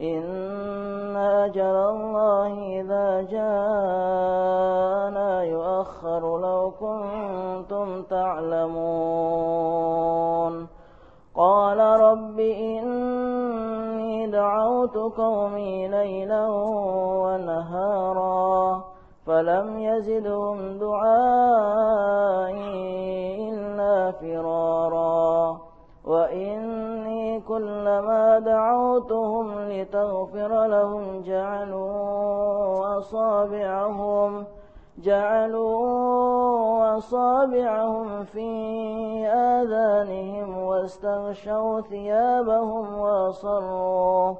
إن أجل الله إذا جاء لا يؤخر لو كنتم تعلمون قال رب إني دعوت قومي ليلا ونهارا فلم يزدهم دعائي إلا فرارا وإني كلما دعوتهم لتغفر لهم جعلوا أصابعهم جعلوا أصابعهم في آذانهم واستغشوا ثيابهم وأصروا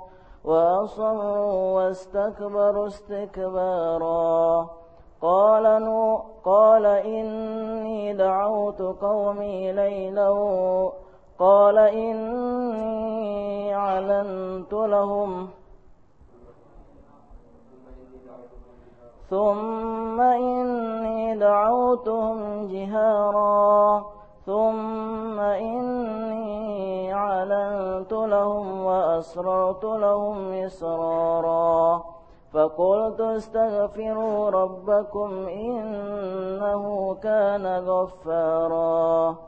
وأصروا واستكبروا استكبارا. قال نو قال إني دعوت قومي ليلا قال إني أعلنت لهم. ثم إني دعوتهم جهارا. ثم إني أعلنت لهم وأسررت لهم إسرارا. فقلت استغفروا ربكم إنه كان غفارا.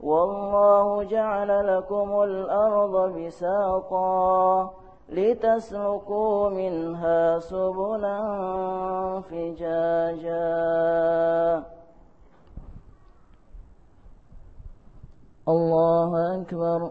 والله جعل لكم الأرض بساطا لتسلكوا منها سبلا فجاجا. الله أكبر.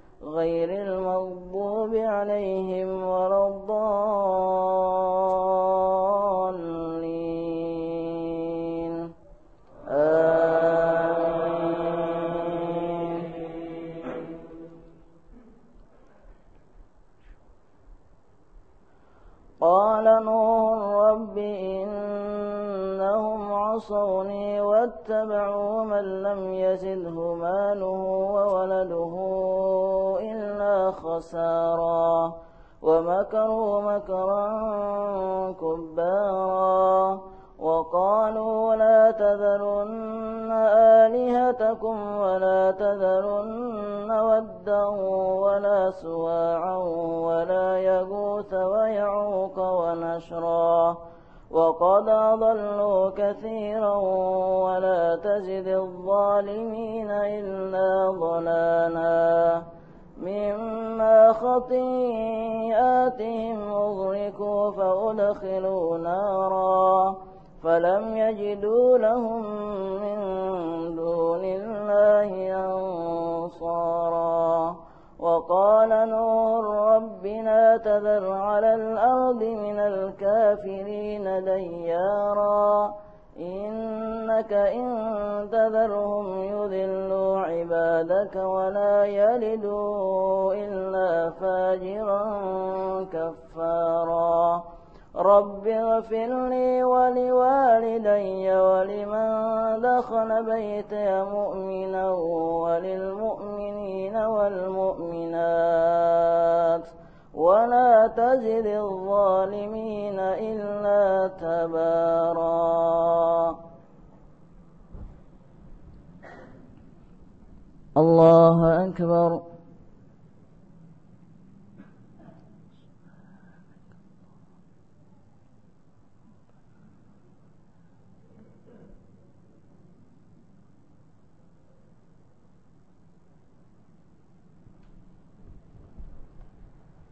غير المغضوب عليهم ولا الضالين. آمين. قال نوح رب إنهم عصوني واتبعوا من لم يزده ماله وولده خسارا ومكروا مكرا كبارا وقالوا لا تذرن آلهتكم ولا تذرن ودا ولا سواعا ولا يغوث ويعوق ونشرا وقد أضلوا كثيرا ولا تزد الظالمين إلا ضلالا مما خطيئاتهم أغرقوا فأدخلوا نارا فلم يجدوا لهم من دون الله أنصارا. وقال نور ربنا تذر على الأرض من الكافرين ديارا. إنك إن تذرهم يذلوا عبادك ولا يلدوا إلا فاجرا كفارا. رب اغفر لي ولوالدي ولمن دخل بيتي مؤمنا وللمؤمنين والمؤمنات. ولا تزد الظالمين إلا تبارا. الله أكبر.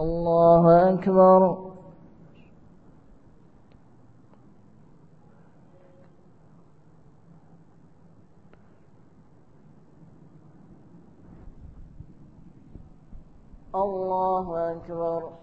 الله أكبر. الله أكبر.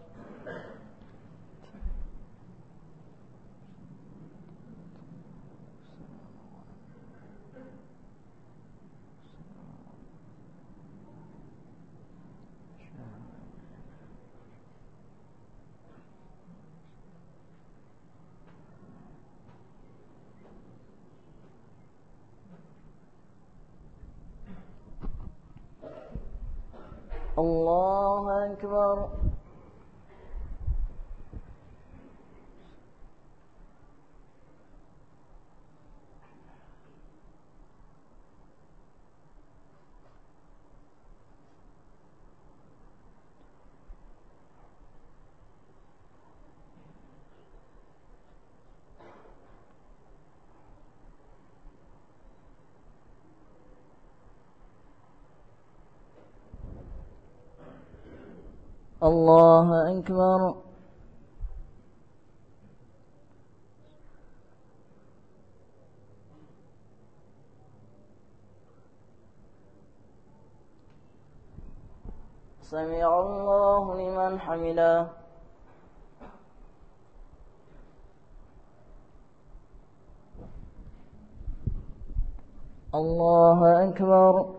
الله أكبر. الله أكبر. سمع الله لمن حمده. الله أكبر.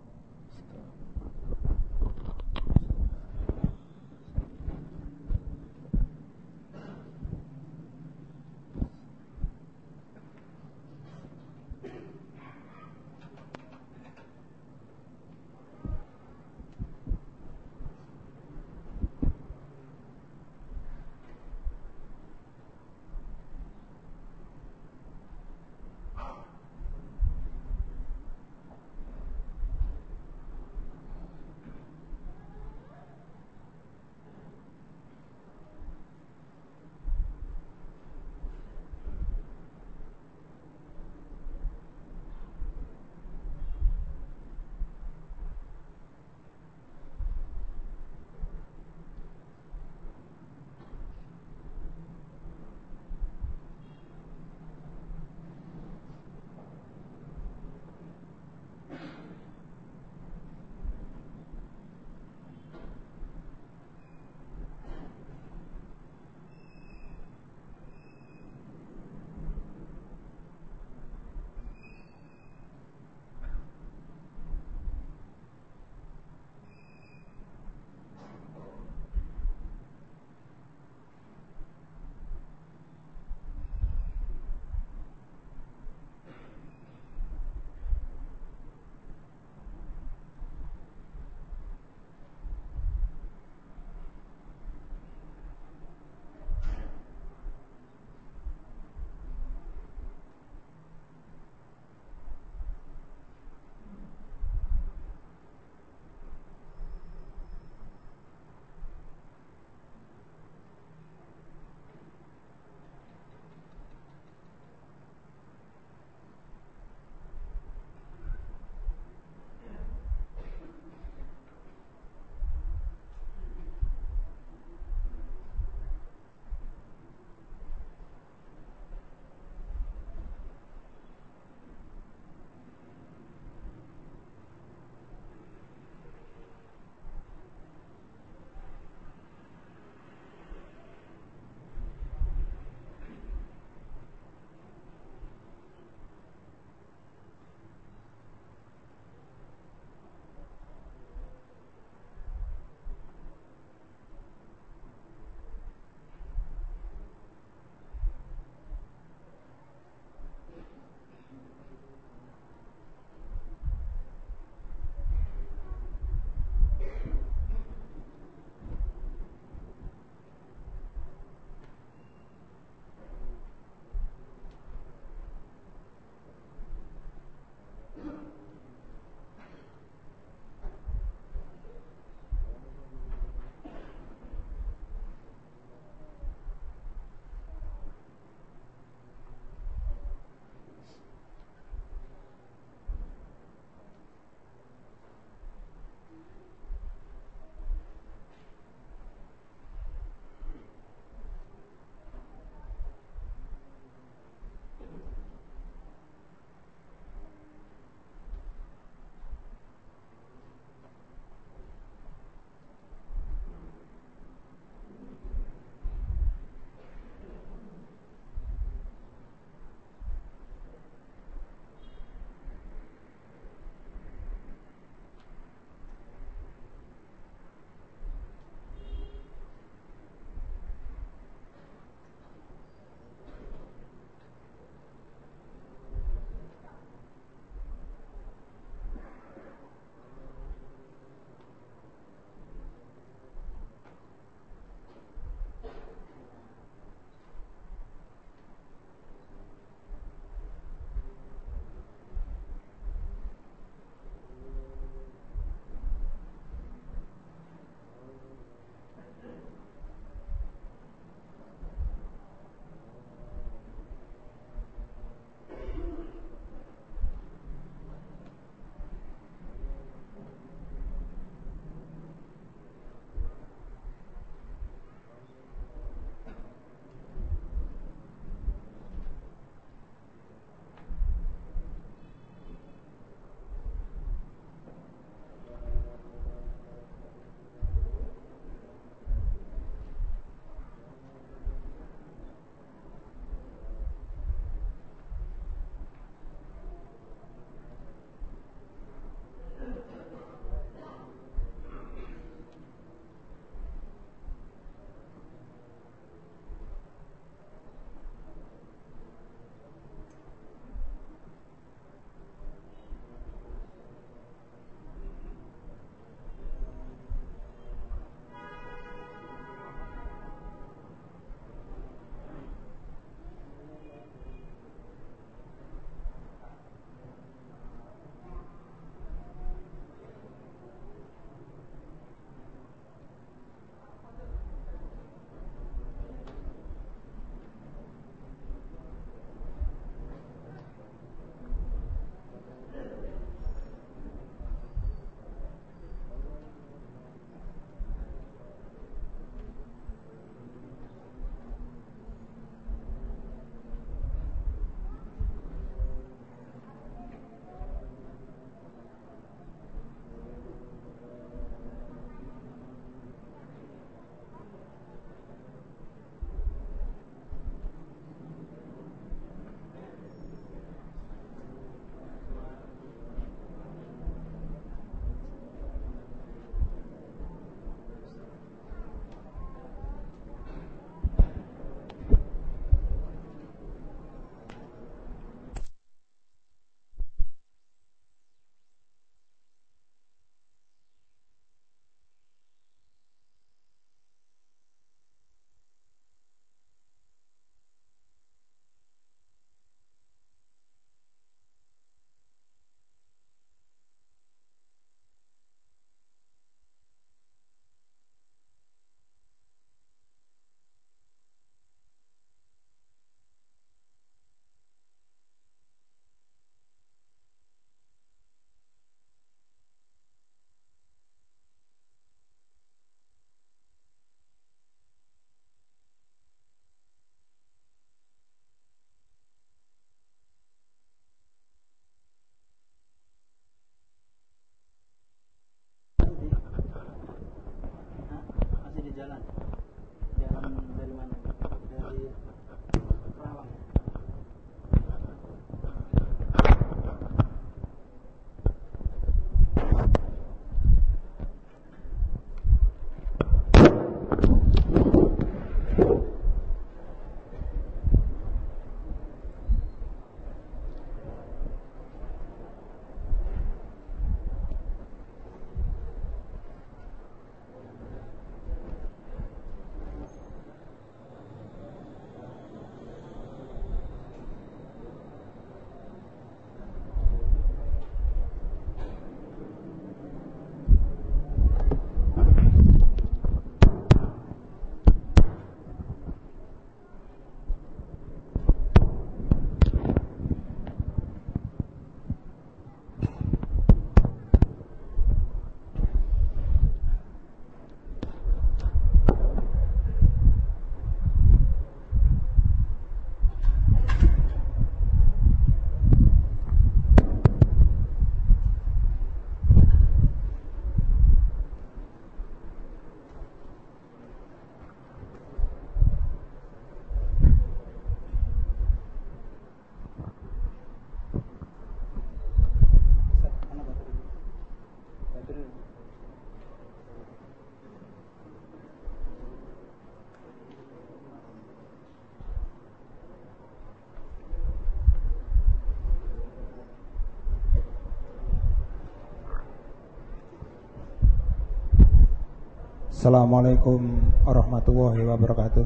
Assalamualaikum warahmatullahi wabarakatuh.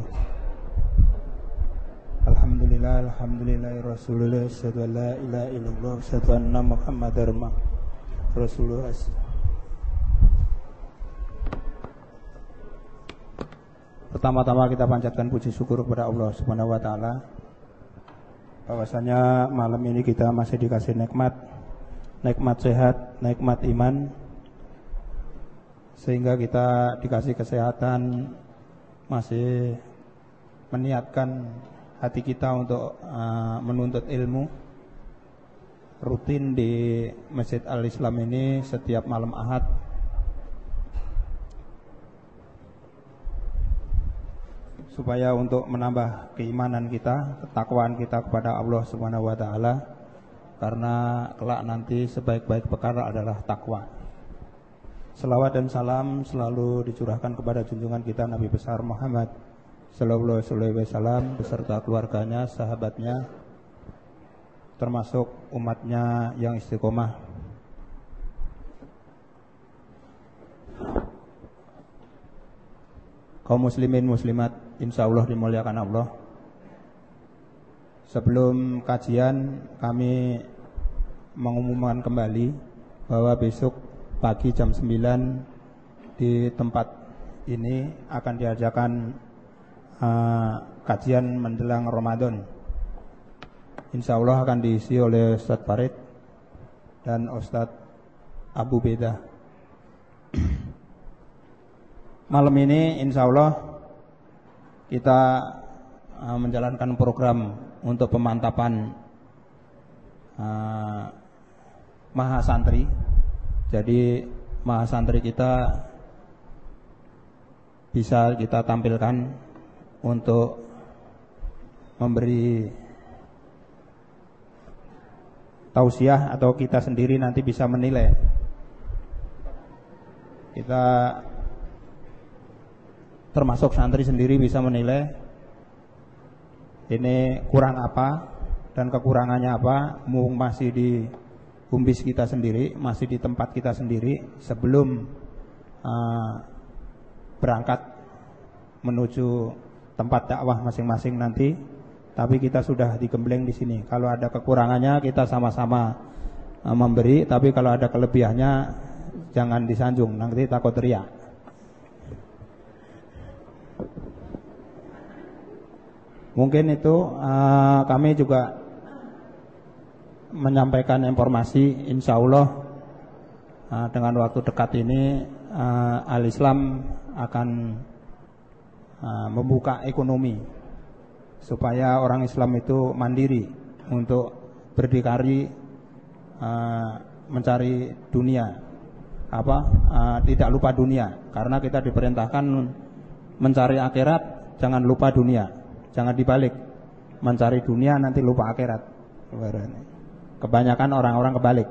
Alhamdulillah Alhamdulillah Rasulullah Asyadu an la ilaha illallah Asyadu Rasulullah. Pertama-tama kita panjatkan puji syukur kepada Allah Subhanahu wa taala. Bahwasanya malam ini kita masih dikasih nikmat nikmat sehat, nikmat iman sehingga kita dikasih kesehatan masih meniatkan hati kita untuk uh, menuntut ilmu. Rutin di Masjid Al Islam ini setiap malam Ahad. Supaya untuk menambah keimanan kita, ketakwaan kita kepada Allah Subhanahu wa taala. Karena kelak nanti sebaik-baik perkara adalah takwa. Selawat dan salam selalu dicurahkan kepada junjungan kita Nabi besar Muhammad sallallahu alaihi wasallam beserta keluarganya, sahabatnya termasuk umatnya yang istiqomah. Kaum muslimin muslimat insya Allah dimuliakan Allah. Sebelum kajian kami mengumumkan kembali bahwa besok pagi jam 9 di tempat ini akan diadakan uh, kajian menjelang Ramadan. Insya Allah akan diisi oleh Ustadz Farid dan Ustadz Abu Beda. Malam ini insya Allah kita uh, menjalankan program untuk pemantapan uh, mahasantri. Jadi mahasantri kita bisa kita tampilkan untuk memberi tausiah atau kita sendiri nanti bisa menilai. Kita termasuk santri sendiri bisa menilai ini kurang apa dan kekurangannya apa mumpung masih di umbis kita sendiri masih di tempat kita sendiri sebelum uh, berangkat menuju tempat dakwah masing-masing nanti. Tapi kita sudah digembleng di sini. Kalau ada kekurangannya kita sama-sama uh, memberi. Tapi kalau ada kelebihannya jangan disanjung. Nanti takut teriak. Mungkin itu uh, kami juga menyampaikan informasi insya Allah uh, dengan waktu dekat ini uh, Al-Islam akan uh, membuka ekonomi supaya orang Islam itu mandiri untuk berdikari uh, mencari dunia. Apa? Uh, tidak lupa dunia. Karena kita diperintahkan mencari akhirat jangan lupa dunia. Jangan dibalik. Mencari dunia nanti lupa akhirat. Kebanyakan orang-orang kebalik.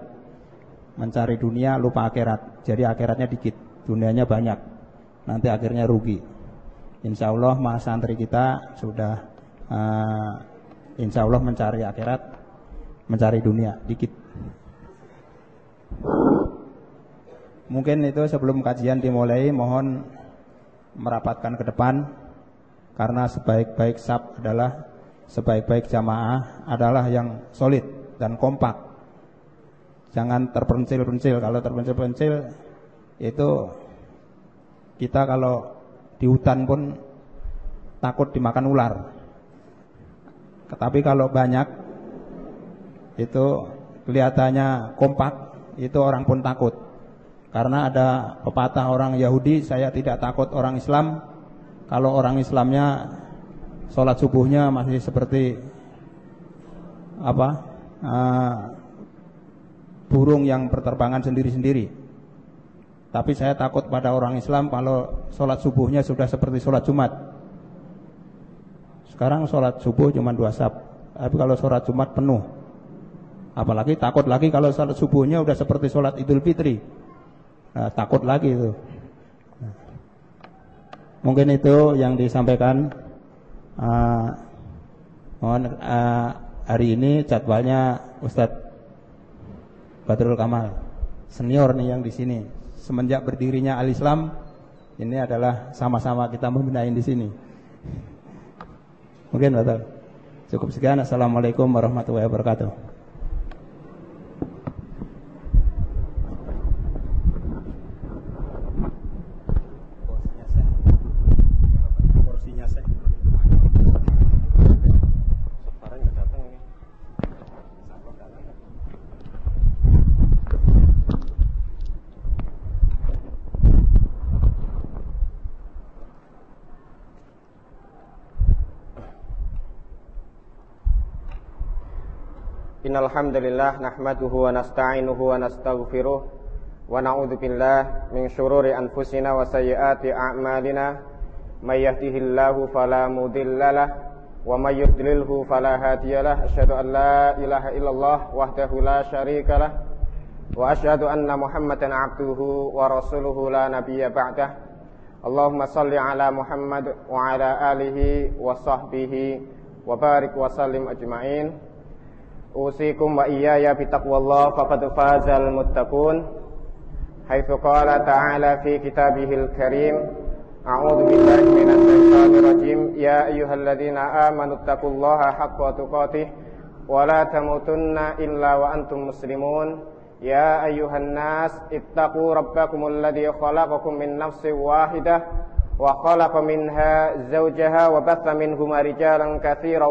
Mencari dunia lupa akhirat. Jadi akhiratnya dikit, dunianya banyak. Nanti akhirnya rugi. Insya Allah mas santri kita sudah uh, Insya Allah mencari akhirat Mencari dunia dikit Mungkin itu sebelum kajian dimulai Mohon merapatkan ke depan karena sebaik-baik sab adalah sebaik-baik jamaah adalah yang solid dan kompak. Jangan terpencil-pencil. Kalau terpencil-pencil itu kita kalau di hutan pun takut dimakan ular. Tetapi kalau banyak itu kelihatannya kompak, itu orang pun takut. Karena ada pepatah orang Yahudi, saya tidak takut orang Islam, kalau orang Islamnya sholat subuhnya masih seperti apa uh, burung yang berterbangan sendiri-sendiri. Tapi saya takut pada orang Islam kalau sholat subuhnya sudah seperti sholat Jumat. Sekarang sholat subuh cuma dua sab, tapi kalau sholat Jumat penuh. Apalagi takut lagi kalau sholat subuhnya udah seperti sholat Idul Fitri. Nah, takut lagi itu. Mungkin itu yang disampaikan. Uh, mohon uh, hari ini jadwalnya Ustadz Badrul Kamal senior nih yang di sini. Semenjak berdirinya Al Islam Ini adalah sama-sama kita membenahi di sini. Mungkin betul. Cukup sekian. Assalamualaikum warahmatullahi wabarakatuh. إن الحمد لله نحمده ونستعينه ونستغفره ونعوذ بالله من شرور أنفسنا وسيئات أعمالنا من يهده الله فلا مضل له ومن يضلله فلا هادي له أشهد أن لا إله إلا الله وحده لا شريك له وأشهد أن محمدا عبده ورسوله لا نبي بعده اللهم صل على محمد وعلى آله وصحبه وبارك وسلم أجمعين Usikum wa iyaya bitaqwallah faqad fazal muttaqun. Haitsu qala ta'ala fi kitabihil karim A'udzu billahi minasy syaithanir rajim. Ya ayyuhalladzina amanu taqullaha haqqa tuqatih wa la tamutunna illa wa antum muslimun. Ya ayyuhan nas ittaqu rabbakumul ladzi khalaqakum min nafsin wahidah wa khalaqa minha zawjaha wa batha minhuma rijalan katsiran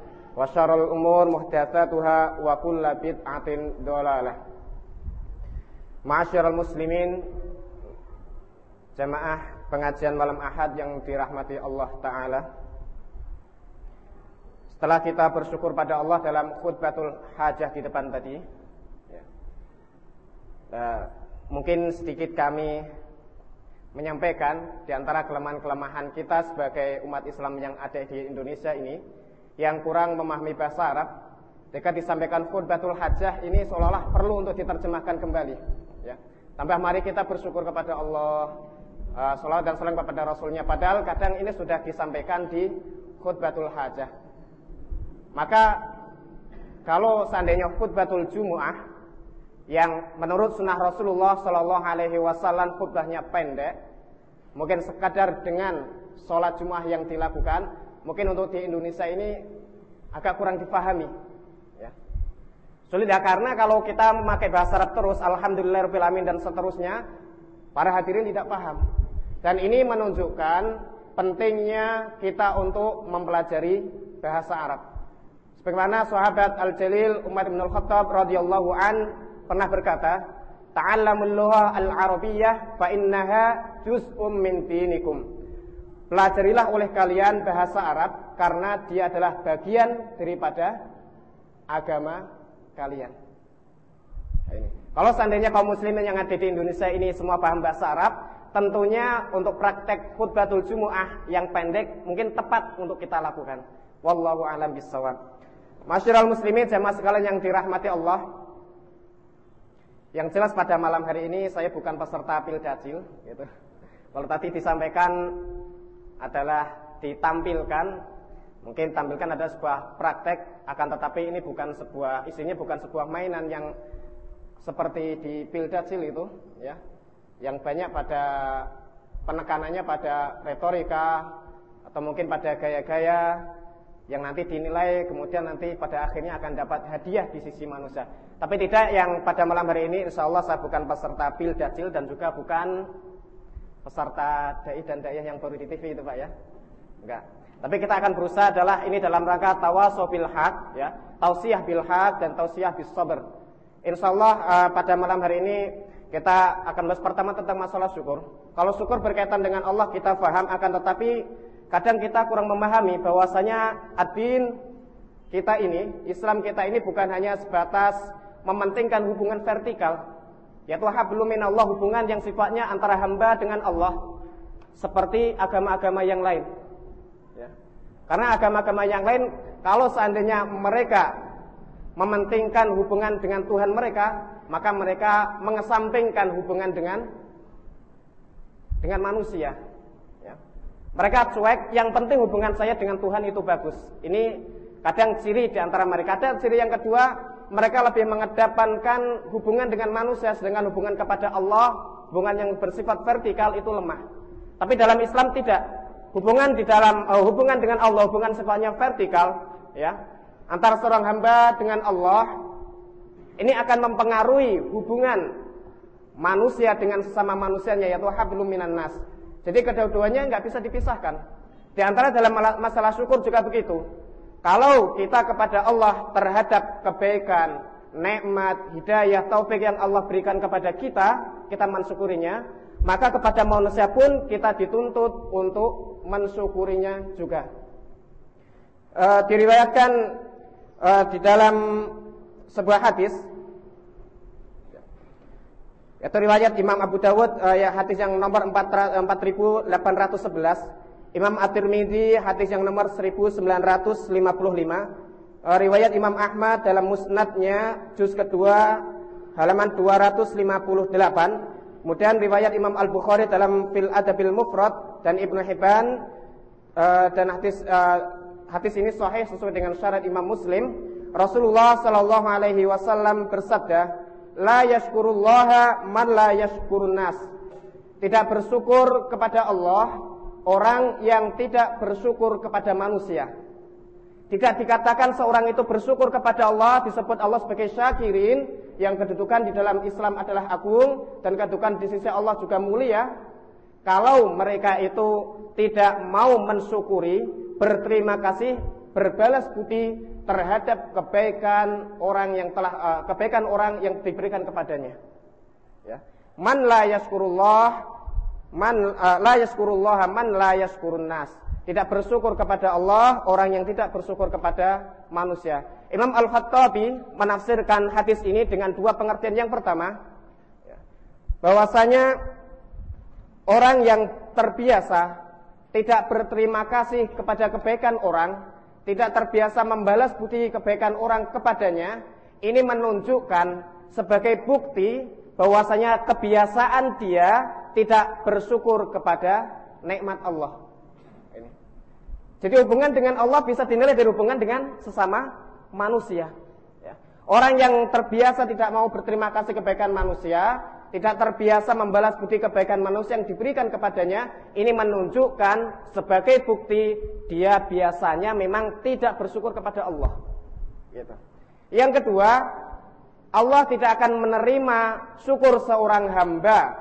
wa syarrul umur muhdatsatuha wa kullu bid'atin dhalalah. Ma'asyiral muslimin jamaah pengajian malam Ahad yang dirahmati Allah taala. Setelah kita bersyukur pada Allah dalam khutbatul hajah di depan tadi, ya. uh, mungkin sedikit kami menyampaikan di antara kelemahan-kelemahan kita sebagai umat Islam yang ada di Indonesia ini yang kurang memahami bahasa Arab jika disampaikan khutbatul hajah ini seolah-olah perlu untuk diterjemahkan kembali ya. Tambah mari kita bersyukur kepada Allah uh, Salawat dan salam kepada Rasulnya Padahal kadang ini sudah disampaikan di khutbatul hajah Maka Kalau seandainya khutbatul jumu'ah Yang menurut sunnah Rasulullah Sallallahu alaihi wasallam khutbahnya pendek Mungkin sekadar dengan Sholat jumu'ah yang dilakukan mungkin untuk di Indonesia ini agak kurang dipahami. Ya. Sulit ya karena kalau kita memakai bahasa Arab terus, Alhamdulillahirobbilalamin dan seterusnya, para hadirin tidak paham. Dan ini menunjukkan pentingnya kita untuk mempelajari bahasa Arab. Sebagaimana sahabat Al-Jalil Umar bin Al-Khattab radhiyallahu an pernah berkata, "Ta'allamul lugha al-arabiyyah fa innaha juz'un min dinikum." Pelajarilah oleh kalian bahasa Arab karena dia adalah bagian daripada agama kalian. Nah, ini. Kalau seandainya kaum muslimin yang ada di Indonesia ini semua paham bahasa Arab, tentunya untuk praktek khutbatul jumu'ah yang pendek mungkin tepat untuk kita lakukan. Wallahu a'lam bishawab. Masyiral muslimin jamaah sekalian yang dirahmati Allah. Yang jelas pada malam hari ini saya bukan peserta pildacil gitu. Kalau tadi disampaikan adalah ditampilkan mungkin tampilkan ada sebuah praktek akan tetapi ini bukan sebuah isinya bukan sebuah mainan yang seperti di Pildacil itu ya yang banyak pada penekanannya pada retorika atau mungkin pada gaya-gaya yang nanti dinilai kemudian nanti pada akhirnya akan dapat hadiah di sisi manusia. Tapi tidak yang pada malam hari ini insya Allah saya bukan peserta Pildacil dan juga bukan peserta dai dan dai yang baru di TV itu Pak ya? Enggak. Tapi kita akan berusaha adalah ini dalam rangka tawaso bil haq ya, tausiah bil haq dan tausiah bis sabr. Insyaallah uh, pada malam hari ini kita akan bahas pertama tentang masalah syukur. Kalau syukur berkaitan dengan Allah kita faham akan tetapi kadang kita kurang memahami bahwasanya adin kita ini, Islam kita ini bukan hanya sebatas mementingkan hubungan vertikal, yaitu hablum minallah hubungan yang sifatnya antara hamba dengan Allah seperti agama-agama yang lain. Ya. Karena agama-agama yang lain kalau seandainya mereka mementingkan hubungan dengan Tuhan mereka, maka mereka mengesampingkan hubungan dengan dengan manusia. Ya. Mereka cuek, yang penting hubungan saya dengan Tuhan itu bagus. Ini kadang ciri di antara mereka. Ada ciri yang kedua, mereka lebih mengedepankan hubungan dengan manusia, sedangkan hubungan kepada Allah, hubungan yang bersifat vertikal itu lemah. Tapi dalam Islam tidak hubungan di dalam uh, hubungan dengan Allah, hubungan sifatnya vertikal, ya, antara seorang hamba dengan Allah, ini akan mempengaruhi hubungan manusia dengan sesama manusianya yaitu hablum minan nas. Jadi kedua-duanya nggak bisa dipisahkan. Di antara dalam masalah syukur juga begitu. Kalau kita kepada Allah terhadap kebaikan, nikmat, hidayah, taufik yang Allah berikan kepada kita, kita mensyukurinya, maka kepada manusia pun kita dituntut untuk mensyukurinya juga. E, diriwayatkan e, di dalam sebuah hadis yaitu riwayat Imam Abu Dawud e, ya hadis yang nomor 4811 Imam At-Tirmidzi hadis yang nomor 1955 e, riwayat Imam Ahmad dalam musnadnya juz kedua halaman 258 Kemudian riwayat Imam Al Bukhari dalam Fil Adabil Mufrad dan Ibnu Hibban uh, dan hadis uh, hadis ini sahih sesuai dengan syarat Imam Muslim. Rasulullah Shallallahu Alaihi Wasallam bersabda, La yashkurullaha man la yashkurun nas. Tidak bersyukur kepada Allah orang yang tidak bersyukur kepada manusia. Tidak dikatakan seorang itu bersyukur kepada Allah disebut Allah sebagai syakirin yang kedudukan di dalam Islam adalah agung dan kedudukan di sisi Allah juga mulia. Kalau mereka itu tidak mau mensyukuri, berterima kasih, berbalas budi terhadap kebaikan orang yang telah uh, kebaikan orang yang diberikan kepadanya. Ya. Man la yaskurullah man uh, la yaskurullah man la yaskurun nas. Tidak bersyukur kepada Allah orang yang tidak bersyukur kepada manusia. Imam Al-Khattabi menafsirkan hadis ini dengan dua pengertian. Yang pertama, ya, bahwasanya orang yang terbiasa tidak berterima kasih kepada kebaikan orang, tidak terbiasa membalas budi kebaikan orang kepadanya, ini menunjukkan sebagai bukti bahwasanya kebiasaan dia tidak bersyukur kepada nikmat Allah. Jadi hubungan dengan Allah bisa dinilai dari hubungan dengan sesama manusia. Ya. Orang yang terbiasa tidak mau berterima kasih kebaikan manusia, tidak terbiasa membalas budi kebaikan manusia yang diberikan kepadanya, ini menunjukkan sebagai bukti dia biasanya memang tidak bersyukur kepada Allah. Gitu. Yang kedua, Allah tidak akan menerima syukur seorang hamba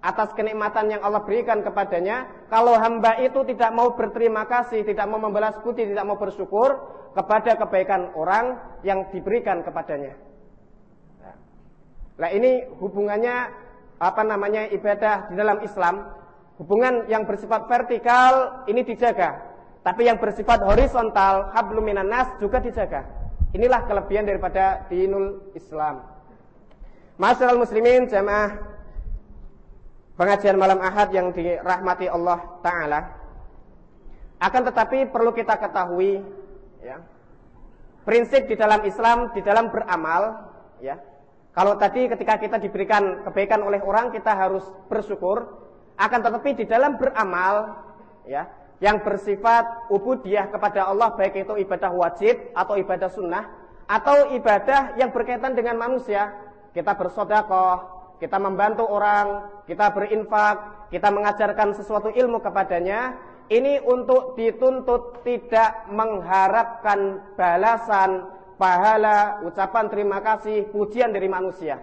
atas kenikmatan yang Allah berikan kepadanya kalau hamba itu tidak mau berterima kasih, tidak mau membalas budi, tidak mau bersyukur kepada kebaikan orang yang diberikan kepadanya. Nah, ini hubungannya apa namanya ibadah di dalam Islam, hubungan yang bersifat vertikal ini dijaga, tapi yang bersifat horizontal hablum minan nas juga dijaga. Inilah kelebihan daripada dinul Islam. Masyaallah muslimin jamaah pengajian malam Ahad yang dirahmati Allah taala. Akan tetapi perlu kita ketahui ya. Prinsip di dalam Islam di dalam beramal ya. Kalau tadi ketika kita diberikan kebaikan oleh orang kita harus bersyukur, akan tetapi di dalam beramal ya, yang bersifat ubudiyah kepada Allah baik itu ibadah wajib atau ibadah sunnah atau ibadah yang berkaitan dengan manusia, kita bersodakoh, kita membantu orang, kita berinfak, kita mengajarkan sesuatu ilmu kepadanya, ini untuk dituntut tidak mengharapkan balasan, pahala, ucapan terima kasih, pujian dari manusia.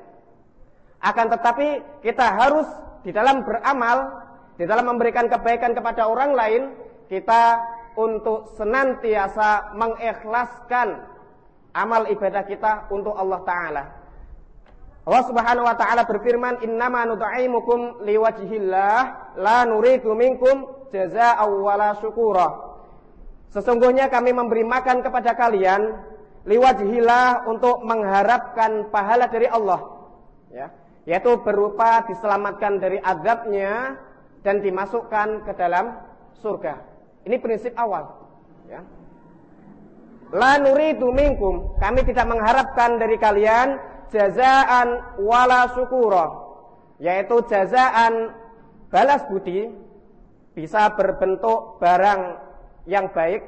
Akan tetapi kita harus di dalam beramal, di dalam memberikan kebaikan kepada orang lain, kita untuk senantiasa mengikhlaskan amal ibadah kita untuk Allah Ta'ala. Allah Subhanahu wa taala berfirman, "Innama nud'imukum liwajhillah la nuridu minkum jazaa'aw wala syukura." Sesungguhnya kami memberi makan kepada kalian liwajhillah untuk mengharapkan pahala dari Allah. Ya, yaitu berupa diselamatkan dari azabnya dan dimasukkan ke dalam surga. Ini prinsip awal. Ya. La nuridu minkum, kami tidak mengharapkan dari kalian jazaan wala syukura, yaitu jazaan balas budi bisa berbentuk barang yang baik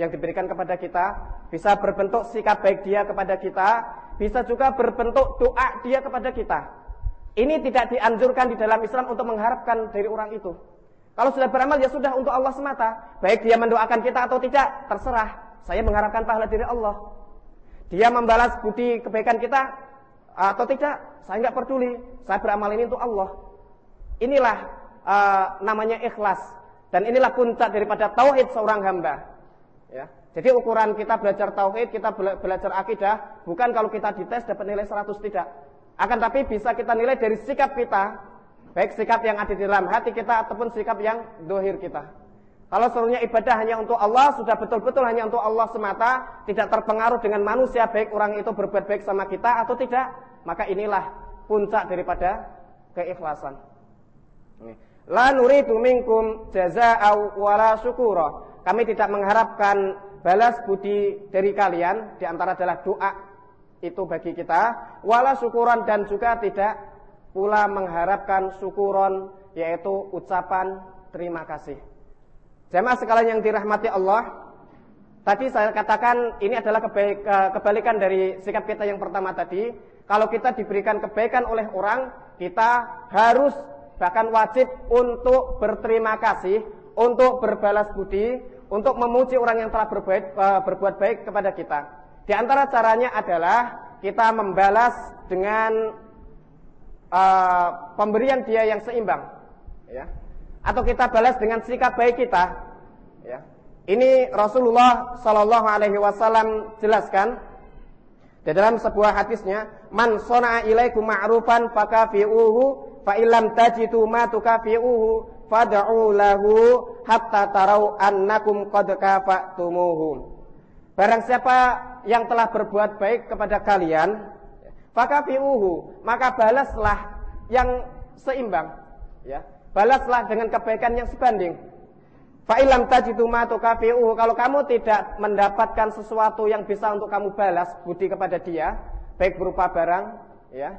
yang diberikan kepada kita, bisa berbentuk sikap baik dia kepada kita, bisa juga berbentuk doa dia kepada kita. Ini tidak dianjurkan di dalam Islam untuk mengharapkan dari orang itu. Kalau sudah beramal ya sudah untuk Allah semata. Baik dia mendoakan kita atau tidak, terserah. Saya mengharapkan pahala dari Allah. Dia membalas budi kebaikan kita atau tidak, saya nggak peduli. Saya beramal ini untuk Allah. Inilah uh, namanya ikhlas dan inilah puncak daripada tauhid seorang hamba. Ya. Jadi ukuran kita belajar tauhid, kita belajar akidah, bukan kalau kita dites dapat nilai 100 tidak. Akan tapi bisa kita nilai dari sikap kita, baik sikap yang ada di dalam hati kita ataupun sikap yang dohir kita. Kalau seluruhnya ibadah hanya untuk Allah, sudah betul-betul hanya untuk Allah semata, tidak terpengaruh dengan manusia, baik orang itu berbuat baik sama kita atau tidak, maka inilah puncak daripada keikhlasan. La nuridu minkum jazaa'a wala syukura. Kami tidak mengharapkan balas budi dari kalian, di antara adalah doa itu bagi kita, wala syukuran dan juga tidak pula mengharapkan syukuron yaitu ucapan terima kasih. Jemaah sekalian yang dirahmati Allah, tadi saya katakan ini adalah kebalikan dari sikap kita yang pertama tadi. Kalau kita diberikan kebaikan oleh orang, kita harus bahkan wajib untuk berterima kasih, untuk berbalas budi, untuk memuji orang yang telah berbuat, eh, berbuat baik kepada kita. Di antara caranya adalah kita membalas dengan uh, pemberian dia yang seimbang, ya atau kita balas dengan sikap baik kita. Ya. Ini Rasulullah Shallallahu Alaihi Wasallam jelaskan di dalam sebuah hadisnya, man sona ilaikum ma'rufan fakafi'uhu fa illam tajidu ma tukafi'uhu fad'u lahu hatta tarau annakum qad kafa'tumuhu. Barang siapa yang telah berbuat baik kepada kalian, fakafi'uhu, maka balaslah yang seimbang, ya. Balaslah dengan kebaikan yang sebanding. Fa'ilam tajidu ma tukafi'uhu. Kalau kamu tidak mendapatkan sesuatu yang bisa untuk kamu balas budi kepada dia, baik berupa barang, ya,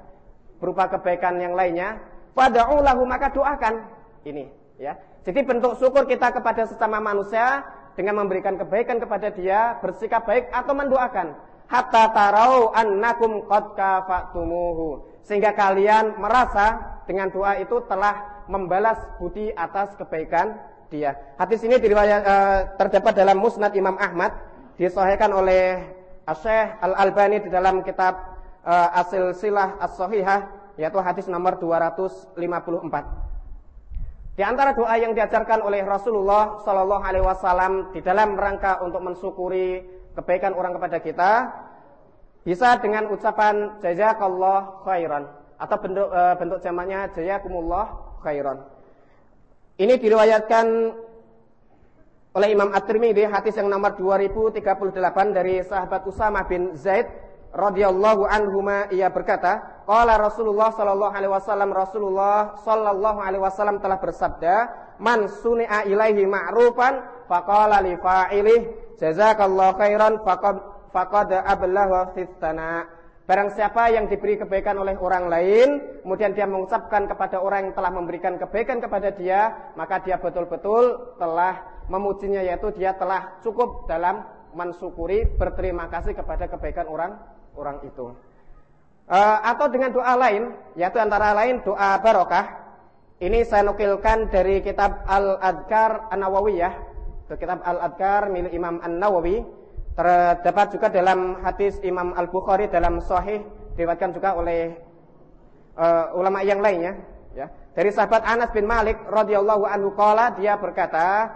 berupa kebaikan yang lainnya, fad'u lahu maka doakan. Ini, ya. Jadi bentuk syukur kita kepada sesama manusia dengan memberikan kebaikan kepada dia, bersikap baik atau mendoakan. Hatta tarau annakum qad kafatumuhu. Sehingga kalian merasa dengan doa itu telah membalas budi atas kebaikan dia. Hadis ini diriwayat, uh, terdapat dalam Musnad Imam Ahmad, disahihkan oleh Syekh Al Albani di dalam kitab uh, Asil Silah As yaitu hadis nomor 254. Di antara doa yang diajarkan oleh Rasulullah Shallallahu Alaihi Wasallam di dalam rangka untuk mensyukuri kebaikan orang kepada kita, bisa dengan ucapan jazakallah khairan atau bentuk e, bentuk jamaknya jazakumullah khairan. Ini diriwayatkan oleh Imam At-Tirmidzi hadis yang nomor 2038 dari sahabat Usama bin Zaid radhiyallahu anhuma ia berkata, qala Rasulullah sallallahu alaihi wasallam Rasulullah sallallahu alaihi wasallam telah bersabda, man suni'a ilaihi ma'rufan faqala li fa'ilih jazakallahu khairan faqad faqad ablahu fitana Barang siapa yang diberi kebaikan oleh orang lain, kemudian dia mengucapkan kepada orang yang telah memberikan kebaikan kepada dia, maka dia betul-betul telah memujinya yaitu dia telah cukup dalam mensyukuri berterima kasih kepada kebaikan orang orang itu. E, atau dengan doa lain, yaitu antara lain doa barokah. Ini saya nukilkan dari kitab Al-Adkar An-Nawawiyah, kitab Al-Adkar milik Imam An-Nawawi Terdapat juga dalam hadis Imam Al-Bukhari dalam Sahih diriwayatkan juga oleh uh, ulama yang lainnya ya. Dari sahabat Anas bin Malik radhiyallahu anhu qala dia berkata,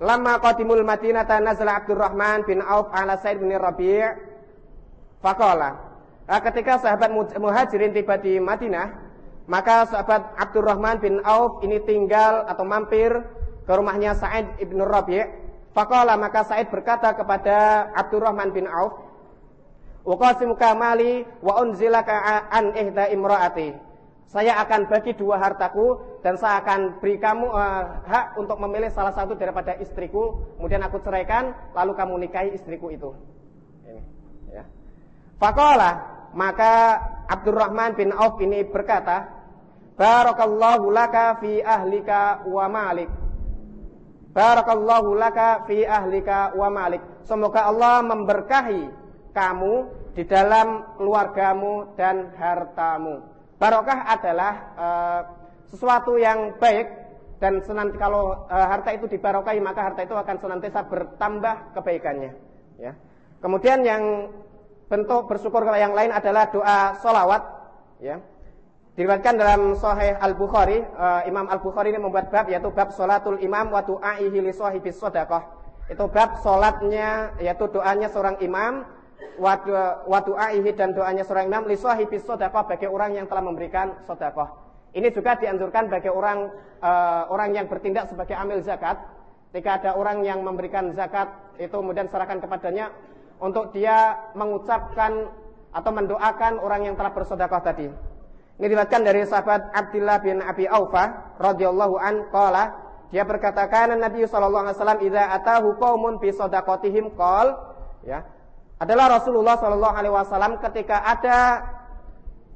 "Lama qadimul Madinah nazala Abdurrahman bin Auf ala Said bin Rabi' faqala." Nah, ketika sahabat Muhajirin tiba di Madinah, maka sahabat Abdurrahman bin Auf ini tinggal atau mampir ke rumahnya Sa'id bin Rabi' Faqala maka Said berkata kepada Abdurrahman bin Auf, "Uqasimuka mali wa unzilaka an ihda imraati." saya akan bagi dua hartaku dan saya akan beri kamu uh, hak untuk memilih salah satu daripada istriku. Kemudian aku ceraikan, lalu kamu nikahi istriku itu. Ini, ya. Fakola maka Abdurrahman bin Auf ini berkata, Barakallahu laka fi ahlika wa malik. Barakallahu laka fi ahlika wa malik. Semoga Allah memberkahi kamu di dalam keluargamu dan hartamu. Barokah adalah uh, sesuatu yang baik dan senanti kalau uh, harta itu dibarokahi maka harta itu akan senantiasa bertambah kebaikannya. Ya. Kemudian yang bentuk bersyukur yang lain adalah doa solawat. Ya. Diriwayatkan dalam Sahih Al Bukhari, uh, Imam Al Bukhari ini membuat bab yaitu bab solatul imam wa du'aihi li sodakoh. Itu bab solatnya yaitu doanya seorang imam wa du'aihi dan doanya seorang imam li sahibis sedekah bagi orang yang telah memberikan sedekah. Ini juga dianjurkan bagi orang uh, orang yang bertindak sebagai amil zakat. Jika ada orang yang memberikan zakat itu kemudian serahkan kepadanya untuk dia mengucapkan atau mendoakan orang yang telah bersedekah tadi. Diriwayatkan dari sahabat Abdullah bin Abi Aufa radhiyallahu an qala dia berkata kana Nabi sallallahu alaihi wasallam idza atahu qaumun bi sadaqatihim qol ya adalah Rasulullah Shallallahu Alaihi Wasallam ketika ada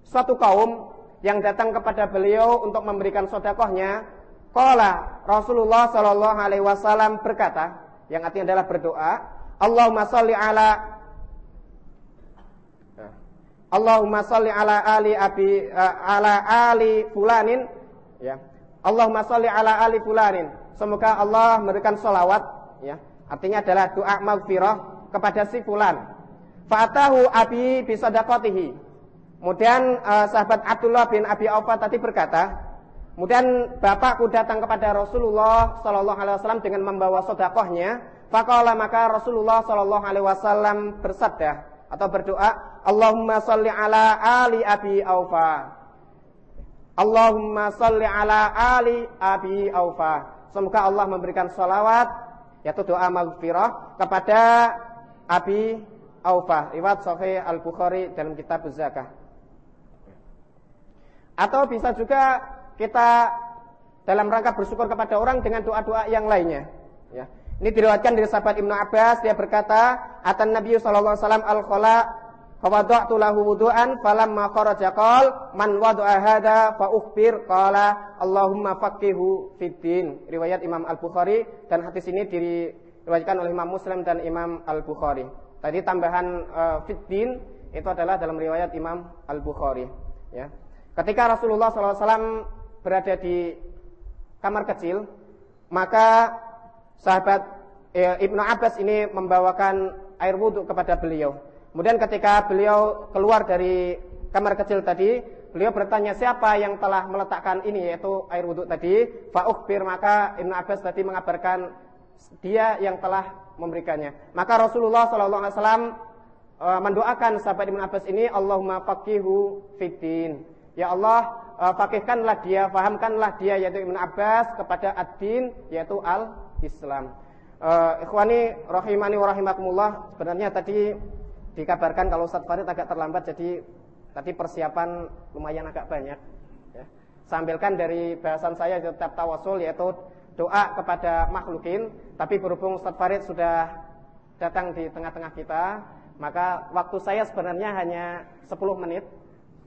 suatu kaum yang datang kepada beliau untuk memberikan sodakohnya, Kala Rasulullah Shallallahu Alaihi Wasallam berkata, yang artinya adalah berdoa, Allahumma salli ala Allahumma salli ala ali abi uh, ala ali fulanin ya. Allahumma salli ala ali fulanin. Semoga Allah memberikan salawat ya. Artinya adalah doa maghfirah kepada si fulan. Fatahu abi bisadaqatihi. Kemudian uh, sahabat Abdullah bin Abi Aufa tadi berkata, kemudian bapakku datang kepada Rasulullah Shallallahu Alaihi Wasallam dengan membawa sodakohnya. Fakallah maka Rasulullah Shallallahu Alaihi Wasallam bersabda atau berdoa, Allahumma salli ala ali Abi Aufa. Allahumma salli ala ali Abi Aufa. Semoga Allah memberikan salawat, yaitu doa maghfirah kepada Abi Aufah, riwayat Sahih Al-Bukhari dalam kitab Zakah. Atau bisa juga kita dalam rangka bersyukur kepada orang dengan doa-doa yang lainnya. Ya. Ini diriwayatkan dari sahabat Ibnu Abbas dia berkata, "Atan Nabi sallallahu alaihi wasallam al-khala fawada'tu lahu wudu'an falamma kharaja qal man wada'a hadha fa ukhbir qala Allahumma faqihu fid din." Riwayat Imam Al-Bukhari dan hadis ini diriwayatkan oleh Imam Muslim dan Imam Al-Bukhari. Tadi tambahan uh, fitin itu adalah dalam riwayat Imam Al Bukhari. Ya. Ketika Rasulullah SAW berada di kamar kecil, maka sahabat eh, Ibnu Abbas ini membawakan air wudhu kepada beliau. Kemudian ketika beliau keluar dari kamar kecil tadi, beliau bertanya siapa yang telah meletakkan ini yaitu air wudhu tadi. Fa'ukhbir maka Ibnu Abbas tadi mengabarkan dia yang telah memberikannya. Maka Rasulullah Shallallahu Alaihi Wasallam e, mendoakan sahabat Ibn Abbas ini, Allahumma fakihu fitin. Ya Allah, e, fakihkanlah dia, fahamkanlah dia yaitu Ibn Abbas kepada ad-din yaitu al-Islam. Uh, ikhwani rahimani wa rahimakumullah sebenarnya tadi dikabarkan kalau Ustaz Farid agak terlambat jadi tadi persiapan lumayan agak banyak ya. Sambilkan dari bahasan saya tetap tawasul yaitu doa kepada makhlukin, tapi berhubung Ustaz Farid sudah datang di tengah-tengah kita, maka waktu saya sebenarnya hanya 10 menit.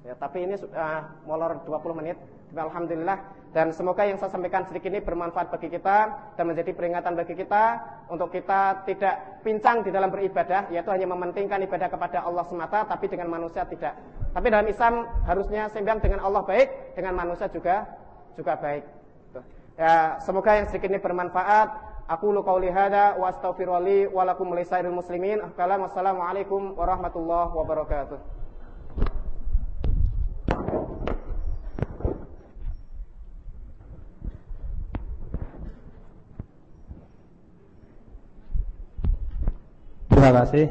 Ya, tapi ini sudah molor 20 menit. Alhamdulillah dan semoga yang saya sampaikan sedikit ini bermanfaat bagi kita dan menjadi peringatan bagi kita untuk kita tidak pincang di dalam beribadah yaitu hanya mementingkan ibadah kepada Allah semata tapi dengan manusia tidak. Tapi dalam Islam harusnya seimbang dengan Allah baik, dengan manusia juga juga baik. Ya, semoga yang sedikit ini bermanfaat. Aku lu qauli hada wa astaghfirullahi wa lakum lisairil muslimin. Assalamualaikum warahmatullahi wabarakatuh. Terima kasih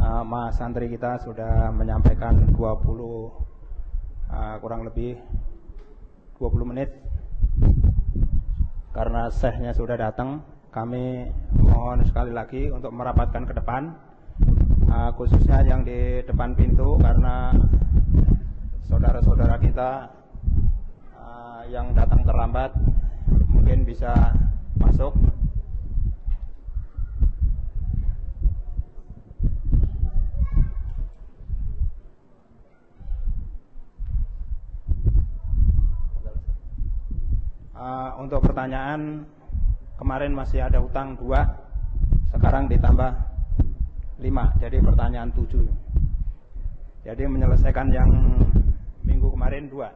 uh, Mas santri kita sudah menyampaikan 20 uh, kurang lebih 20 menit karena sehnya sudah datang, kami mohon sekali lagi untuk merapatkan ke depan, uh, khususnya yang di depan pintu karena saudara-saudara kita uh, yang datang terlambat mungkin bisa masuk. Uh, untuk pertanyaan kemarin masih ada utang dua, sekarang ditambah lima, jadi pertanyaan tujuh. Jadi menyelesaikan yang minggu kemarin dua.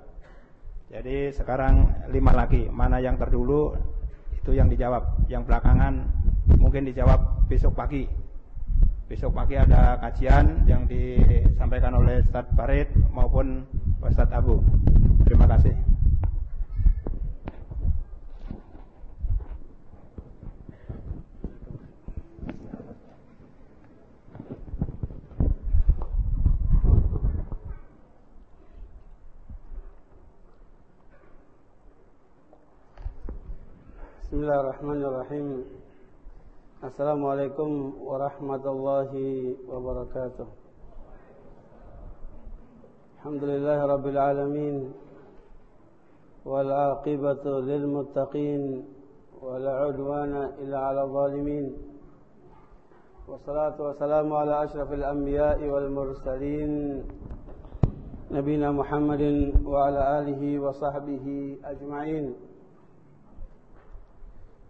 Jadi sekarang lima lagi. Mana yang terdulu itu yang dijawab. Yang belakangan mungkin dijawab besok pagi. Besok pagi ada kajian yang disampaikan oleh Ustadz Farid maupun Ustadz Abu. Terima kasih. بسم الله الرحمن الرحيم السلام عليكم ورحمة الله وبركاته الحمد لله رب العالمين والعاقبة للمتقين ولا عدوان إلا على الظالمين والصلاة والسلام على أشرف الأنبياء والمرسلين نبينا محمد وعلى آله وصحبه أجمعين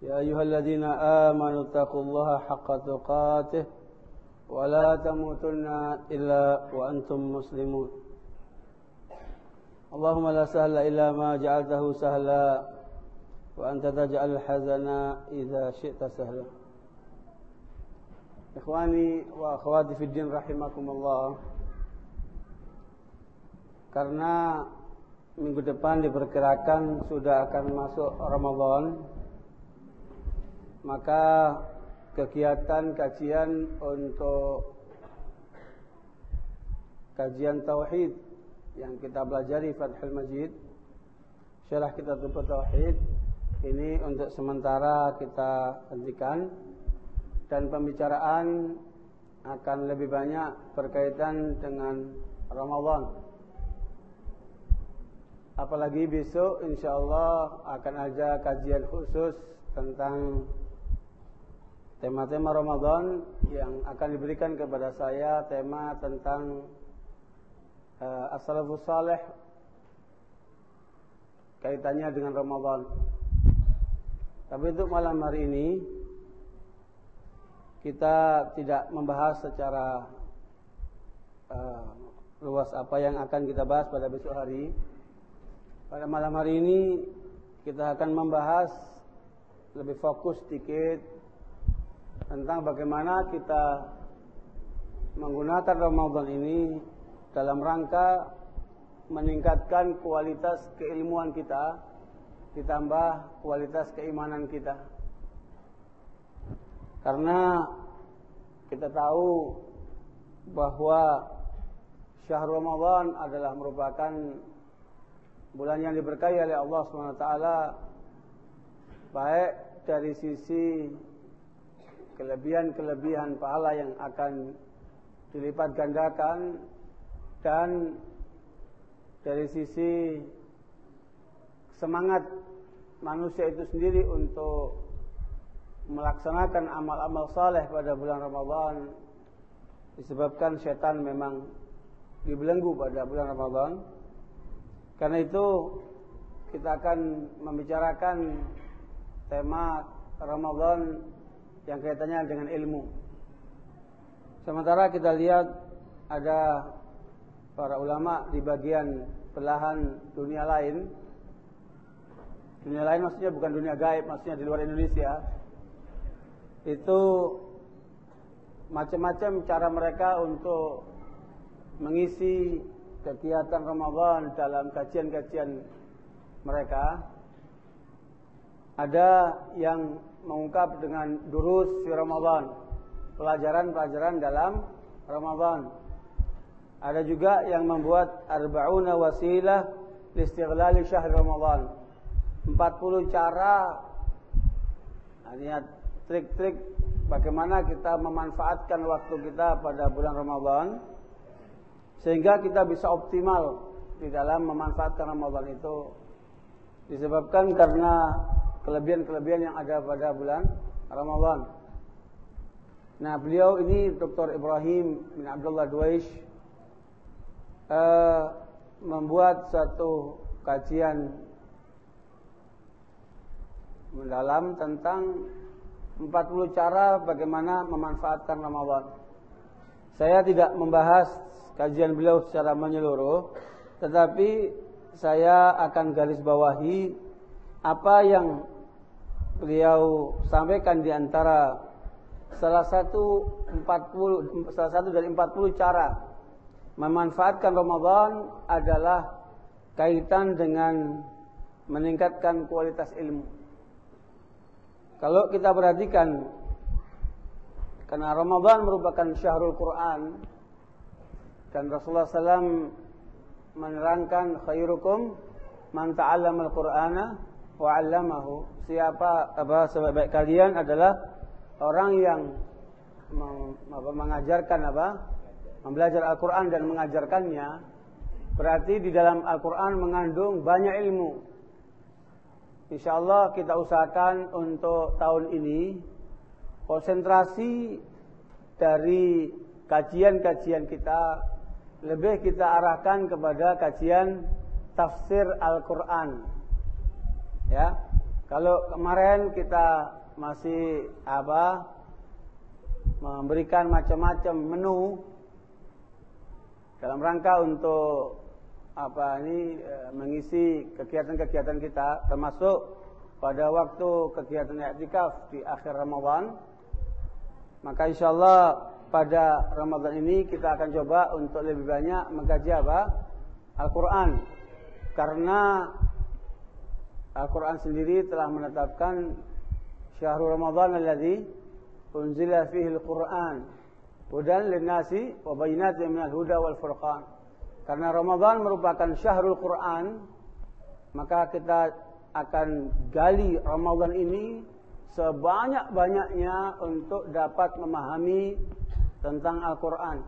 يا أيها الذين آمنوا اتقوا الله حق تقاته ولا تموتن إلا وأنتم مسلمون اللهم لا سهل إلا ما جعلته سهلا وأنت تجعل الحزن إذا شئت سهلا إخواني وأخواتي في الدين رحمكم الله karena minggu depan diperkirakan sudah akan masuk Ramadan maka kegiatan kajian untuk kajian tauhid yang kita pelajari Fathul Majid syarah kita tentang tauhid ini untuk sementara kita hentikan dan pembicaraan akan lebih banyak berkaitan dengan Ramadan. Apalagi besok insyaallah akan ada kajian khusus tentang tema-tema Ramadan yang akan diberikan kepada saya tema tentang uh, as-salafus salih kaitannya dengan Ramadan. Tapi untuk malam hari ini kita tidak membahas secara uh, luas apa yang akan kita bahas pada besok hari. Pada malam hari ini kita akan membahas lebih fokus sedikit tentang bagaimana kita menggunakan Ramadan ini dalam rangka meningkatkan kualitas keilmuan kita ditambah kualitas keimanan kita. Karena kita tahu bahwa syahr Ramadan adalah merupakan bulan yang diberkahi oleh Allah SWT baik dari sisi kelebihan-kelebihan pahala yang akan dilipat gandakan dan dari sisi semangat manusia itu sendiri untuk melaksanakan amal-amal saleh pada bulan Ramadan disebabkan setan memang dibelenggu pada bulan Ramadan. Karena itu kita akan membicarakan tema Ramadan yang kaitannya dengan ilmu. Sementara kita lihat ada para ulama di bagian belahan dunia lain. Dunia lain maksudnya bukan dunia gaib, maksudnya di luar Indonesia. Itu macam-macam cara mereka untuk mengisi kegiatan Ramadan dalam kajian-kajian mereka. Ada yang mengungkap dengan durus di Ramadan, pelajaran-pelajaran dalam Ramadan. Ada juga yang membuat arba'una wasilah listighlali syahr Ramadan. 40 cara artinya trik-trik bagaimana kita memanfaatkan waktu kita pada bulan Ramadan sehingga kita bisa optimal di dalam memanfaatkan Ramadan itu disebabkan karena kelebihan-kelebihan yang ada pada bulan Ramadan. Nah, beliau ini Dr. Ibrahim bin Abdullah Duwaish uh, membuat satu kajian mendalam tentang 40 cara bagaimana memanfaatkan Ramadan. Saya tidak membahas kajian beliau secara menyeluruh, tetapi saya akan garis bawahi apa yang beliau sampaikan di antara salah satu 40 salah satu dari 40 cara memanfaatkan Ramadan adalah kaitan dengan meningkatkan kualitas ilmu. Kalau kita perhatikan karena Ramadan merupakan syahrul Quran dan Rasulullah SAW menerangkan khairukum man ta'allama al-Qur'ana wa 'allamahu. Siapa apa sebaik kalian adalah orang yang mengajarkan apa? Membelajar Al-Qur'an dan mengajarkannya. Berarti di dalam Al-Qur'an mengandung banyak ilmu. Insyaallah kita usahakan untuk tahun ini konsentrasi dari kajian-kajian kita lebih kita arahkan kepada kajian tafsir Al-Qur'an. Ya. Kalau kemarin kita masih apa memberikan macam-macam menu dalam rangka untuk apa ini e, mengisi kegiatan-kegiatan kita termasuk pada waktu kegiatan i'tikaf di akhir Ramadan maka insyaallah pada Ramadan ini kita akan coba untuk lebih banyak mengkaji apa Al-Qur'an karena Al-Quran sendiri telah menetapkan syahrul Ramadan alladhi unzila fihi al-Quran hudan lin-nasi wa bayyinatin minal huda wal furqan. Karena Ramadan merupakan syahrul Quran, maka kita akan gali Ramadan ini sebanyak-banyaknya untuk dapat memahami tentang Al-Quran.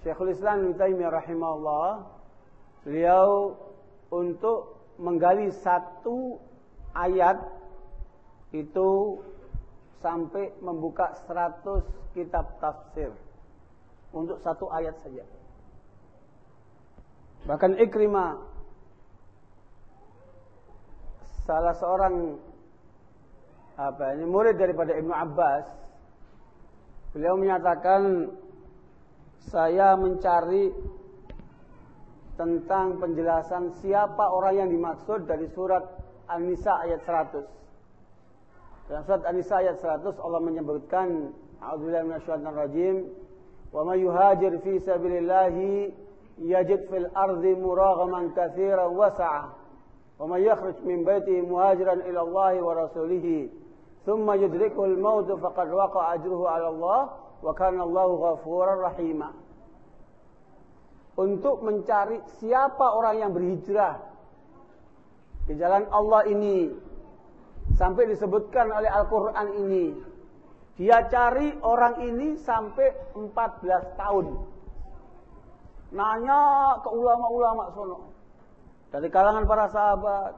Syekhul Islam Ibnu Taimiyah rahimahullah beliau untuk menggali satu ayat itu sampai membuka 100 kitab tafsir untuk satu ayat saja. Bahkan Ikrimah salah seorang apa ini murid daripada Ibnu Abbas beliau menyatakan saya mencari tentang penjelasan siapa orang yang dimaksud dari surat An-Nisa ayat 100. Dalam surat An-Nisa ayat 100 Allah menyebutkan A'udzubillahi minasyaitonir rajim wa may yuhajir fi sabilillahi yajid fil ardi muraghaman katsiran wasa'a wa may yakhruj min baitihi muhajiran ila Allah wa rasulih thumma yudrikuhu al-maut faqad waqa'a ajruhu 'ala Allah wa kana Allahu ghafurar rahima untuk mencari siapa orang yang berhijrah. Ke jalan Allah ini sampai disebutkan oleh Al-Qur'an ini dia cari orang ini sampai 14 tahun. Nanya ke ulama-ulama sono dari kalangan para sahabat.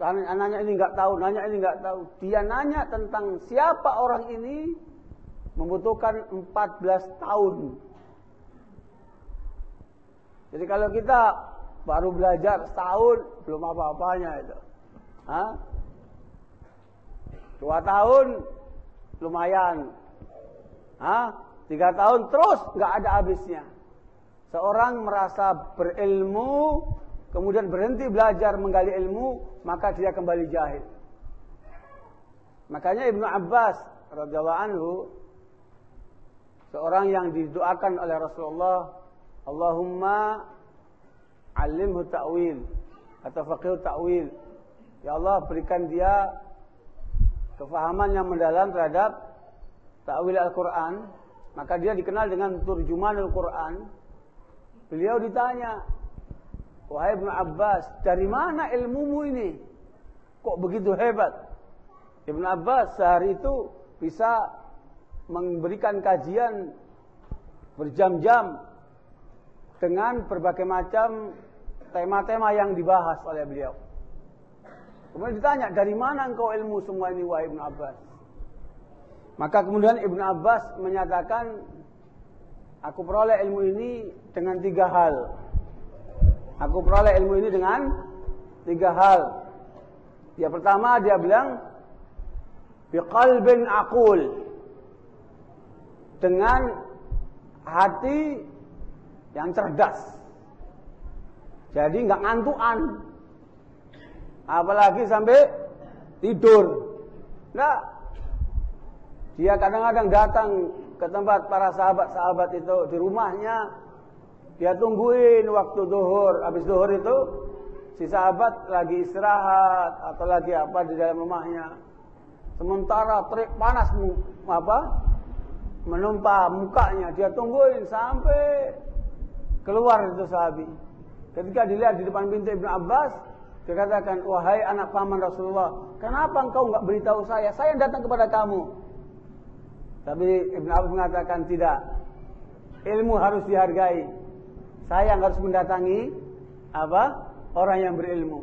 Nanya ini nggak tahu nanya ini nggak tahu. Dia nanya tentang siapa orang ini membutuhkan 14 tahun jadi kalau kita baru belajar setahun belum apa-apanya itu. Hah? Dua tahun lumayan. Hah? Tiga tahun terus nggak ada habisnya. Seorang merasa berilmu, kemudian berhenti belajar menggali ilmu, maka dia kembali jahil. Makanya Ibnu Abbas radhiyallahu anhu seorang yang didoakan oleh Rasulullah Allahumma alimhu ta'wil atau faqih ta'wil. Ya Allah berikan dia kefahaman yang mendalam terhadap ta'wil Al-Quran. Maka dia dikenal dengan turjuman Al-Quran. Beliau ditanya, Wahai Ibn Abbas, dari mana ilmumu ini? Kok begitu hebat? Ibn Abbas sehari itu bisa memberikan kajian berjam-jam dengan berbagai macam tema-tema yang dibahas oleh beliau. Kemudian ditanya, dari mana engkau ilmu semua ini wahai Ibn Abbas? Maka kemudian Ibn Abbas menyatakan, aku peroleh ilmu ini dengan tiga hal. Aku peroleh ilmu ini dengan tiga hal. Yang pertama dia bilang, biqalbin aqul. Dengan hati yang cerdas. Jadi nggak ngantuan. Apalagi sampai tidur. Enggak. Dia kadang-kadang datang ke tempat para sahabat-sahabat itu di rumahnya. Dia tungguin waktu duhur. Habis duhur itu si sahabat lagi istirahat atau lagi apa di dalam rumahnya. Sementara terik panas apa menumpa mukanya, dia tungguin sampai keluar itu sahabat. Ketika dilihat di depan pintu Ibnu Abbas, dia katakan, wahai anak paman Rasulullah, kenapa engkau nggak beritahu saya? Saya yang datang kepada kamu. Tapi Ibnu Abbas mengatakan tidak. Ilmu harus dihargai. Saya yang harus mendatangi apa? Orang yang berilmu.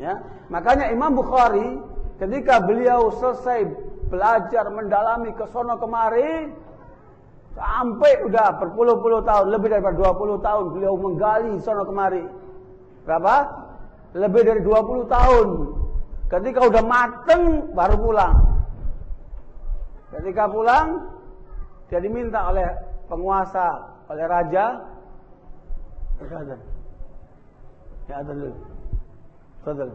Ya, makanya Imam Bukhari ketika beliau selesai belajar mendalami ke sono kemari sampai udah berpuluh-puluh tahun, lebih dari 20 tahun beliau menggali sono kemari. Berapa? Lebih dari 20 tahun. Ketika udah mateng baru pulang. Ketika pulang dia diminta oleh penguasa, oleh raja berkata, Ya dulu. Fadal.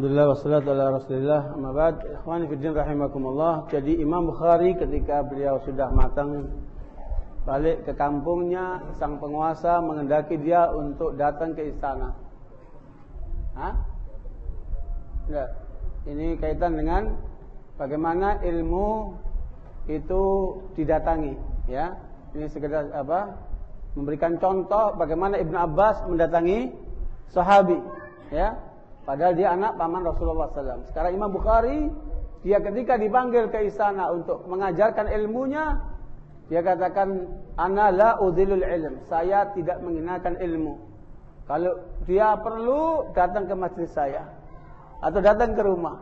Alhamdulillah wassalatu ala rasulillah. Amma ba'd. Ikhwani fiddin rahimakumullah. Jadi Imam Bukhari ketika beliau sudah matang Balik ke kampungnya Sang penguasa mengendaki dia untuk datang ke istana. Hah? Enggak. Ini kaitan dengan Bagaimana ilmu Itu didatangi Ya. Ini sekedar apa Memberikan contoh bagaimana Ibn Abbas mendatangi Sahabi Ya Padahal dia anak paman Rasulullah SAW. Sekarang Imam Bukhari, dia ketika dipanggil ke istana untuk mengajarkan ilmunya, dia katakan, Ana la udhilul ilm. Saya tidak menghinakan ilmu. Kalau dia perlu, datang ke masjid saya. Atau datang ke rumah.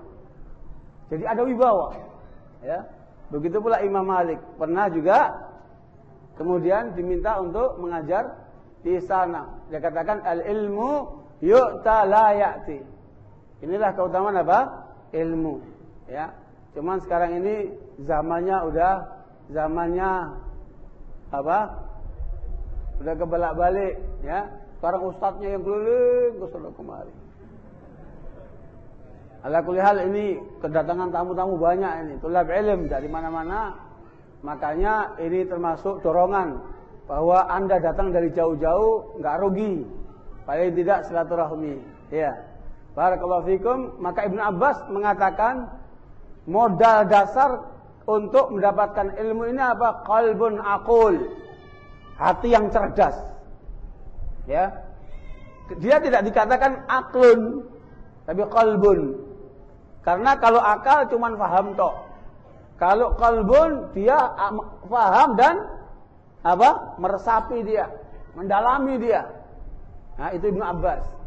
Jadi ada wibawa. Ya. Begitu pula Imam Malik. Pernah juga, kemudian diminta untuk mengajar di istana. Dia katakan, Al-ilmu yu'ta la ya'ti. Inilah keutamaan apa? Ilmu. Ya. Cuman sekarang ini zamannya udah zamannya apa? Udah kebalak-balik, ya. Sekarang ustadznya yang keliling ke kemari. Ala kulli hal ini kedatangan tamu-tamu banyak ini, tulab ilm dari mana-mana. Makanya ini termasuk dorongan bahwa Anda datang dari jauh-jauh nggak rugi. Paling tidak silaturahmi. Ya. Barakallahu fikum. Maka Ibnu Abbas mengatakan modal dasar untuk mendapatkan ilmu ini apa? Qalbun aqul. Hati yang cerdas. Ya. Dia tidak dikatakan aklun, tapi qalbun. Karena kalau akal cuman faham tok. Kalau qalbun dia faham dan apa? meresapi dia, mendalami dia. Nah, itu Ibnu Abbas.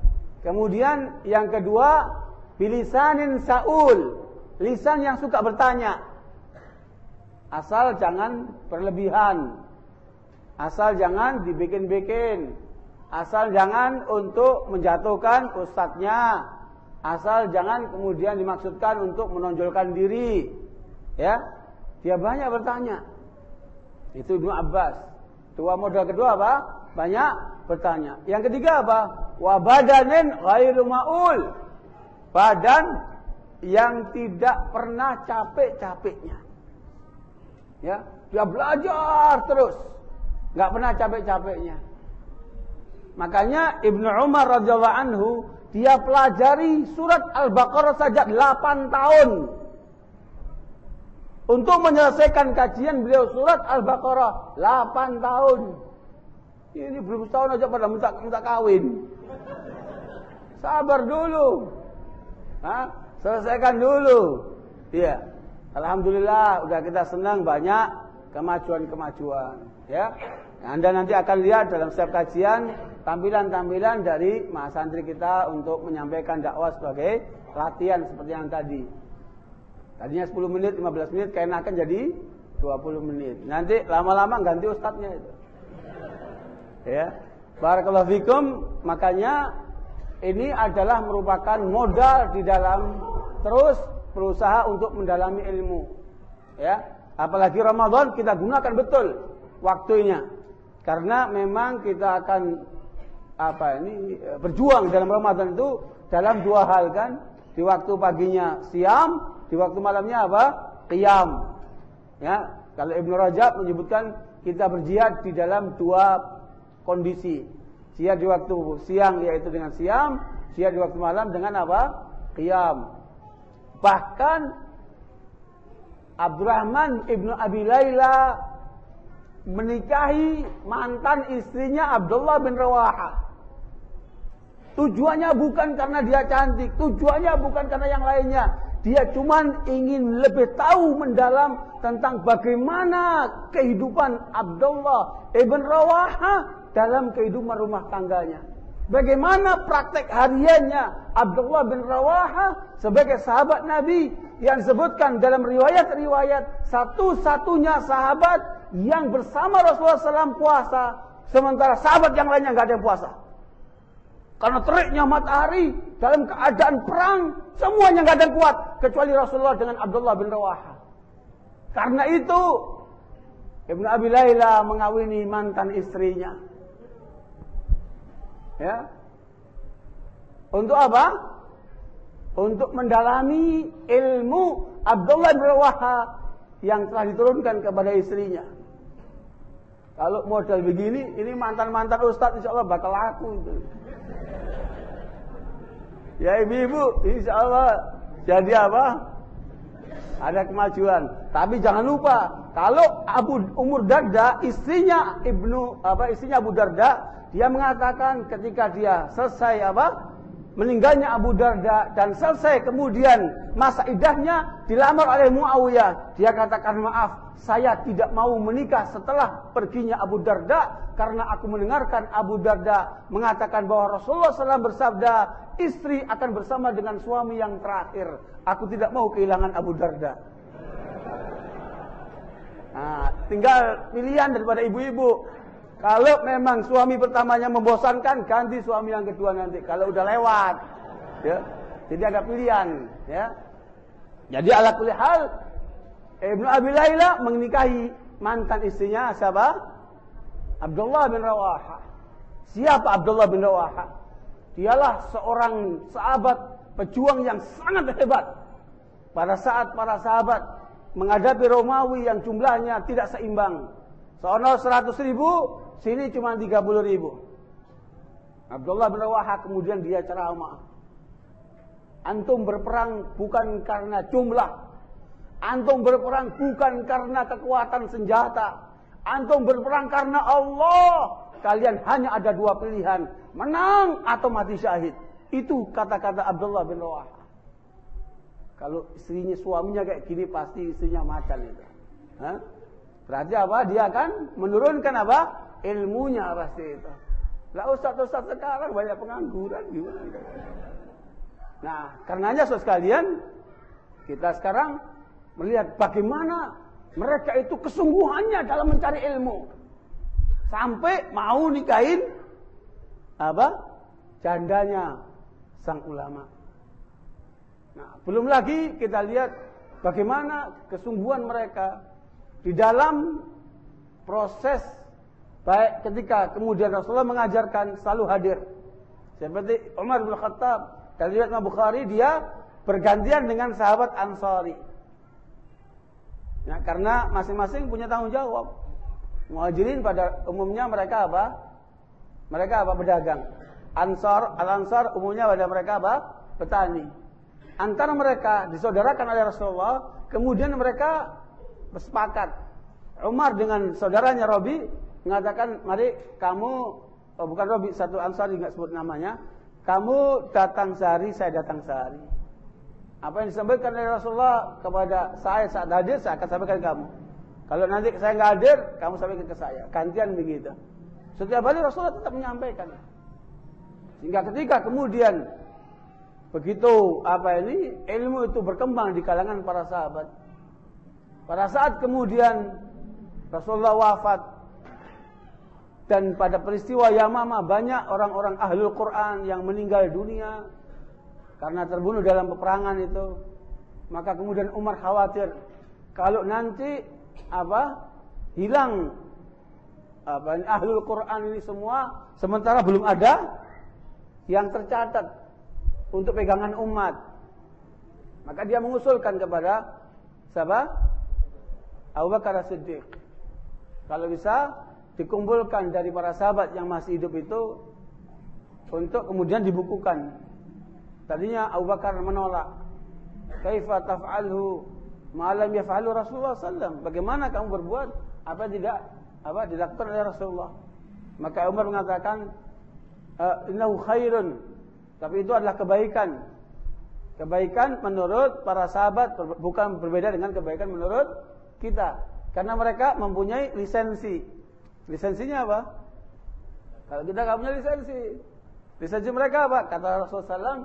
Kemudian yang kedua, bilisanin saul, lisan yang suka bertanya. Asal jangan berlebihan. Asal jangan dibikin-bikin. Asal jangan untuk menjatuhkan ustadznya. Asal jangan kemudian dimaksudkan untuk menonjolkan diri. Ya, dia banyak bertanya. Itu Ibnu Abbas. Dua modal kedua apa? Banyak bertanya. Yang ketiga apa? Wa badanin ghairu maul. Badan yang tidak pernah capek-capeknya. Ya, dia belajar terus. nggak pernah capek-capeknya. Makanya Ibnu Umar radhiyallahu anhu dia pelajari surat Al-Baqarah saja 8 tahun. Untuk menyelesaikan kajian beliau surat Al-Baqarah 8 tahun. Ini belum setahun aja pada minta, minta kawin. Sabar dulu. Hah? Selesaikan dulu. Iya. Alhamdulillah udah kita senang banyak kemajuan-kemajuan. Ya. Anda nanti akan lihat dalam setiap kajian tampilan-tampilan dari mas santri kita untuk menyampaikan dakwah sebagai latihan seperti yang tadi. Tadinya 10 menit, 15 menit, akan jadi 20 menit. Nanti lama-lama ganti ustadznya itu. Ya. Barakallahu fikum, makanya ini adalah merupakan modal di dalam terus berusaha untuk mendalami ilmu. Ya. Apalagi Ramadan kita gunakan betul waktunya. Karena memang kita akan apa ini berjuang dalam Ramadan itu dalam dua hal kan. Di waktu paginya siam, di waktu malamnya apa? Qiyam. Ya, kalau Ibnu Rajab menyebutkan kita berjihad di dalam dua kondisi. Jihad di waktu siang yaitu dengan siam, jihad di waktu malam dengan apa? Qiyam. Bahkan Abdurrahman ibnu Abi Layla menikahi mantan istrinya Abdullah bin Rawaha. Tujuannya bukan karena dia cantik, tujuannya bukan karena yang lainnya. Dia cuma ingin lebih tahu mendalam tentang bagaimana kehidupan Abdullah ibn Rawaha dalam kehidupan rumah tangganya. Bagaimana praktek hariannya Abdullah bin Rawaha sebagai sahabat Nabi yang disebutkan dalam riwayat-riwayat satu-satunya sahabat yang bersama Rasulullah SAW puasa sementara sahabat yang lainnya nggak ada yang puasa. Karena teriknya matahari dalam keadaan perang semuanya nggak ada yang kuat kecuali Rasulullah dengan Abdullah bin Rawaha. Karena itu Ibnu Abi Layla mengawini mantan istrinya. Ya. Untuk apa? untuk mendalami ilmu Abdullah bin Rawaha yang telah diturunkan kepada istrinya. Kalau model begini, ini mantan-mantan ustadz insya Allah bakal laku itu. Ya ibu-ibu, insya Allah jadi apa? Ada kemajuan. Tapi jangan lupa, kalau Abu Umur Darda, istrinya Ibnu apa istrinya Abu Darda, dia mengatakan ketika dia selesai apa? meninggalnya Abu Darda dan selesai kemudian masa idahnya dilamar oleh Muawiyah. Dia katakan maaf, saya tidak mau menikah setelah perginya Abu Darda karena aku mendengarkan Abu Darda mengatakan bahwa Rasulullah SAW bersabda, istri akan bersama dengan suami yang terakhir. Aku tidak mau kehilangan Abu Darda. Nah, tinggal pilihan daripada ibu-ibu. Kalau memang suami pertamanya membosankan, ganti suami yang kedua nanti. Kalau udah lewat, ya. Jadi ada pilihan, ya. Jadi ala kulli hal Ibnu Abi Laila menikahi mantan istrinya siapa? Abdullah bin Rawaha. Siapa Abdullah bin Rawaha? Dialah seorang sahabat pejuang yang sangat hebat. Pada saat para sahabat menghadapi Romawi yang jumlahnya tidak seimbang. Sono 100 ribu, Sini cuma 30 ribu. Abdullah bin Rawaha kemudian dia ceramah. Antum berperang bukan karena jumlah. Antum berperang bukan karena kekuatan senjata. Antum berperang karena Allah. Kalian hanya ada dua pilihan. Menang atau mati syahid. Itu kata-kata Abdullah bin Rawaha. Kalau istrinya suaminya kayak gini pasti istrinya macan itu. Hah? Berarti apa? Dia akan menurunkan apa? Ilmunya pasti itu. Lah ustaz-ustaz sekarang banyak pengangguran gimana? Nah, karenanya saudara sekalian, kita sekarang melihat bagaimana mereka itu kesungguhannya dalam mencari ilmu. Sampai mau nikahin apa? Jandanya sang ulama. Nah, belum lagi kita lihat bagaimana kesungguhan mereka di dalam proses Baik ketika kemudian Rasulullah mengajarkan selalu hadir. Seperti Umar bin Khattab. Dari riwayat Bukhari dia bergantian dengan sahabat Ansari. Ya, karena masing-masing punya tanggung jawab. Muhajirin pada umumnya mereka apa? Mereka apa? Pedagang. Ansar, al-Ansar umumnya pada mereka apa? Petani. Antara mereka disaudarakan oleh Rasulullah, kemudian mereka bersepakat. Umar dengan saudaranya Robi mengatakan, mari kamu, oh bukan Robi, satu Ansari nggak sebut namanya, kamu datang sehari, saya datang sehari. Apa yang disampaikan oleh Rasulullah kepada saya saat hadir, saya akan sampaikan kamu. Kalau nanti saya nggak hadir, kamu sampaikan ke saya. Gantian begitu. Setiap hari Rasulullah tetap menyampaikan. Sehingga ketika kemudian begitu apa ini ilmu itu berkembang di kalangan para sahabat. Pada saat kemudian Rasulullah wafat, dan pada peristiwa Yamama banyak orang-orang ahlul Quran yang meninggal dunia karena terbunuh dalam peperangan itu. Maka kemudian Umar khawatir kalau nanti apa hilang apa ahlul Quran ini semua sementara belum ada yang tercatat untuk pegangan umat. Maka dia mengusulkan kepada siapa? Abu Bakar Siddiq. Kalau bisa dikumpulkan dari para sahabat yang masih hidup itu untuk kemudian dibukukan. Tadinya Abu Bakar menolak. Kaifa taf'alhu ma lam yaf'alu Rasulullah sallam? Bagaimana kamu berbuat apa tidak apa dilakukan oleh Rasulullah? Maka Umar mengatakan eh, innahu khairun. Tapi itu adalah kebaikan. Kebaikan menurut para sahabat bukan berbeda dengan kebaikan menurut kita. Karena mereka mempunyai lisensi Lisensinya apa? Kalau kita nggak punya lisensi, lisensi mereka apa? Kata Rasulullah SAW,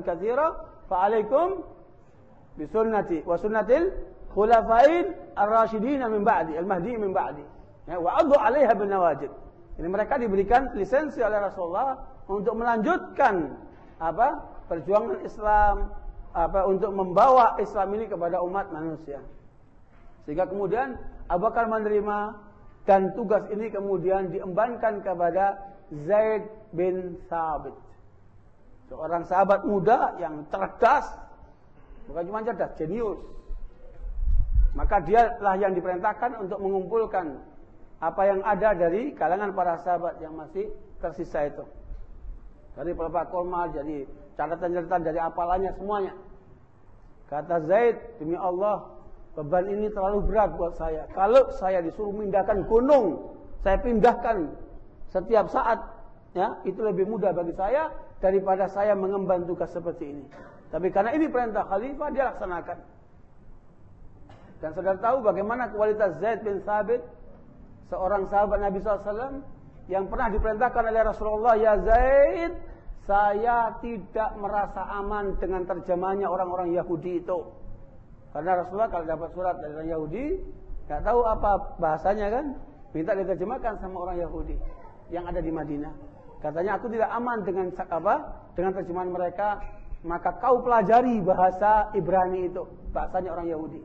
katsira fa alaikum bi sunnati wa sunnatil khulafain ar-rasyidin min ba'di, al-mahdi min ba'di. Ya, wa addu 'alaiha bin nawajid. Ini mereka diberikan lisensi oleh Rasulullah untuk melanjutkan apa? perjuangan Islam apa untuk membawa Islam ini kepada umat manusia. Sehingga kemudian Abu Bakar menerima dan tugas ini kemudian diembankan kepada Zaid bin Thabit. Seorang sahabat muda yang cerdas, bukan cuma cerdas, jenius. Maka dialah yang diperintahkan untuk mengumpulkan apa yang ada dari kalangan para sahabat yang masih tersisa itu. Dari pelapa kolma, jadi catatan-catatan dari apalannya semuanya. Kata Zaid, demi Allah, beban ini terlalu berat buat saya. Kalau saya disuruh pindahkan gunung, saya pindahkan setiap saat, ya itu lebih mudah bagi saya daripada saya mengemban tugas seperti ini. Tapi karena ini perintah khalifah, dia laksanakan. Dan saudara tahu bagaimana kualitas Zaid bin Sabit, seorang sahabat Nabi SAW, yang pernah diperintahkan oleh Rasulullah, Ya Zaid, saya tidak merasa aman dengan terjemahnya orang-orang Yahudi itu. Karena Rasulullah kalau dapat surat dari orang Yahudi, nggak tahu apa bahasanya kan, minta diterjemahkan sama orang Yahudi yang ada di Madinah. Katanya aku tidak aman dengan apa? Dengan terjemahan mereka, maka kau pelajari bahasa Ibrani itu, bahasanya orang Yahudi.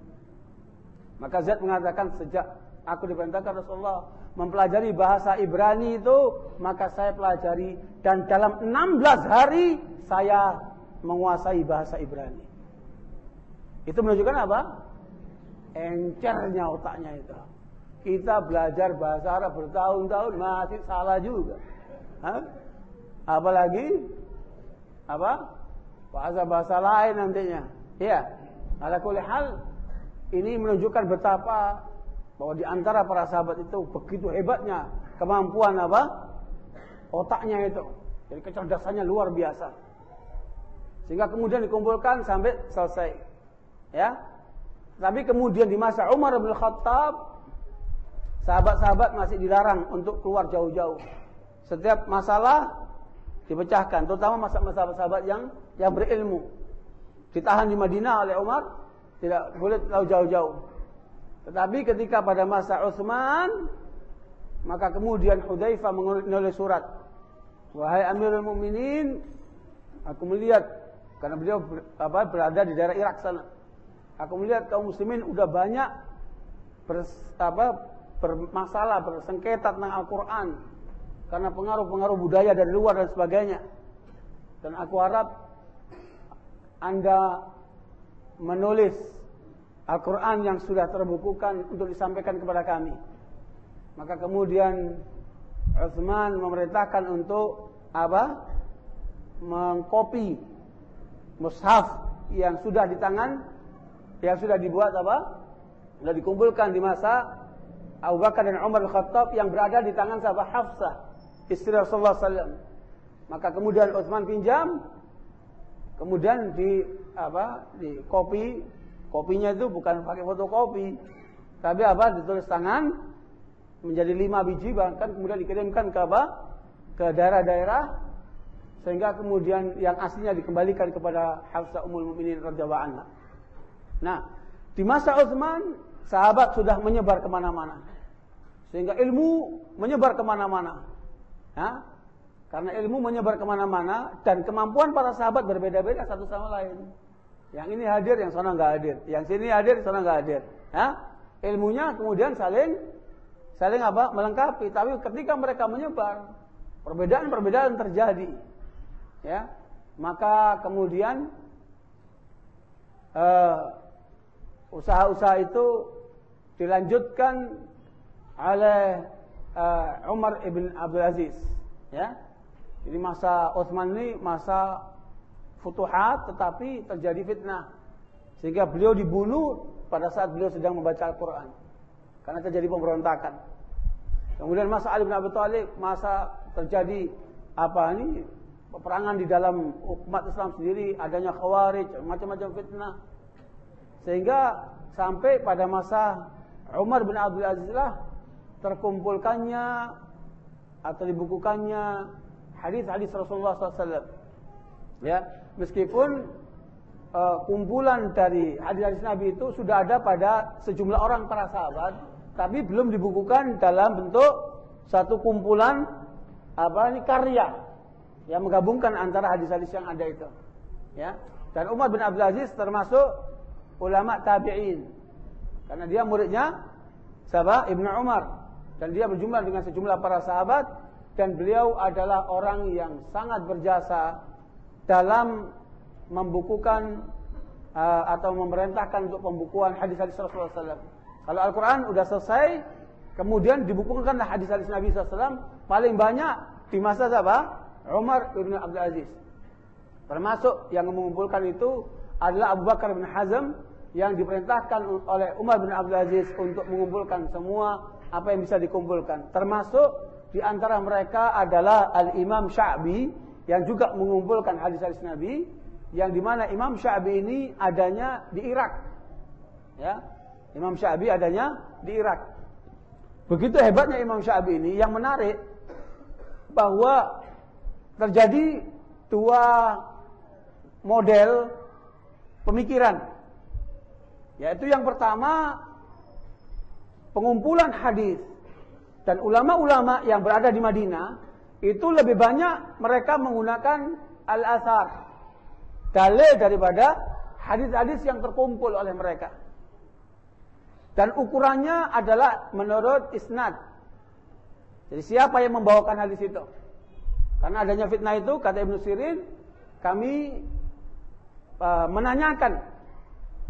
Maka Zaid mengatakan sejak aku diperintahkan Rasulullah mempelajari bahasa Ibrani itu, maka saya pelajari dan dalam 16 hari saya menguasai bahasa Ibrani. Itu menunjukkan apa? Encernya otaknya itu. Kita belajar bahasa Arab bertahun-tahun masih salah juga. Hah? Apalagi apa? Bahasa-bahasa lain nantinya. Iya. Ala kulli hal ini menunjukkan betapa bahwa di antara para sahabat itu begitu hebatnya kemampuan apa? Otaknya itu. Jadi kecerdasannya luar biasa. Sehingga kemudian dikumpulkan sampai selesai. Ya. Tapi kemudian di masa Umar bin Khattab sahabat-sahabat masih dilarang untuk keluar jauh-jauh. Setiap masalah dipecahkan, terutama masalah sahabat yang yang berilmu. Ditahan di Madinah oleh Umar, tidak boleh tahu jauh-jauh. Tetapi ketika pada masa Utsman, maka kemudian Hudzaifah menulis surat, "Wahai Amirul Mukminin, aku melihat karena beliau berada di daerah Irak sana. Aku melihat kaum muslimin udah banyak apa, bermasalah, bersengketa tentang Al-Qur'an karena pengaruh-pengaruh budaya dari luar dan sebagainya. Dan aku harap Anda menulis Al-Quran yang sudah terbukukan untuk disampaikan kepada kami. Maka kemudian Uthman memerintahkan untuk apa? Mengkopi mushaf yang sudah di tangan yang sudah dibuat apa? Sudah dikumpulkan di masa Abu Bakar dan Umar Al-Khattab yang berada di tangan sahabat Hafsah, istri Rasulullah SAW. Maka kemudian Uthman pinjam, kemudian di apa? Di kopi Kopinya itu bukan pakai fotokopi, tapi apa? Ditulis tangan menjadi lima biji bahkan kemudian dikirimkan ke apa? Ke daerah-daerah sehingga kemudian yang aslinya dikembalikan kepada Hafsah Ummul Mukminin radhiyallahu anha. Nah, di masa Utsman sahabat sudah menyebar ke mana-mana sehingga ilmu menyebar ke mana-mana. Ya? Karena ilmu menyebar ke mana-mana dan kemampuan para sahabat berbeda-beda satu sama lain. Yang ini hadir, yang sana nggak hadir. Yang sini hadir, sana nggak hadir. Ya? Ilmunya kemudian saling saling apa? Melengkapi. Tapi ketika mereka menyebar, perbedaan-perbedaan terjadi. Ya, maka kemudian eh, usaha-usaha itu dilanjutkan oleh uh, Umar ibn Abdul Aziz. Ya, jadi masa Utsman ini masa futuhat tetapi terjadi fitnah. Sehingga beliau dibunuh pada saat beliau sedang membaca Al-Quran. Karena terjadi pemberontakan. Kemudian masa Ali bin Abi Thalib, masa terjadi apa ini peperangan di dalam umat Islam sendiri, adanya khawarij, macam-macam fitnah. Sehingga sampai pada masa Umar bin Abdul Aziz lah terkumpulkannya atau dibukukannya hadis-hadis Rasulullah SAW. Ya, meskipun uh, kumpulan dari hadis-hadis Nabi itu sudah ada pada sejumlah orang para sahabat, tapi belum dibukukan dalam bentuk satu kumpulan apa ini karya yang menggabungkan antara hadis-hadis yang ada itu. Ya. Dan Umar bin Abdul Aziz termasuk ulama tabi'in. Karena dia muridnya sahabat Ibnu Umar dan dia berjumlah dengan sejumlah para sahabat dan beliau adalah orang yang sangat berjasa dalam membukukan uh, atau memerintahkan untuk pembukuan hadis-hadis Rasulullah SAW. Kalau Al-Quran sudah selesai, kemudian dibukukanlah hadis-hadis Nabi SAW paling banyak di masa siapa? Umar bin Abdul Aziz. Termasuk yang mengumpulkan itu adalah Abu Bakar bin Hazm yang diperintahkan oleh Umar bin Abdul Aziz untuk mengumpulkan semua apa yang bisa dikumpulkan. Termasuk di antara mereka adalah Al-Imam Sya'bi yang juga mengumpulkan hadis-hadis Nabi yang di mana Imam Syabi ini adanya di Irak. Ya, Imam Syabi adanya di Irak. Begitu hebatnya Imam Syabi ini, yang menarik bahwa terjadi dua model pemikiran. Yaitu yang pertama pengumpulan hadis dan ulama-ulama yang berada di Madinah itu lebih banyak mereka menggunakan al-athar dalil daripada hadis-hadis yang terkumpul oleh mereka. Dan ukurannya adalah menurut isnad. Jadi siapa yang membawakan hadis itu? Karena adanya fitnah itu, kata Ibnu Sirin, kami uh, menanyakan.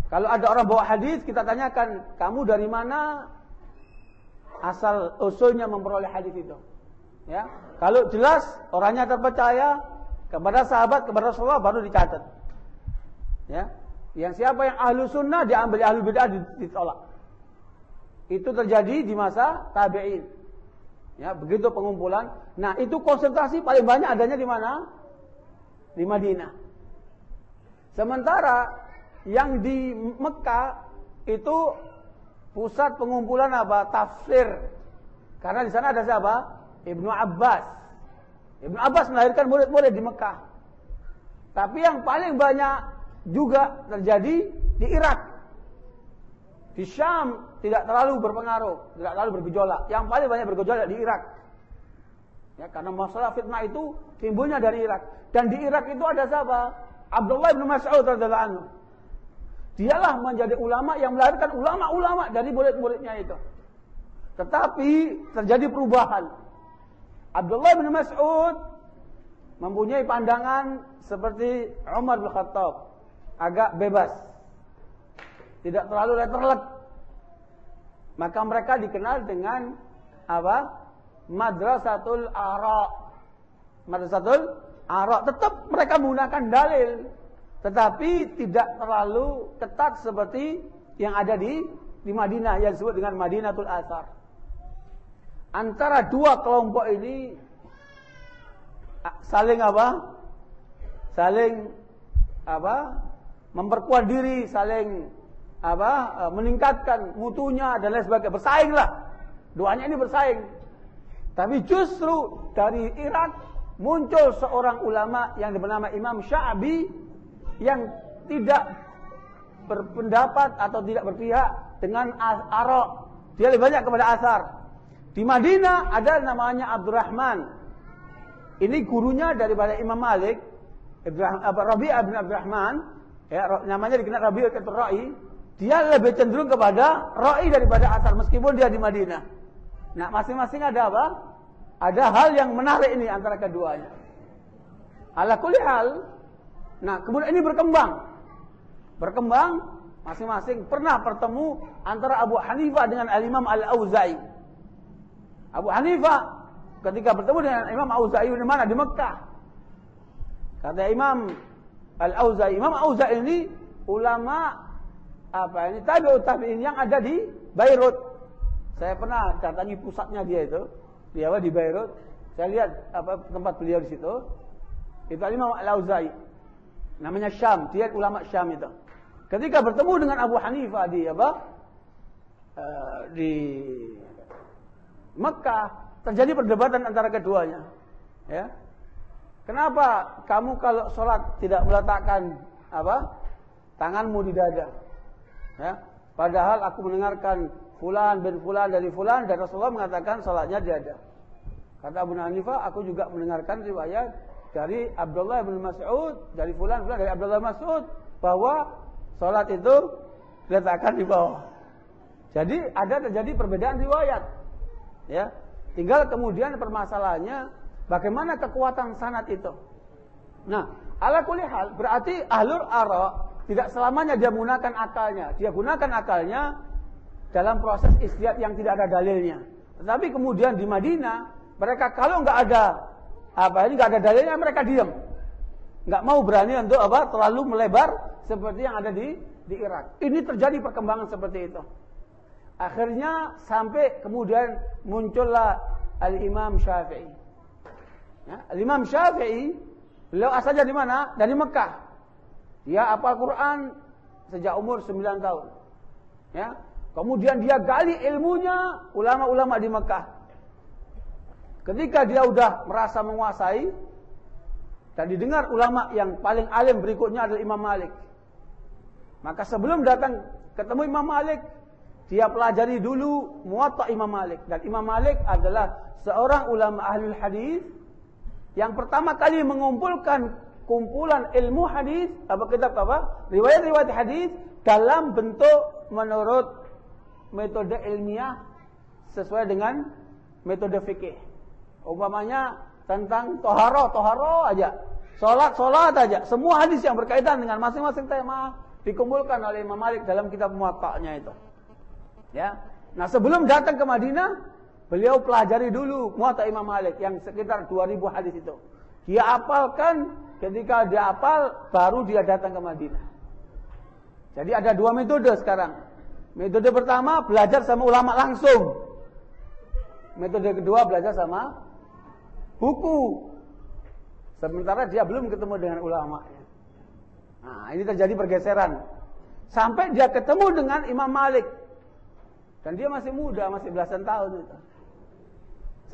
Kalau ada orang bawa hadis, kita tanyakan, kamu dari mana asal usulnya memperoleh hadis itu? Ya, kalau jelas orangnya terpercaya kepada sahabat, kepada Rasulullah baru dicatat. Ya. Yang siapa yang ahlu sunnah diambil ahlu bid'ah ditolak. Itu terjadi di masa tabi'in. Ya, begitu pengumpulan. Nah, itu konsentrasi paling banyak adanya di mana? Di Madinah. Sementara yang di Mekah itu pusat pengumpulan apa? Tafsir. Karena di sana ada siapa? Ibnu Abbas. Ibnu Abbas melahirkan murid-murid di Mekah. Tapi yang paling banyak juga terjadi di Irak. Di Syam tidak terlalu berpengaruh, tidak terlalu bergejolak. Yang paling banyak bergejolak di Irak. Ya, karena masalah fitnah itu timbulnya dari Irak. Dan di Irak itu ada siapa? Abdullah bin Mas'ud radhiyallahu anhu. Dialah menjadi ulama yang melahirkan ulama-ulama dari murid-muridnya itu. Tetapi terjadi perubahan. Abdullah bin Mas'ud mempunyai pandangan seperti Umar bin Khattab agak bebas. Tidak terlalu letterlet. Maka mereka dikenal dengan apa? Madrasatul Ara. Madrasatul Ara. Tetap mereka menggunakan dalil. Tetapi tidak terlalu ketat seperti yang ada di di Madinah yang disebut dengan Madinatul Asar. Antara dua kelompok ini saling apa? Saling apa? memperkuat diri, saling apa meningkatkan mutunya dan lain sebagainya. Bersainglah. Doanya ini bersaing. Tapi justru dari Irak muncul seorang ulama yang bernama Imam Sya'bi yang tidak berpendapat atau tidak berpihak dengan Arok. Dia lebih banyak kepada asar. Di Madinah ada namanya Abdurrahman. Ini gurunya daripada Imam Malik, Rabi'ah bin Abdurrahman ya namanya dikenal Rabi'atul Ra'i, dia lebih cenderung kepada Ra'i daripada Asar meskipun dia di Madinah. Nah, masing-masing ada apa? Ada hal yang menarik ini antara keduanya. Ala nah kemudian ini berkembang. Berkembang masing-masing pernah bertemu antara Abu Hanifah dengan Al-Imam Al-Auza'i. Abu Hanifah ketika bertemu dengan Imam Auza'i di mana? Di Mekah. Kata Imam Al-Auza'i. Imam Auza'i ini ulama apa ini tabi'ut tabi'in yang ada di Beirut. Saya pernah datangi pusatnya dia itu. Dia di Beirut. Saya lihat apa tempat beliau di situ. Itu Imam Al-Auza'i. Namanya Syam, dia ulama Syam itu. Ketika bertemu dengan Abu Hanifah di apa? Uh, di Mekah terjadi perdebatan antara keduanya. Ya. Kenapa kamu kalau sholat tidak meletakkan apa tanganmu di dada? Ya, padahal aku mendengarkan fulan bin fulan dari fulan dan Rasulullah mengatakan sholatnya di dada. Kata Abu Hanifah, aku juga mendengarkan riwayat dari Abdullah bin Mas'ud dari fulan fulan dari Abdullah bin Mas'ud bahwa sholat itu diletakkan di bawah. Jadi ada terjadi perbedaan riwayat. Ya, tinggal kemudian permasalahannya Bagaimana kekuatan sanat itu? Nah, ala kulli hal berarti ahlul ara tidak selamanya dia menggunakan akalnya. Dia gunakan akalnya dalam proses istiad yang tidak ada dalilnya. Tetapi kemudian di Madinah mereka kalau nggak ada apa ini nggak ada dalilnya mereka diam. Nggak mau berani untuk apa terlalu melebar seperti yang ada di di Irak. Ini terjadi perkembangan seperti itu. Akhirnya sampai kemudian muncullah Al-Imam Syafi'i. Ya, Al-Imam Syafi'i beliau asalnya di mana? Dari Mekah. Dia apa Quran sejak umur 9 tahun. Ya. Kemudian dia gali ilmunya ulama-ulama di Mekah. Ketika dia sudah merasa menguasai dan didengar ulama yang paling alim berikutnya adalah Imam Malik. Maka sebelum datang ketemu Imam Malik, dia pelajari dulu Muwatta Imam Malik dan Imam Malik adalah seorang ulama ahli hadis yang pertama kali mengumpulkan kumpulan ilmu hadis, apa kitab apa? Riwayat-riwayat hadis dalam bentuk menurut metode ilmiah sesuai dengan metode fikih. Umpamanya tentang toharo, toharo aja. Salat, salat aja. Semua hadis yang berkaitan dengan masing-masing tema dikumpulkan oleh Imam Malik dalam kitab Muwatta'nya itu. Ya. Nah, sebelum datang ke Madinah, beliau pelajari dulu Muwatta' Imam Malik yang sekitar 2000 hadis itu. Dia apalkan Ketika dia hafal, baru dia datang ke Madinah. Jadi ada dua metode sekarang. Metode pertama belajar sama ulama langsung. Metode kedua belajar sama buku. Sementara dia belum ketemu dengan ulama. Nah, ini terjadi pergeseran. Sampai dia ketemu dengan Imam Malik. Dan dia masih muda, masih belasan tahun itu.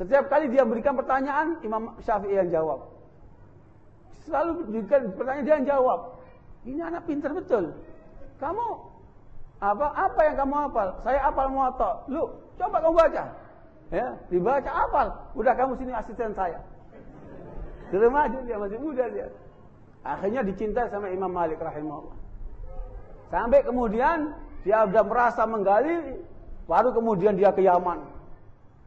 Setiap kali dia memberikan pertanyaan, Imam Syafi'i yang jawab. Selalu juga pertanyaan dia yang jawab. Ini anak pintar betul. Kamu apa apa yang kamu hafal? Saya hafal muwatta. Lu coba kamu baca. Ya, dibaca hafal. Udah kamu sini asisten saya. Sudah maju dia masih muda dia. Akhirnya dicintai sama Imam Malik rahimahullah. Sampai kemudian dia sudah merasa menggali, baru kemudian dia ke Yaman.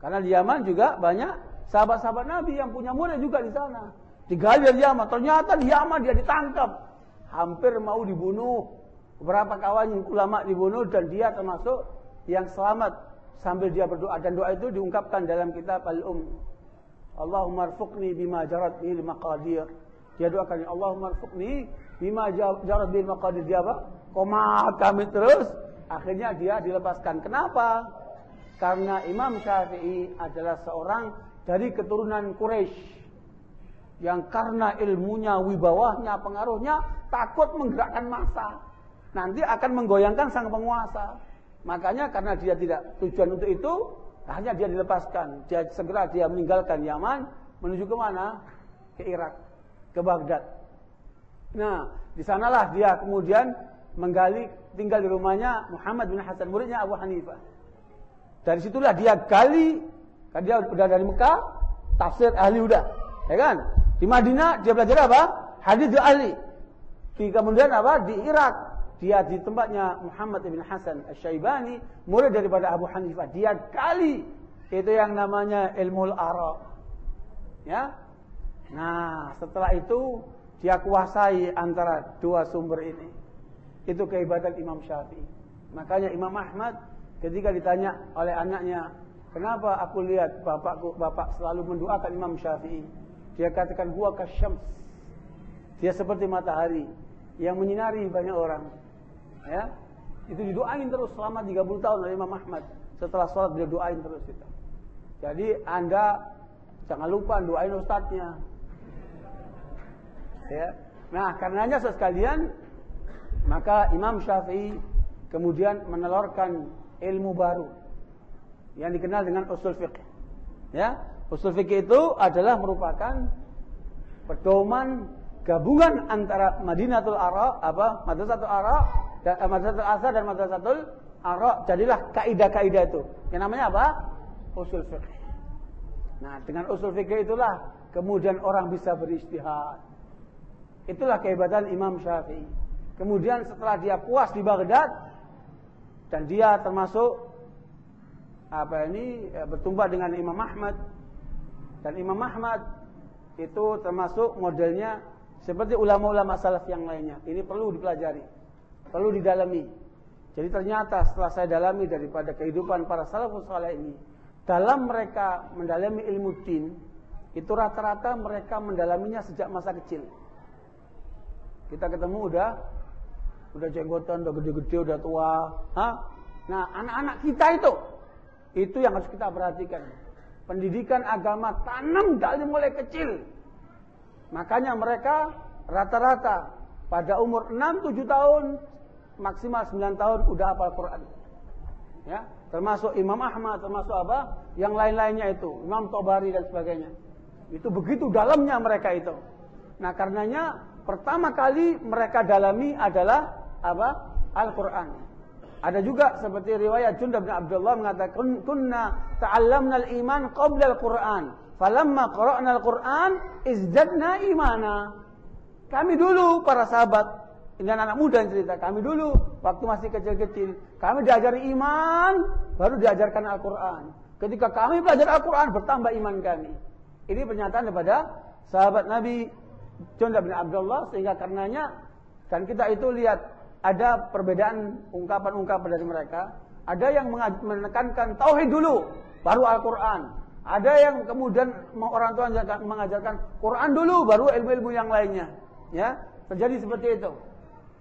Karena di Yaman juga banyak sahabat-sahabat Nabi yang punya murid juga di sana. Digali dari Yaman. Ternyata di Yaman dia ditangkap. Hampir mau dibunuh. Beberapa kawan ulama dibunuh dan dia termasuk yang selamat sambil dia berdoa dan doa itu diungkapkan dalam kitab Al-Um. Allahumma rfuqni bima jarat bil maqadir. Dia doakan Allahumma rfuqni bima jarat bil maqadir. Dia apa? Koma kami terus. Akhirnya dia dilepaskan. Kenapa? Karena Imam Syafi'i adalah seorang dari keturunan Quraisy yang karena ilmunya, wibawahnya, pengaruhnya takut menggerakkan massa. Nanti akan menggoyangkan sang penguasa. Makanya karena dia tidak tujuan untuk itu, hanya dia dilepaskan. Dia segera dia meninggalkan Yaman menuju ke mana? Ke Irak, ke Baghdad. Nah, di sanalah dia kemudian menggali tinggal di rumahnya Muhammad bin Hasan muridnya Abu Hanifah. Dari situlah dia gali, kan dia udah dari Mekah, tafsir ahli udah, ya kan? Di Madinah dia belajar apa? Hadis ahli. Di kemudian apa? Di Irak dia di tempatnya Muhammad bin Hasan Asy-Syaibani, murid daripada Abu Hanifah. Dia kali itu yang namanya ilmu al Ya. Nah, setelah itu dia kuasai antara dua sumber ini. Itu kehebatan Imam Syafi'i. Makanya Imam Ahmad ketika ditanya oleh anaknya, "Kenapa aku lihat bapakku bapak selalu mendoakan Imam Syafi'i?" Dia katakan huwa kasyams. Dia seperti matahari yang menyinari banyak orang. Ya. Itu didoain terus selama 30 tahun oleh Imam Ahmad. Setelah sholat dia doain terus itu. Jadi Anda jangan lupa doain ustadznya. Ya. Nah, karenanya sekalian maka Imam Syafi'i kemudian menelurkan ilmu baru yang dikenal dengan usul fiqh. Ya, Usul fikih itu adalah merupakan pedoman gabungan antara Madinatul Ara, apa? Madrasatul Ara dan eh, Madrasatul Asar dan Madrasatul Ara. Jadilah kaidah-kaidah itu. Yang namanya apa? Usul fikih. Nah, dengan usul fikih itulah kemudian orang bisa beristihad. Itulah kehebatan Imam Syafi'i. Kemudian setelah dia puas di Baghdad dan dia termasuk apa ini eh, bertumbah dengan Imam Ahmad dan Imam Ahmad itu termasuk modelnya seperti ulama-ulama salaf yang lainnya. Ini perlu dipelajari, perlu didalami. Jadi ternyata setelah saya dalami daripada kehidupan para salafus saleh ini, dalam mereka mendalami ilmu din, itu rata-rata mereka mendalaminya sejak masa kecil. Kita ketemu udah udah jenggotan, udah gede-gede, udah tua. Hah? Nah, anak-anak kita itu itu yang harus kita perhatikan. Pendidikan agama tanam dari mulai kecil. Makanya mereka rata-rata pada umur 6 7 tahun maksimal 9 tahun udah hafal Quran. Ya, termasuk Imam Ahmad, termasuk apa? Yang lain-lainnya itu, Imam Tobari dan sebagainya. Itu begitu dalamnya mereka itu. Nah, karenanya pertama kali mereka dalami adalah apa? Al-Qur'an. Ada juga seperti riwayat Jundab bin Abdullah mengatakan kunna ta'allamna al-iman qabla al-Qur'an. Falamma qara'na al-Qur'an izdadna imana. Kami dulu para sahabat ini anak, muda yang cerita. Kami dulu waktu masih kecil-kecil, kami diajari iman, baru diajarkan Al-Quran. Ketika kami belajar Al-Quran, bertambah iman kami. Ini pernyataan daripada sahabat Nabi John bin Abdullah, sehingga karenanya, kan kita itu lihat ada perbedaan ungkapan-ungkapan dari mereka. Ada yang menekankan tauhid dulu, baru Al-Quran. Ada yang kemudian orang tua mengajarkan Quran dulu, baru ilmu-ilmu yang lainnya. Ya, terjadi seperti itu.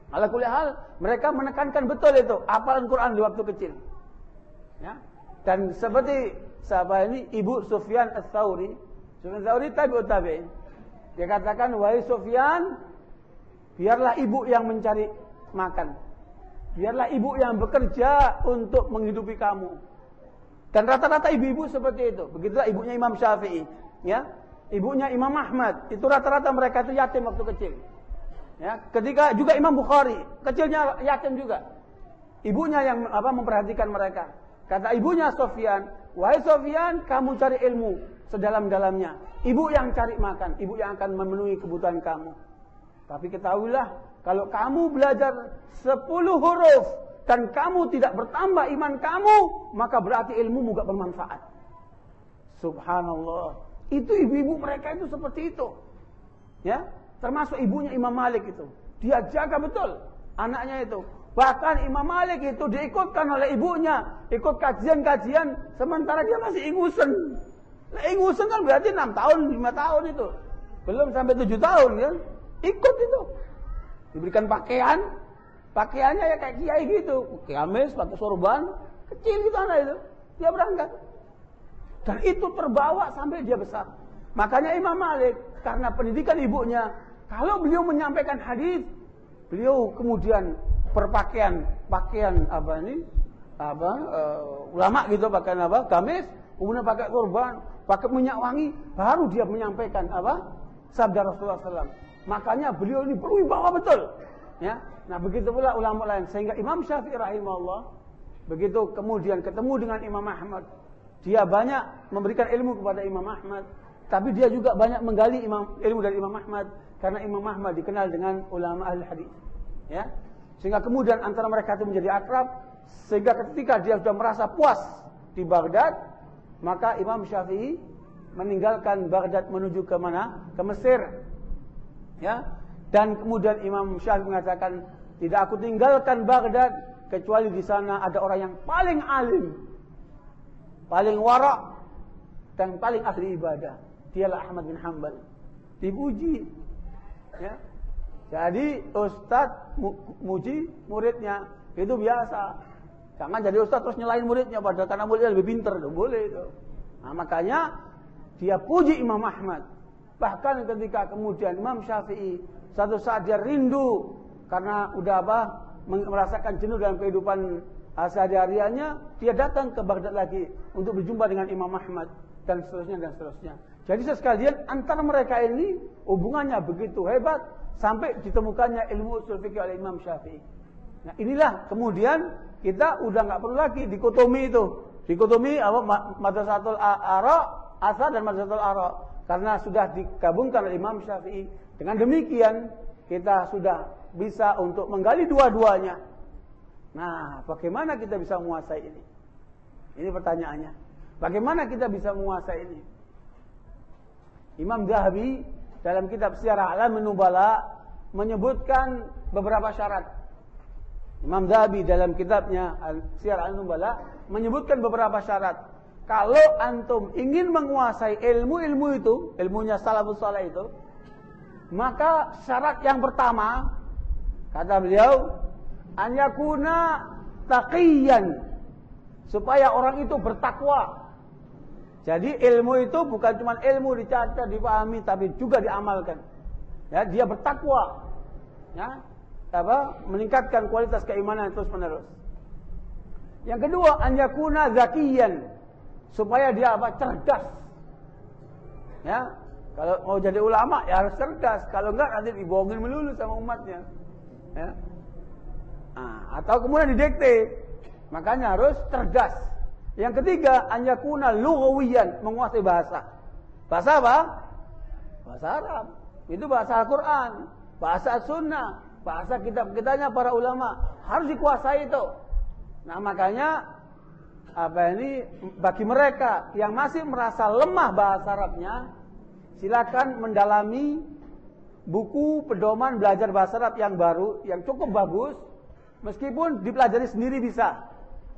Ala hal, mereka menekankan betul itu hafalan Quran di waktu kecil. Ya. Dan seperti sahabat ini Ibu Sufyan Ats-Tsauri, Sufyan Ats-Tsauri tabi'ut tabi'in. Dia katakan, "Wahai Sufyan, biarlah ibu yang mencari makan. Biarlah ibu yang bekerja untuk menghidupi kamu." Dan rata-rata ibu-ibu seperti itu. Begitulah ibunya Imam Syafi'i, ya. Ibunya Imam Ahmad, itu rata-rata mereka itu yatim waktu kecil. Ya, ketika juga Imam Bukhari, kecilnya yatim juga. Ibunya yang apa memperhatikan mereka. Kata ibunya Sofyan, "Wahai Sofyan, kamu cari ilmu sedalam-dalamnya. Ibu yang cari makan, ibu yang akan memenuhi kebutuhan kamu." Tapi ketahuilah, kalau kamu belajar 10 huruf dan kamu tidak bertambah iman kamu, maka berarti ilmu gak bermanfaat. Subhanallah. Itu ibu-ibu mereka itu seperti itu. Ya, Termasuk ibunya Imam Malik itu. Dia jaga betul anaknya itu. Bahkan Imam Malik itu diikutkan oleh ibunya. Ikut kajian-kajian. Sementara dia masih ingusen. Nah, ingusen kan berarti 6 tahun, 5 tahun itu. Belum sampai 7 tahun kan. Ikut itu. Diberikan pakaian. Pakaiannya ya kayak kiai gitu. Kiamis, pakai sorban. Kecil gitu anak itu. Dia berangkat. Dan itu terbawa sampai dia besar. Makanya Imam Malik karena pendidikan ibunya kalau beliau menyampaikan hadis, beliau kemudian berpakaian pakaian apa ini? Apa? Uh, ulama gitu pakaian apa? Gamis, kemudian pakai korban, pakai minyak wangi, baru dia menyampaikan apa? Sabda Rasulullah SAW. Makanya beliau ini berwibawa betul. Ya. Nah, begitu pula ulama lain sehingga Imam Syafi'i rahimahullah begitu kemudian ketemu dengan Imam Ahmad, dia banyak memberikan ilmu kepada Imam Ahmad, tapi dia juga banyak menggali imam, ilmu dari Imam Ahmad karena Imam Ahmad dikenal dengan ulama ahli hadis. Ya. Sehingga kemudian antara mereka itu menjadi akrab sehingga ketika dia sudah merasa puas di Baghdad, maka Imam Syafi'i meninggalkan Baghdad menuju ke mana? Ke Mesir. Ya. Dan kemudian Imam Syafi'i mengatakan, "Tidak aku tinggalkan Baghdad kecuali di sana ada orang yang paling alim, paling warak dan paling ahli ibadah. Dialah Ahmad bin Hanbal." Dipuji Ya. Jadi ustadz muji muridnya itu biasa. Jangan jadi ustadz terus nyelain muridnya padahal karena muridnya lebih pinter, boleh itu. Nah, makanya dia puji Imam Ahmad. Bahkan ketika kemudian Imam Syafi'i satu saat dia rindu karena udah apa merasakan jenuh dalam kehidupan sehari-hariannya, dia datang ke Baghdad lagi untuk berjumpa dengan Imam Ahmad dan seterusnya dan seterusnya. Jadi sekalian antara mereka ini hubungannya begitu hebat sampai ditemukannya ilmu usul fikih oleh Imam Syafi'i. Nah, inilah kemudian kita udah nggak perlu lagi dikotomi itu. Dikotomi apa madrasatul ara, asar dan madrasatul ara karena sudah digabungkan oleh Imam Syafi'i. Dengan demikian kita sudah bisa untuk menggali dua-duanya. Nah, bagaimana kita bisa menguasai ini? Ini pertanyaannya. Bagaimana kita bisa menguasai ini? Imam Zahabi dalam kitab Syiar A'lam Nubala menyebutkan beberapa syarat. Imam Zahabi dalam kitabnya Syiar Al-Nubala menyebutkan beberapa syarat. Kalau antum ingin menguasai ilmu-ilmu itu, ilmunya salafus saleh itu, maka syarat yang pertama kata beliau anyakuna taqiyan supaya orang itu bertakwa. Jadi ilmu itu bukan cuma ilmu dicatat, dipahami tapi juga diamalkan. Ya, dia bertakwa. Ya, apa? Meningkatkan kualitas keimanan terus menerus. Yang kedua, anyakuna zakiyan supaya dia apa cerdas ya kalau mau jadi ulama ya harus cerdas. Kalau enggak nanti dibohongin melulu sama umatnya. Ya. Nah, atau kemudian didekte makanya harus cerdas. Yang ketiga anyakuna lughawiyan menguasai bahasa. Bahasa apa? Bahasa Arab. Itu bahasa Al-Quran bahasa Sunnah bahasa kitab-kitabnya para ulama. Harus dikuasai itu. Nah makanya apa ini bagi mereka yang masih merasa lemah bahasa Arabnya silakan mendalami buku pedoman belajar bahasa Arab yang baru yang cukup bagus meskipun dipelajari sendiri bisa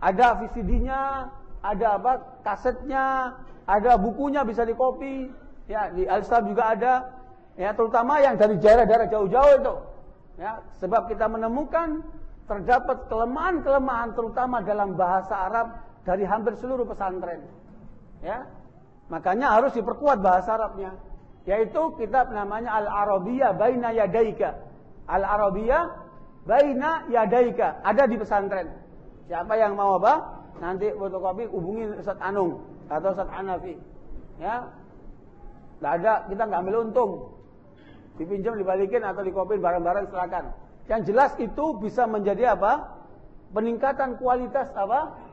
ada VCD-nya ada apa kasetnya ada bukunya bisa dikopi ya di Alstab juga ada ya terutama yang dari daerah-daerah jauh-jauh itu ya sebab kita menemukan terdapat kelemahan-kelemahan terutama dalam bahasa Arab dari hampir seluruh pesantren. Ya. Makanya harus diperkuat bahasa Arabnya. Yaitu kitab namanya Al-Arabiyah Baina Yadaika. Al-Arabiyah Baina Yadaika. Ada di pesantren. Siapa yang mau apa? Nanti fotokopi hubungi Ustaz Anung atau Ustaz Hanafi. Ya. Tidak ada, kita nggak ambil untung. Dipinjam, dibalikin atau dikopin barang-barang silakan. Yang jelas itu bisa menjadi apa? Peningkatan kualitas apa?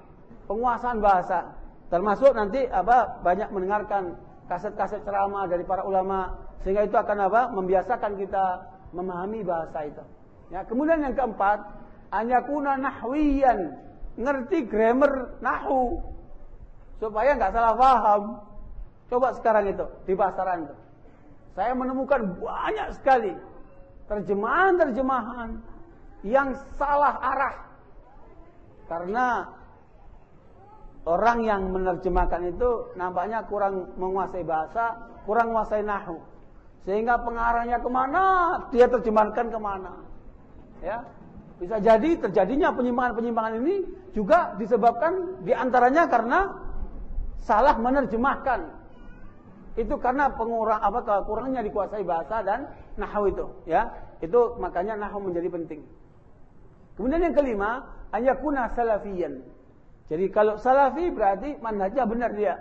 penguasaan bahasa. Termasuk nanti apa banyak mendengarkan kaset-kaset ceramah dari para ulama sehingga itu akan apa membiasakan kita memahami bahasa itu. Ya, kemudian yang keempat, anyakuna nahwiyan, ngerti grammar nahu supaya nggak salah paham. Coba sekarang itu di pasaran itu. Saya menemukan banyak sekali terjemahan-terjemahan yang salah arah. Karena orang yang menerjemahkan itu nampaknya kurang menguasai bahasa, kurang menguasai nahu. Sehingga pengarahnya ke mana, dia terjemahkan ke mana. Ya, bisa jadi terjadinya penyimpangan-penyimpangan ini juga disebabkan di antaranya karena salah menerjemahkan. Itu karena pengurang apa kekurangannya dikuasai bahasa dan nahu itu. Ya, itu makanya nahu menjadi penting. Kemudian yang kelima, ayakuna salafiyan jadi kalau salafi berarti manhajnya benar dia.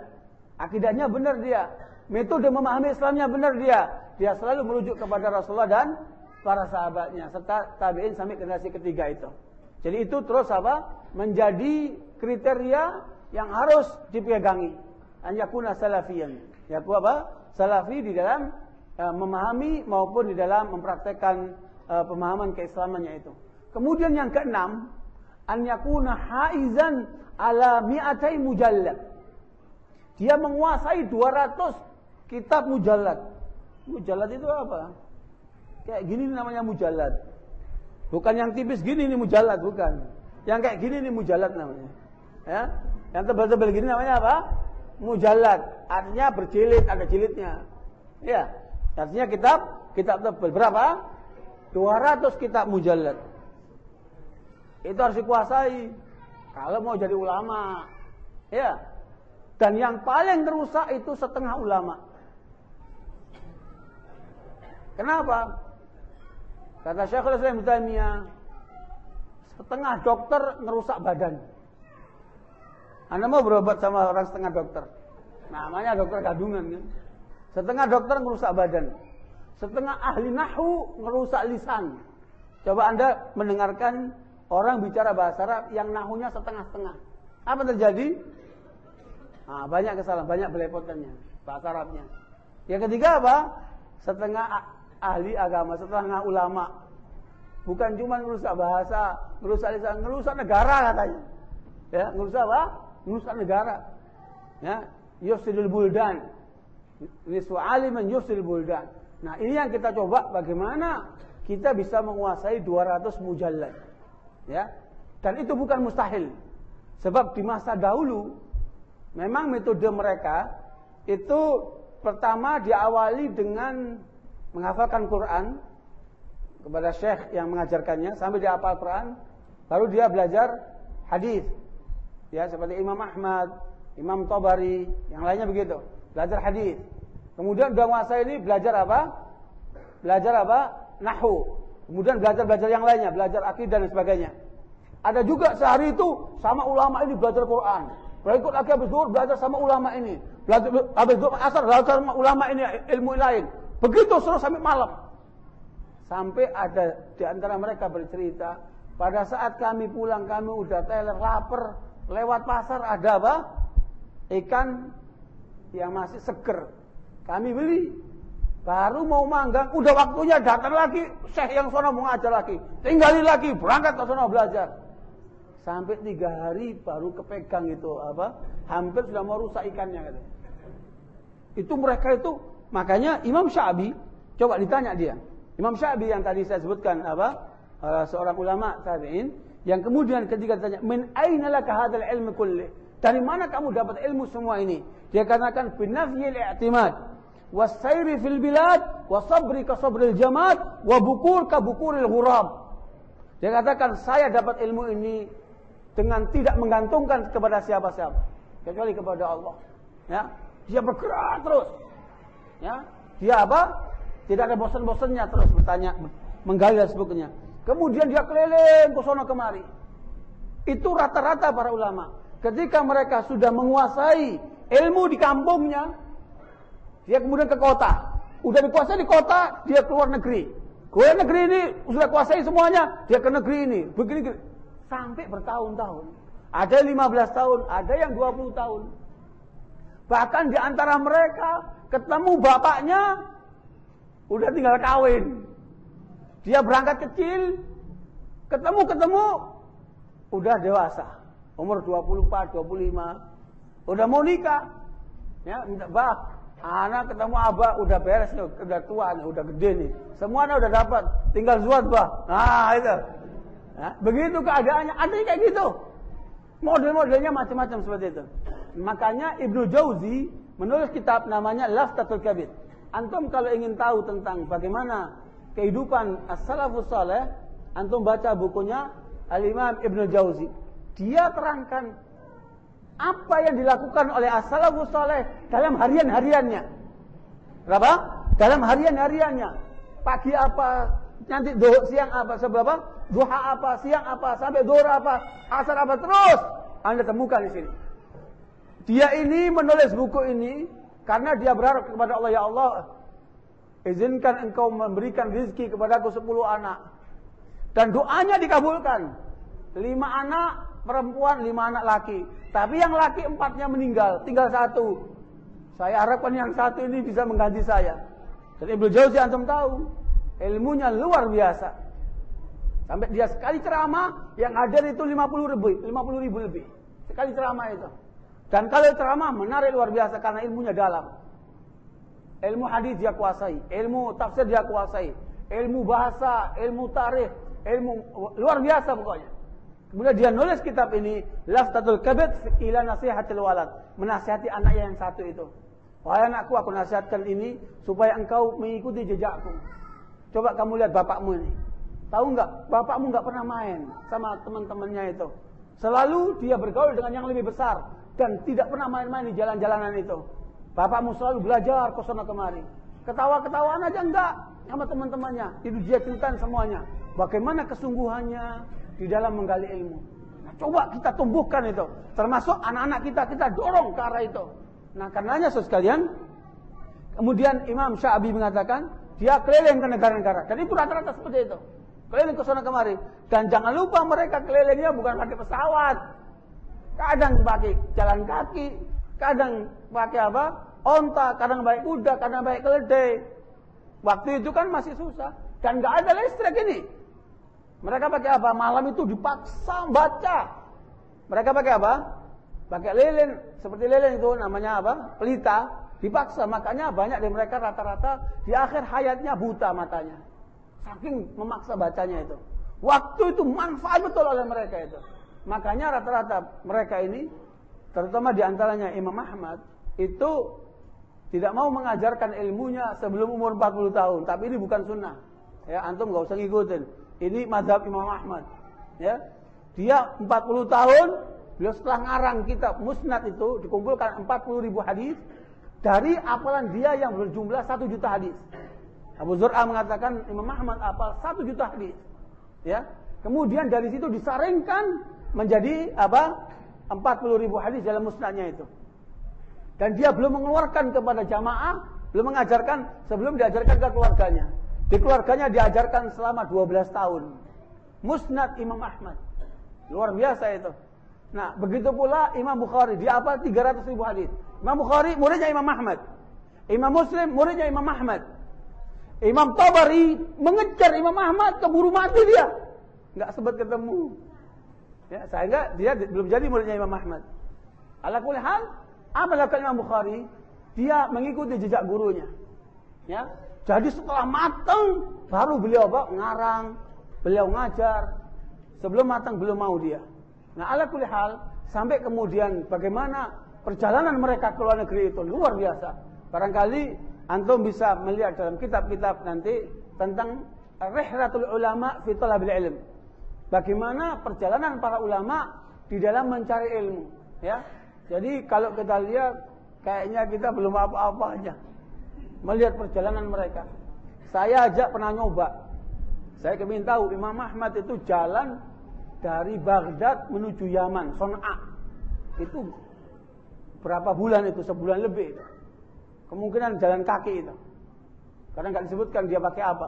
Akidahnya benar dia. Metode memahami Islamnya benar dia. Dia selalu merujuk kepada Rasulullah dan para sahabatnya. Serta tabi'in sampai generasi ketiga itu. Jadi itu terus apa? Menjadi kriteria yang harus dipegangi. Anyakuna salafiyan. Yaku apa? Salafi di dalam uh, memahami maupun di dalam mempraktekkan uh, pemahaman keislamannya itu. Kemudian yang keenam, an yakuna haizan ala mi'atai mujallad. Dia menguasai 200 kitab mujallad. Mujallad itu apa? Kayak gini namanya mujallad. Bukan yang tipis gini ini mujallad, bukan. Yang kayak gini ini mujallad namanya. Ya? Yang tebal-tebal gini namanya apa? Mujallad. Artinya berjilid, ada jilidnya. Ya. Artinya kitab kitab tebal berapa? 200 kitab mujallad. Itu harus dikuasai. Kalau mau jadi ulama, ya. Dan yang paling terusak itu setengah ulama. Kenapa? Kata Syekhul Islam Taimiyah, setengah dokter ngerusak badan. Anda mau berobat sama orang setengah dokter? Namanya dokter kandungan kan? Setengah dokter ngerusak badan. Setengah ahli nahu ngerusak lisan. Coba Anda mendengarkan Orang bicara bahasa Arab yang nahunya setengah-setengah. Apa terjadi? Nah, banyak kesalahan, banyak belepotannya bahasa Arabnya. Yang ketiga apa? Setengah ahli agama, setengah ulama. Bukan cuma merusak bahasa, merusak lisan, merusak negara katanya. Ya, merusak apa? Merusak negara. Ya, yusidul buldan. Niswa aliman yusidul buldan. Nah, ini yang kita coba bagaimana kita bisa menguasai 200 mujallad. Ya. Dan itu bukan mustahil. Sebab di masa dahulu memang metode mereka itu pertama diawali dengan menghafalkan Quran kepada syekh yang mengajarkannya sampai dia hafal Quran, baru dia belajar hadis. Ya, seperti Imam Ahmad, Imam Tabari, yang lainnya begitu. Belajar hadis. Kemudian udah menguasai ini belajar apa? Belajar apa? Nahu. Kemudian belajar-belajar yang lainnya, belajar akidah dan sebagainya. Ada juga sehari itu sama ulama ini belajar Quran. Berikut lagi habis zuhur belajar sama ulama ini. Belajar habis zuhur asar belajar sama ulama ini ilmu lain. Begitu terus sampai malam. Sampai ada di antara mereka bercerita, pada saat kami pulang kami udah teler lapar, lewat pasar ada apa? Ikan yang masih seger. Kami beli. Baru mau manggang, udah waktunya datang lagi, syekh yang sono mau ngajar lagi. Tinggali lagi, berangkat ke sono belajar. Sampai tiga hari baru kepegang itu apa? Hampir sudah mau rusak ikannya gitu. Itu mereka itu makanya Imam Syabi coba ditanya dia. Imam Syabi yang tadi saya sebutkan apa? Uh, seorang ulama tabi'in yang kemudian ketika ditanya, "Min aina laka hadzal ilmu kulli?" Dari mana kamu dapat ilmu semua ini? Dia katakan, "Binafyil i'timad." Wasairi fil bilad wasabri ka sabril jamad wa bukur ka bukuril ghurab. Dia katakan saya dapat ilmu ini dengan tidak menggantungkan kepada siapa-siapa kecuali kepada Allah. Ya, dia bergerak terus. Ya, dia apa? Tidak ada bosan-bosannya terus bertanya, menggali dan sebagainya. Kemudian dia keliling ke sana kemari. Itu rata-rata para ulama. Ketika mereka sudah menguasai ilmu di kampungnya, dia kemudian ke kota. Udah dikuasai di kota, dia keluar negeri. Keluar negeri ini sudah kuasai semuanya, dia ke negeri ini. Begini, begini. Sampai bertahun-tahun. Ada yang 15 tahun, ada yang 20 tahun. Bahkan di antara mereka ketemu bapaknya udah tinggal kawin. Dia berangkat kecil, ketemu-ketemu udah dewasa. Umur 24, 25. Udah mau nikah. Ya, minta bah, Anak ketemu abah udah beres nih, udah tua nih, udah gede nih. Semuanya udah dapat, tinggal zuat bah. Nah itu. Nah, begitu keadaannya, ada kayak gitu. Model-modelnya macam-macam seperti itu. Makanya Ibnu Jauzi menulis kitab namanya Laftatul Kabir. Antum kalau ingin tahu tentang bagaimana kehidupan as-salafus saleh, antum baca bukunya Al-Imam Ibnu Jauzi. Dia terangkan apa yang dilakukan oleh as-salafus saleh dalam harian-hariannya. Berapa? Dalam harian-hariannya. Pagi apa, nanti do, siang apa, seberapa? Duha apa, siang apa, sampai zuhur apa, asar apa terus. Anda temukan di sini. Dia ini menulis buku ini karena dia berharap kepada Allah, ya Allah, izinkan engkau memberikan rizki kepadaku sepuluh anak. Dan doanya dikabulkan. Lima anak perempuan, lima anak laki. Tapi yang laki empatnya meninggal, tinggal satu. Saya harapkan yang satu ini bisa mengganti saya. Dan Ibnu Jauzi antum tahu, ilmunya luar biasa. Sampai dia sekali ceramah, yang hadir itu 50 ribu, 50 ribu lebih. Sekali ceramah itu. Dan kalau ceramah menarik luar biasa karena ilmunya dalam. Ilmu hadis dia kuasai, ilmu tafsir dia kuasai, ilmu bahasa, ilmu tarikh, ilmu luar biasa pokoknya. Kemudian dia nulis kitab ini, Laftatul Kabid ila nasihatil walad, menasihati anaknya yang satu itu. Wahai anakku, aku nasihatkan ini supaya engkau mengikuti jejakku. Coba kamu lihat bapakmu ini. Tahu enggak? Bapakmu enggak pernah main sama teman-temannya itu. Selalu dia bergaul dengan yang lebih besar dan tidak pernah main-main di jalan-jalanan itu. Bapakmu selalu belajar ke sana kemari. Ketawa-ketawaan aja enggak sama teman-temannya. Itu dia ceritakan semuanya. Bagaimana kesungguhannya, di dalam menggali ilmu. Nah, coba kita tumbuhkan itu. Termasuk anak-anak kita, kita dorong ke arah itu. Nah, karenanya saudara sekalian, kemudian Imam Syabi mengatakan, dia keliling ke negara-negara. Dan itu rata-rata seperti itu. Keliling ke sana kemari. Dan jangan lupa mereka kelilingnya bukan pakai pesawat. Kadang pakai jalan kaki, kadang pakai apa? Onta, kadang pakai kuda, kadang pakai keledai. Waktu itu kan masih susah. Dan nggak ada listrik ini. Mereka pakai apa? Malam itu dipaksa baca. Mereka pakai apa? Pakai lilin, seperti lilin itu namanya apa? Pelita. Dipaksa, makanya banyak dari mereka rata-rata di akhir hayatnya buta matanya. Saking memaksa bacanya itu. Waktu itu manfaat betul oleh mereka itu. Makanya rata-rata mereka ini, terutama di antaranya Imam Ahmad, itu tidak mau mengajarkan ilmunya sebelum umur 40 tahun. Tapi ini bukan sunnah. Ya, antum nggak usah ngikutin. Ini madhab Imam Ahmad. Ya, dia 40 tahun, beliau setelah ngarang kitab Musnad itu dikumpulkan 40 ribu hadis dari apalan dia yang berjumlah satu juta hadis. Abu Zur'a mengatakan Imam Ahmad apal satu juta hadis. Ya. Kemudian dari situ disaringkan menjadi apa? 40 ribu hadis dalam musnadnya itu. Dan dia belum mengeluarkan kepada jamaah, belum mengajarkan sebelum diajarkan ke keluarganya. Di keluarganya diajarkan selama 12 tahun. Musnad Imam Ahmad. Luar biasa itu. Nah, begitu pula Imam Bukhari, dia apa? 300 ribu hadis. Imam Bukhari muridnya Imam Ahmad. Imam Muslim muridnya Imam Ahmad. Imam Tabari mengejar Imam Ahmad keburu mati dia. Enggak sempat ketemu. Ya, sehingga dia belum jadi muridnya Imam Ahmad. Ala kulli hal, apa lakukan Imam Bukhari? Dia mengikuti jejak gurunya. Ya. Jadi setelah matang baru beliau apa? ngarang, beliau ngajar. Sebelum matang belum mau dia. Nah, ala kulli hal, sampai kemudian bagaimana perjalanan mereka ke luar negeri itu luar biasa. Barangkali antum bisa melihat dalam kitab-kitab nanti tentang Rihlatul Ulama fi Talabil Ilm. Bagaimana perjalanan para ulama di dalam mencari ilmu, ya. Jadi kalau kita lihat kayaknya kita belum apa-apa aja melihat perjalanan mereka. Saya aja pernah nyoba. Saya ingin tahu Imam Ahmad itu jalan dari Baghdad menuju Yaman, Son'a. Itu berapa bulan itu? Sebulan lebih. Kemungkinan jalan kaki itu. Karena nggak disebutkan dia pakai apa.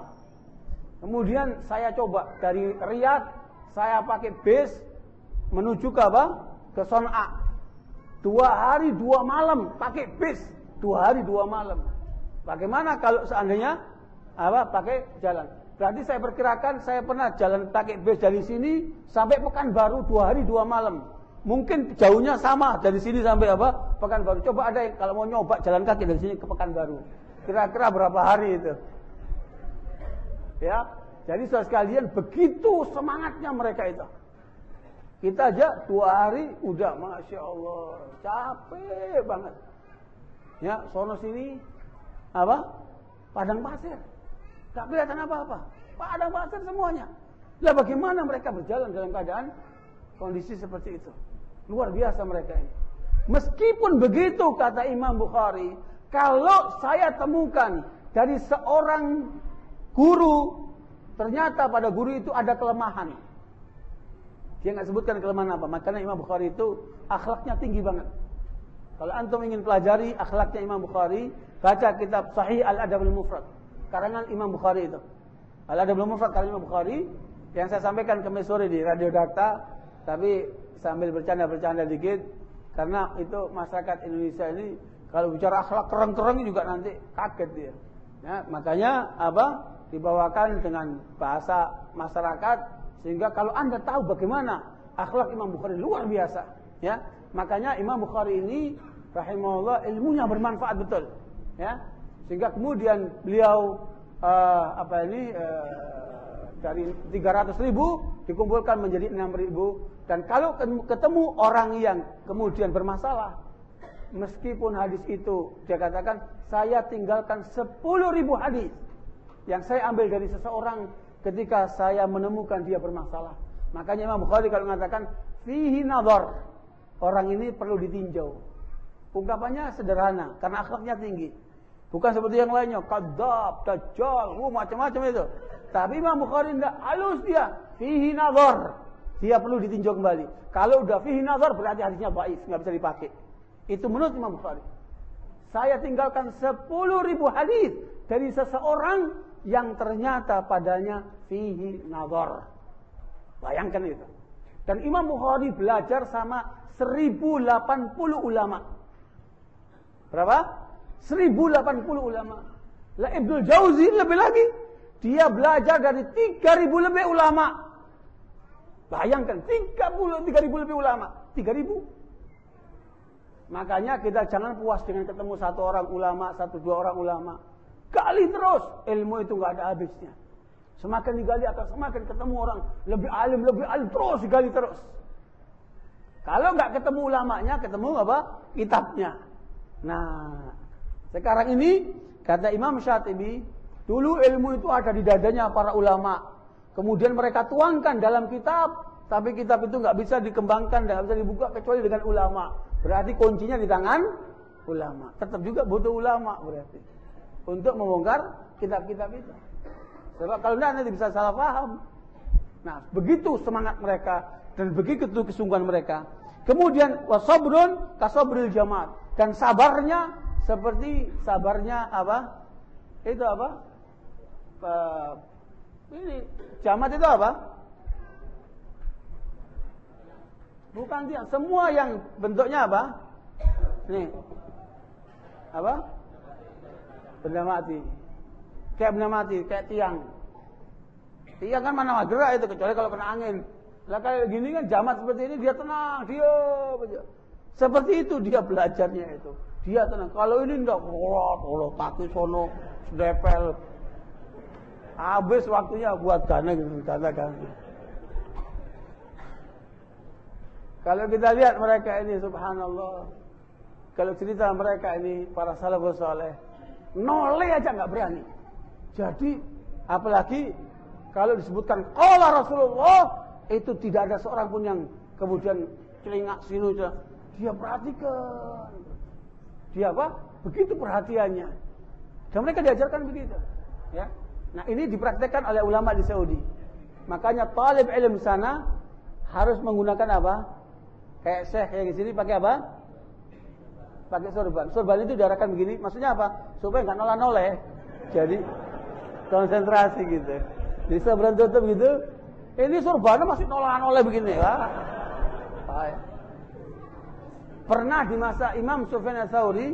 Kemudian saya coba dari Riyadh, saya pakai bis menuju ke apa? Ke Son'a. Dua hari dua malam pakai bis, dua hari dua malam. Bagaimana kalau seandainya apa pakai jalan? Berarti saya perkirakan saya pernah jalan pakai bus dari sini sampai Pekanbaru dua hari dua malam. Mungkin jauhnya sama dari sini sampai apa Pekanbaru. Coba ada yang kalau mau nyoba jalan kaki dari sini ke Pekanbaru. Kira-kira berapa hari itu? Ya, jadi saudara sekalian begitu semangatnya mereka itu. Kita aja dua hari udah masya Allah capek banget. Ya, sono sini apa? Padang pasir. Tak kelihatan apa-apa. Padang pasir semuanya. Lah bagaimana mereka berjalan dalam keadaan kondisi seperti itu? Luar biasa mereka ini. Meskipun begitu kata Imam Bukhari, kalau saya temukan dari seorang guru, ternyata pada guru itu ada kelemahan. Dia nggak sebutkan kelemahan apa. Makanya Imam Bukhari itu akhlaknya tinggi banget. Kalau antum ingin pelajari akhlaknya Imam Bukhari, baca kitab Sahih Al-Adab Al-Mufrad karangan Imam Bukhari itu. Al ada belum mufrad karangan Imam Bukhari yang saya sampaikan kemarin sore di Radio Data, tapi sambil bercanda-bercanda dikit karena itu masyarakat Indonesia ini kalau bicara akhlak keren-keren juga nanti kaget dia. Ya, makanya apa? dibawakan dengan bahasa masyarakat sehingga kalau Anda tahu bagaimana akhlak Imam Bukhari luar biasa, ya. Makanya Imam Bukhari ini rahimahullah ilmunya bermanfaat betul, ya. Sehingga kemudian beliau uh, apa ini uh, dari 300 ribu dikumpulkan menjadi 6 ribu. Dan kalau ketemu orang yang kemudian bermasalah, meskipun hadis itu dia katakan saya tinggalkan 10 ribu hadis yang saya ambil dari seseorang ketika saya menemukan dia bermasalah. Makanya Imam Bukhari kalau mengatakan fihi nadhar, orang ini perlu ditinjau. Ungkapannya sederhana karena akhlaknya tinggi. Bukan seperti yang lainnya, kadab, dajjal, uh, macam-macam itu. Tapi Imam Bukhari tidak halus dia, fihi nazar. Dia perlu ditinjau kembali. Kalau udah fihi nazar berarti hadisnya baik, nggak bisa dipakai. Itu menurut Imam Bukhari. Saya tinggalkan 10 ribu hadis dari seseorang yang ternyata padanya fihi nazar. Bayangkan itu. Dan Imam Bukhari belajar sama 1080 ulama. Berapa? 1080 ulama. Lah Ibnu Jauzi lebih lagi. Dia belajar dari 3000 lebih ulama. Bayangkan 30 3000 lebih ulama. 3000. Makanya kita jangan puas dengan ketemu satu orang ulama, satu dua orang ulama. Gali terus, ilmu itu nggak ada habisnya. Semakin digali akan semakin ketemu orang lebih alim, lebih alim terus digali terus. Kalau nggak ketemu ulamanya, ketemu apa? Kitabnya. Nah, sekarang ini kata Imam Syatibi, dulu ilmu itu ada di dadanya para ulama. Kemudian mereka tuangkan dalam kitab, tapi kitab itu nggak bisa dikembangkan, nggak bisa dibuka kecuali dengan ulama. Berarti kuncinya di tangan ulama. Tetap juga butuh ulama berarti untuk membongkar kitab-kitab itu. Sebab kalau tidak nanti bisa salah paham. Nah, begitu semangat mereka dan begitu kesungguhan mereka. Kemudian wasabrun kasabril jamaat dan sabarnya seperti sabarnya apa? Itu apa? Ini jamaat itu apa? Bukan tiang, semua yang bentuknya apa? Nih. Apa? Benda mati. Kayak benda mati, kayak tiang. Tiang kan mana gerak itu kecuali kalau kena angin. Lah kayak gini kan jamat seperti ini dia tenang, dia. Seperti itu dia belajarnya itu. Dia tenang. Kalau ini ndak kolot, kolot kaki sono, sedepel. Habis waktunya buat gana gitu, gana gana. Kalau kita lihat mereka ini subhanallah. Kalau cerita mereka ini para salafus saleh, noleh aja nggak berani. Jadi apalagi kalau disebutkan qala Rasulullah itu tidak ada seorang pun yang kemudian celingak sinu dia perhatikan dia apa? Begitu perhatiannya. Dan mereka diajarkan begitu ya. Nah ini dipraktekkan oleh ulama di Saudi. Makanya talib ilmu sana harus menggunakan apa? Kayak syekh yang di sini pakai apa? Pakai sorban. Sorban itu diarahkan begini maksudnya apa? Supaya nggak nolak noleh jadi konsentrasi gitu. Jadi sorban tutup gitu. Ini surbannya masih nolakan oleh begini ya. Pernah di masa Imam Sufyan Tsauri,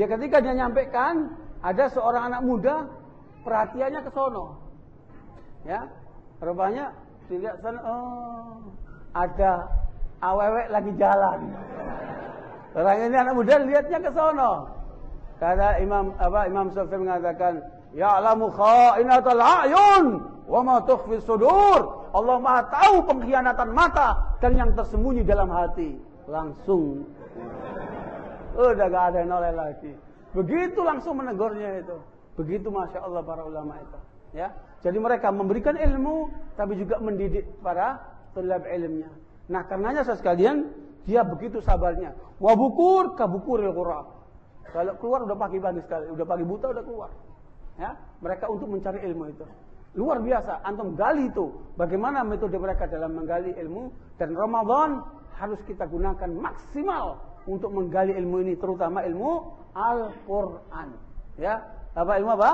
dia ketika dia nyampaikan ada seorang anak muda perhatiannya ke sono. Ya. Rupanya dilihat sana oh, ada awewek lagi jalan. Orang ini anak muda lihatnya ke sono. Kata Imam apa Imam Sufyan mengatakan, "Ya'lamu kha'inatal a'yun wa ma tukhfi sudur." Allah Maha tahu pengkhianatan mata dan yang tersembunyi dalam hati. Langsung udah gak ada yang noleh lagi. Begitu langsung menegurnya itu. Begitu masya Allah para ulama itu. Ya, jadi mereka memberikan ilmu, tapi juga mendidik para tulab ilmunya. Nah, karenanya saya sekalian, dia begitu sabarnya. Wabukur kabukuril qura. Kalau keluar udah pagi-pagi sekali, udah pagi buta udah keluar. Ya, mereka untuk mencari ilmu itu. Luar biasa, antum gali itu. Bagaimana metode mereka dalam menggali ilmu dan Ramadan harus kita gunakan maksimal untuk menggali ilmu ini terutama ilmu Al-Qur'an. Ya, apa ilmu apa?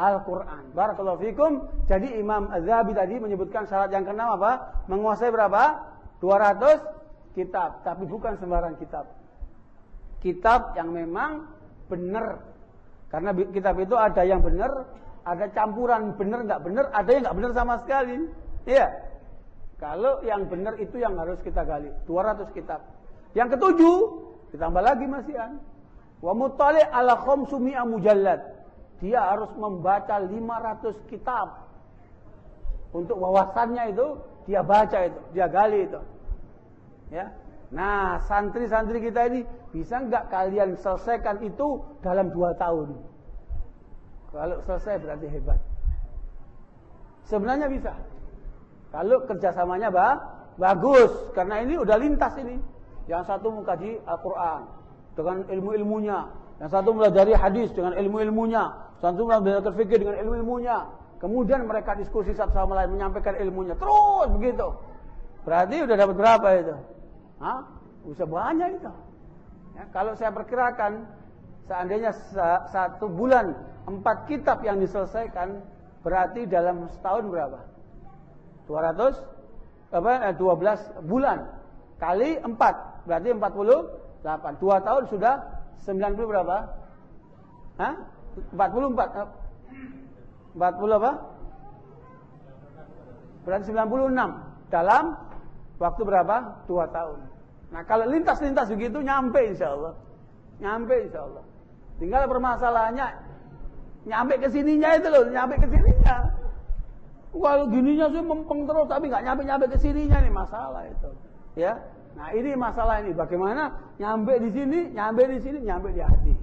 Al-Qur'an. Barakallahu fikum. Jadi Imam Az-Zahabi tadi menyebutkan syarat yang keenam apa? Menguasai berapa? 200 kitab, tapi bukan sembarang kitab. Kitab yang memang benar. Karena kitab itu ada yang benar, ada campuran benar nggak benar, ada yang nggak benar sama sekali. Iya. Kalau yang benar itu yang harus kita gali. 200 kitab. Yang ketujuh, ditambah lagi masihan. Wa mutali ala khomsumi mujallad. Dia harus membaca 500 kitab. Untuk wawasannya itu dia baca itu, dia gali itu. Ya. Nah, santri-santri kita ini bisa nggak kalian selesaikan itu dalam dua tahun? Kalau selesai berarti hebat. Sebenarnya bisa. Kalau kerjasamanya bah, bagus. Karena ini udah lintas ini. Yang satu mengkaji Al-Quran dengan ilmu-ilmunya. Yang satu dari hadis dengan ilmu-ilmunya. Satu belajar fikir dengan ilmu-ilmunya. Kemudian mereka diskusi satu sama lain menyampaikan ilmunya. Terus begitu. Berarti udah dapat berapa itu? Hah? Bisa banyak itu. Ya, kalau saya perkirakan seandainya satu bulan empat kitab yang diselesaikan berarti dalam setahun berapa? 200 apa 12 eh, bulan kali 4 berarti 48. Dua tahun sudah 90 berapa? Hah? 44 40 apa? Berarti 96 dalam waktu berapa? Dua tahun. Nah kalau lintas-lintas begitu nyampe insya Allah. Nyampe insya Allah. Tinggal permasalahannya nyampe ke sininya itu loh, nyampe ke sininya. Kalau gininya sih mempeng terus tapi nggak nyampe-nyampe ke sininya nih masalah itu. Ya. Nah, ini masalah ini bagaimana nyampe di sini, nyampe di sini, nyampe di hati.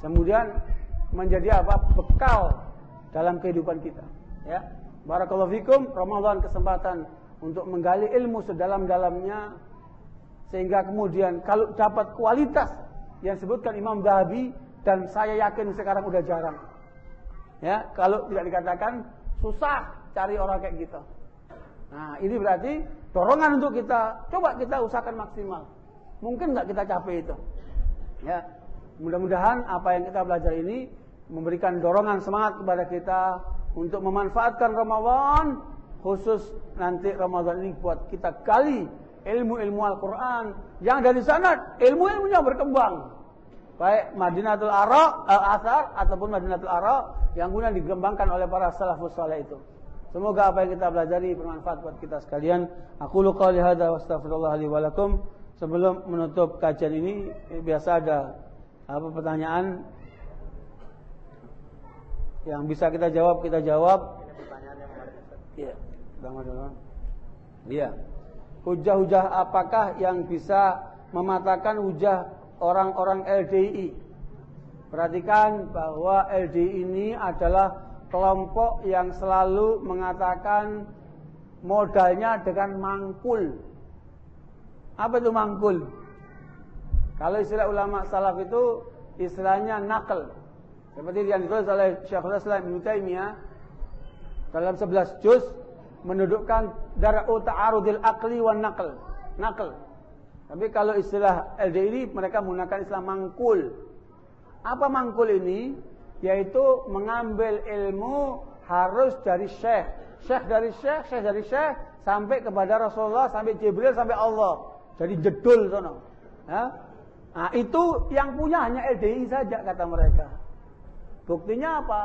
Kemudian menjadi apa? bekal dalam kehidupan kita, ya. Barakallahu fikum, Ramadan kesempatan untuk menggali ilmu sedalam-dalamnya sehingga kemudian kalau dapat kualitas yang disebutkan Imam Dhabi dan saya yakin sekarang udah jarang. Ya, kalau tidak dikatakan susah cari orang kayak gitu. Nah, ini berarti dorongan untuk kita coba kita usahakan maksimal. Mungkin nggak kita capai itu. Ya. Mudah-mudahan apa yang kita belajar ini memberikan dorongan semangat kepada kita untuk memanfaatkan Ramadan khusus nanti Ramadan ini buat kita gali ilmu-ilmu Al-Quran yang dari sana ilmu-ilmunya berkembang baik Madinatul Ara al-Athar ataupun Madinatul Ara yang guna dikembangkan oleh para salafus saleh itu semoga apa yang kita pelajari bermanfaat buat kita sekalian. Aku luka hadza wa wa sebelum menutup kajian ini biasa ada apa pertanyaan? Yang bisa kita jawab kita jawab. Iya. Iya. Hujah-hujah apakah yang bisa mematahkan hujah orang-orang LDI. Perhatikan bahwa LDI ini adalah kelompok yang selalu mengatakan modalnya dengan mangkul. Apa itu mangkul? Kalau istilah ulama salaf itu istilahnya nakal. Seperti yang ditulis oleh Syekhul Islam Ibnu Taimiyah dalam 11 juz mendudukkan dara'u ta'arudil akli wan naql. Naql. Tapi kalau istilah LD ini mereka menggunakan istilah mangkul. Apa mangkul ini? Yaitu mengambil ilmu harus dari syekh. Syekh dari syekh, syekh dari syekh sampai kepada Rasulullah, sampai Jibril, sampai Allah. Jadi jedul sono. Ya? Nah, itu yang punya hanya LDI saja kata mereka. Buktinya apa?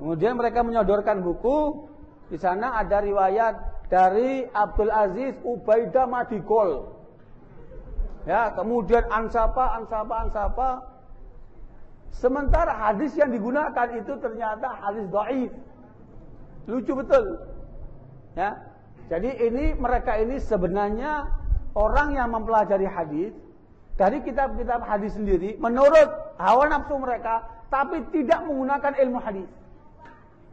Kemudian mereka menyodorkan buku di sana ada riwayat dari Abdul Aziz Ubaidah Madikol. Ya, kemudian ansapa, ansapa, ansapa. Sementara hadis yang digunakan itu ternyata hadis dhaif. Lucu betul. Ya. Jadi ini mereka ini sebenarnya orang yang mempelajari hadis dari kitab-kitab hadis sendiri menurut hawa nafsu mereka tapi tidak menggunakan ilmu hadis.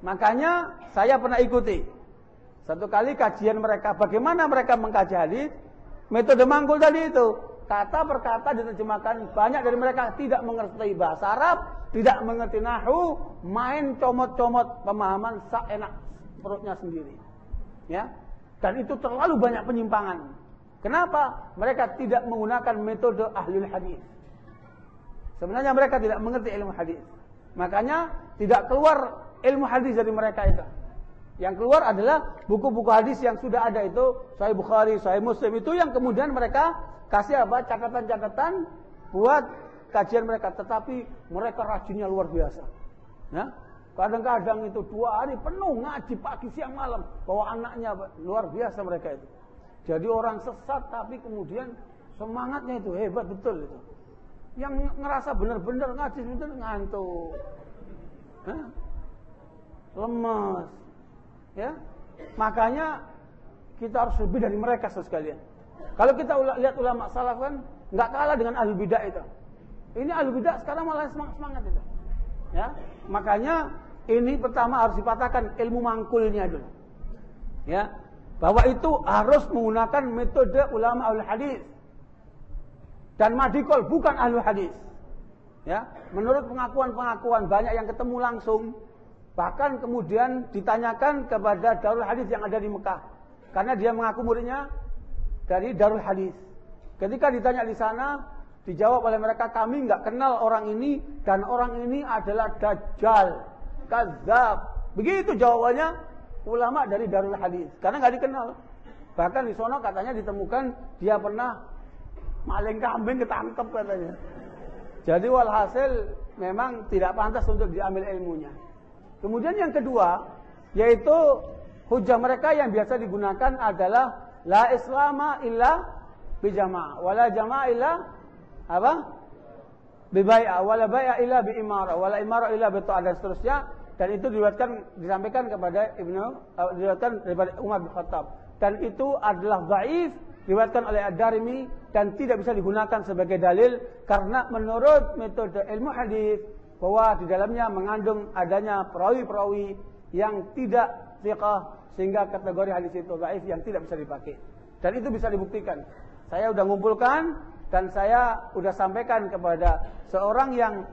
Makanya saya pernah ikuti satu kali kajian mereka bagaimana mereka mengkaji hadis metode manggul tadi itu kata per kata diterjemahkan banyak dari mereka tidak mengerti bahasa Arab tidak mengerti nahu main comot-comot pemahaman enak perutnya sendiri. Ya? Dan itu terlalu banyak penyimpangan. Kenapa? Mereka tidak menggunakan metode ahli hadis. Sebenarnya mereka tidak mengerti ilmu hadis. Makanya tidak keluar ilmu hadis dari mereka itu. Yang keluar adalah buku-buku hadis yang sudah ada itu, Sahih Bukhari, Sahih Muslim itu yang kemudian mereka kasih apa? catatan-catatan buat kajian mereka, tetapi mereka rajinnya luar biasa. Ya? Kadang-kadang itu dua hari penuh ngaji pagi siang malam bawa anaknya luar biasa mereka itu. Jadi orang sesat tapi kemudian semangatnya itu hebat betul itu. Yang ngerasa benar-benar ngaji benar ngantuk. Hah? lemas. Ya. Makanya kita harus lebih dari mereka sekalian. Kalau kita lihat ulama salaf kan nggak kalah dengan ahli bidah itu. Ini ahli bidah sekarang malah semangat semangat itu. Ya. Makanya ini pertama harus dipatahkan ilmu mangkulnya dulu. Ya. Bahwa itu harus menggunakan metode ulama ahli hadis. Dan madikol bukan ahli hadis. Ya. Menurut pengakuan-pengakuan banyak yang ketemu langsung Bahkan kemudian ditanyakan kepada Darul Hadis yang ada di Mekah. Karena dia mengaku muridnya dari Darul Hadis. Ketika ditanya di sana, dijawab oleh mereka, kami nggak kenal orang ini dan orang ini adalah Dajjal, Kazab. Begitu jawabannya ulama dari Darul Hadis. Karena nggak dikenal. Bahkan di sana katanya ditemukan dia pernah maling kambing ketangkep katanya. Jadi walhasil memang tidak pantas untuk diambil ilmunya. Kemudian yang kedua, yaitu hujah mereka yang biasa digunakan adalah la islama illa bijamaah. Wala jamaah illa apa? Bibai'ah. Wala bai'ah illa biimara. Wala imara illa bi dan seterusnya. Dan itu diriwayatkan disampaikan kepada Ibnu uh, diriwayatkan daripada Umar bin Khattab. Dan itu adalah dhaif diriwayatkan oleh Ad-Darimi dan tidak bisa digunakan sebagai dalil karena menurut metode ilmu hadis bahwa di dalamnya mengandung adanya perawi-perawi yang tidak thiqah sehingga kategori hadis itu dhaif yang tidak bisa dipakai. Dan itu bisa dibuktikan. Saya sudah ngumpulkan dan saya sudah sampaikan kepada seorang yang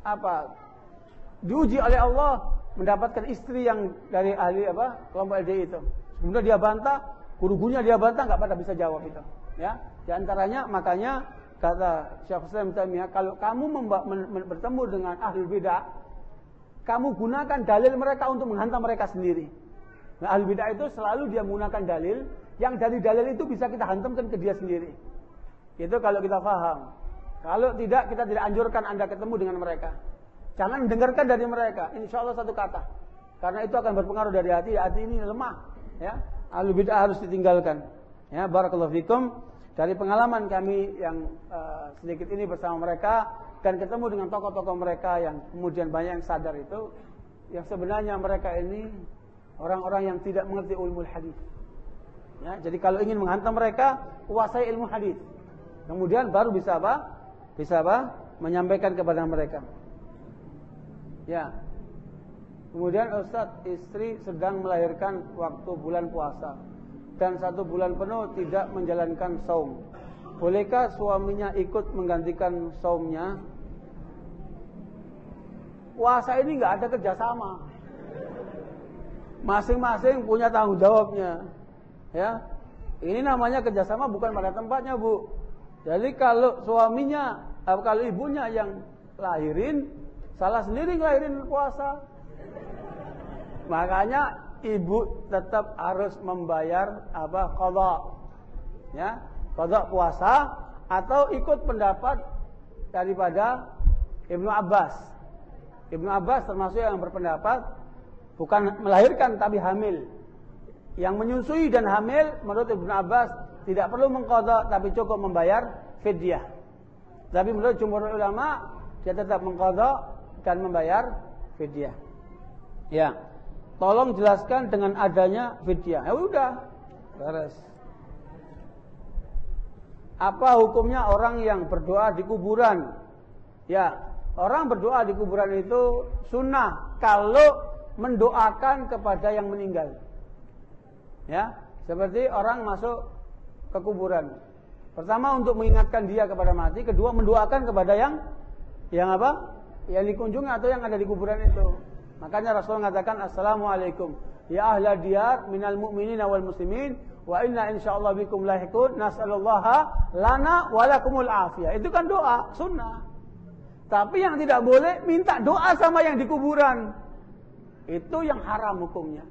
apa diuji oleh Allah mendapatkan istri yang dari ahli apa kelompok LDI itu. Kemudian dia bantah, gurunya dia bantah nggak pada bisa jawab itu. Ya, di antaranya makanya kata Syekh Islam Taimiyah kalau kamu bertemu dengan ahli bidah, kamu gunakan dalil mereka untuk menghantam mereka sendiri. Nah, ahli bidah itu selalu dia menggunakan dalil yang dari dalil itu bisa kita hantamkan ke dia sendiri. Itu kalau kita paham. Kalau tidak kita tidak anjurkan Anda ketemu dengan mereka. Jangan dengarkan dari mereka. Insya Allah satu kata. Karena itu akan berpengaruh dari hati. Hati ini lemah. Ya, ahli bidah harus ditinggalkan. Ya, barakallahu fikum. Dari pengalaman kami yang uh, sedikit ini bersama mereka dan ketemu dengan tokoh-tokoh mereka yang kemudian banyak yang sadar itu, yang sebenarnya mereka ini orang-orang yang tidak mengerti ilmu hadis. Ya, jadi kalau ingin menghantam mereka, kuasai ilmu hadis. Kemudian baru bisa apa? Bisa apa? Menyampaikan kepada mereka. Ya. Kemudian Ustaz, istri sedang melahirkan waktu bulan puasa dan satu bulan penuh tidak menjalankan saum. Bolehkah suaminya ikut menggantikan saumnya? Puasa ini nggak ada kerjasama. Masing-masing punya tanggung jawabnya. Ya, ini namanya kerjasama bukan pada tempatnya bu. Jadi kalau suaminya, eh, kalau ibunya yang lahirin, salah sendiri ngelahirin puasa. Makanya ibu tetap harus membayar apa kodok, ya kodok puasa atau ikut pendapat daripada Ibnu Abbas. Ibnu Abbas termasuk yang berpendapat bukan melahirkan tapi hamil. Yang menyusui dan hamil menurut Ibnu Abbas tidak perlu mengkodok tapi cukup membayar fidyah. Tapi menurut jumhur ulama dia tetap mengkodok dan membayar fidyah. Ya. Tolong jelaskan dengan adanya fidyah. Ya udah. Beres. Apa hukumnya orang yang berdoa di kuburan? Ya, orang berdoa di kuburan itu sunnah kalau mendoakan kepada yang meninggal. Ya, seperti orang masuk ke kuburan. Pertama untuk mengingatkan dia kepada mati, kedua mendoakan kepada yang yang apa? Yang dikunjungi atau yang ada di kuburan itu. Makanya Rasul mengatakan Assalamualaikum ya ahla diyar minal mu'minina wal muslimin wa inna insyaallah bikum lahiqun nas'alullaha lana walakumul afiyah. Itu kan doa, sunnah. Tapi yang tidak boleh minta doa sama yang di kuburan. Itu yang haram hukumnya.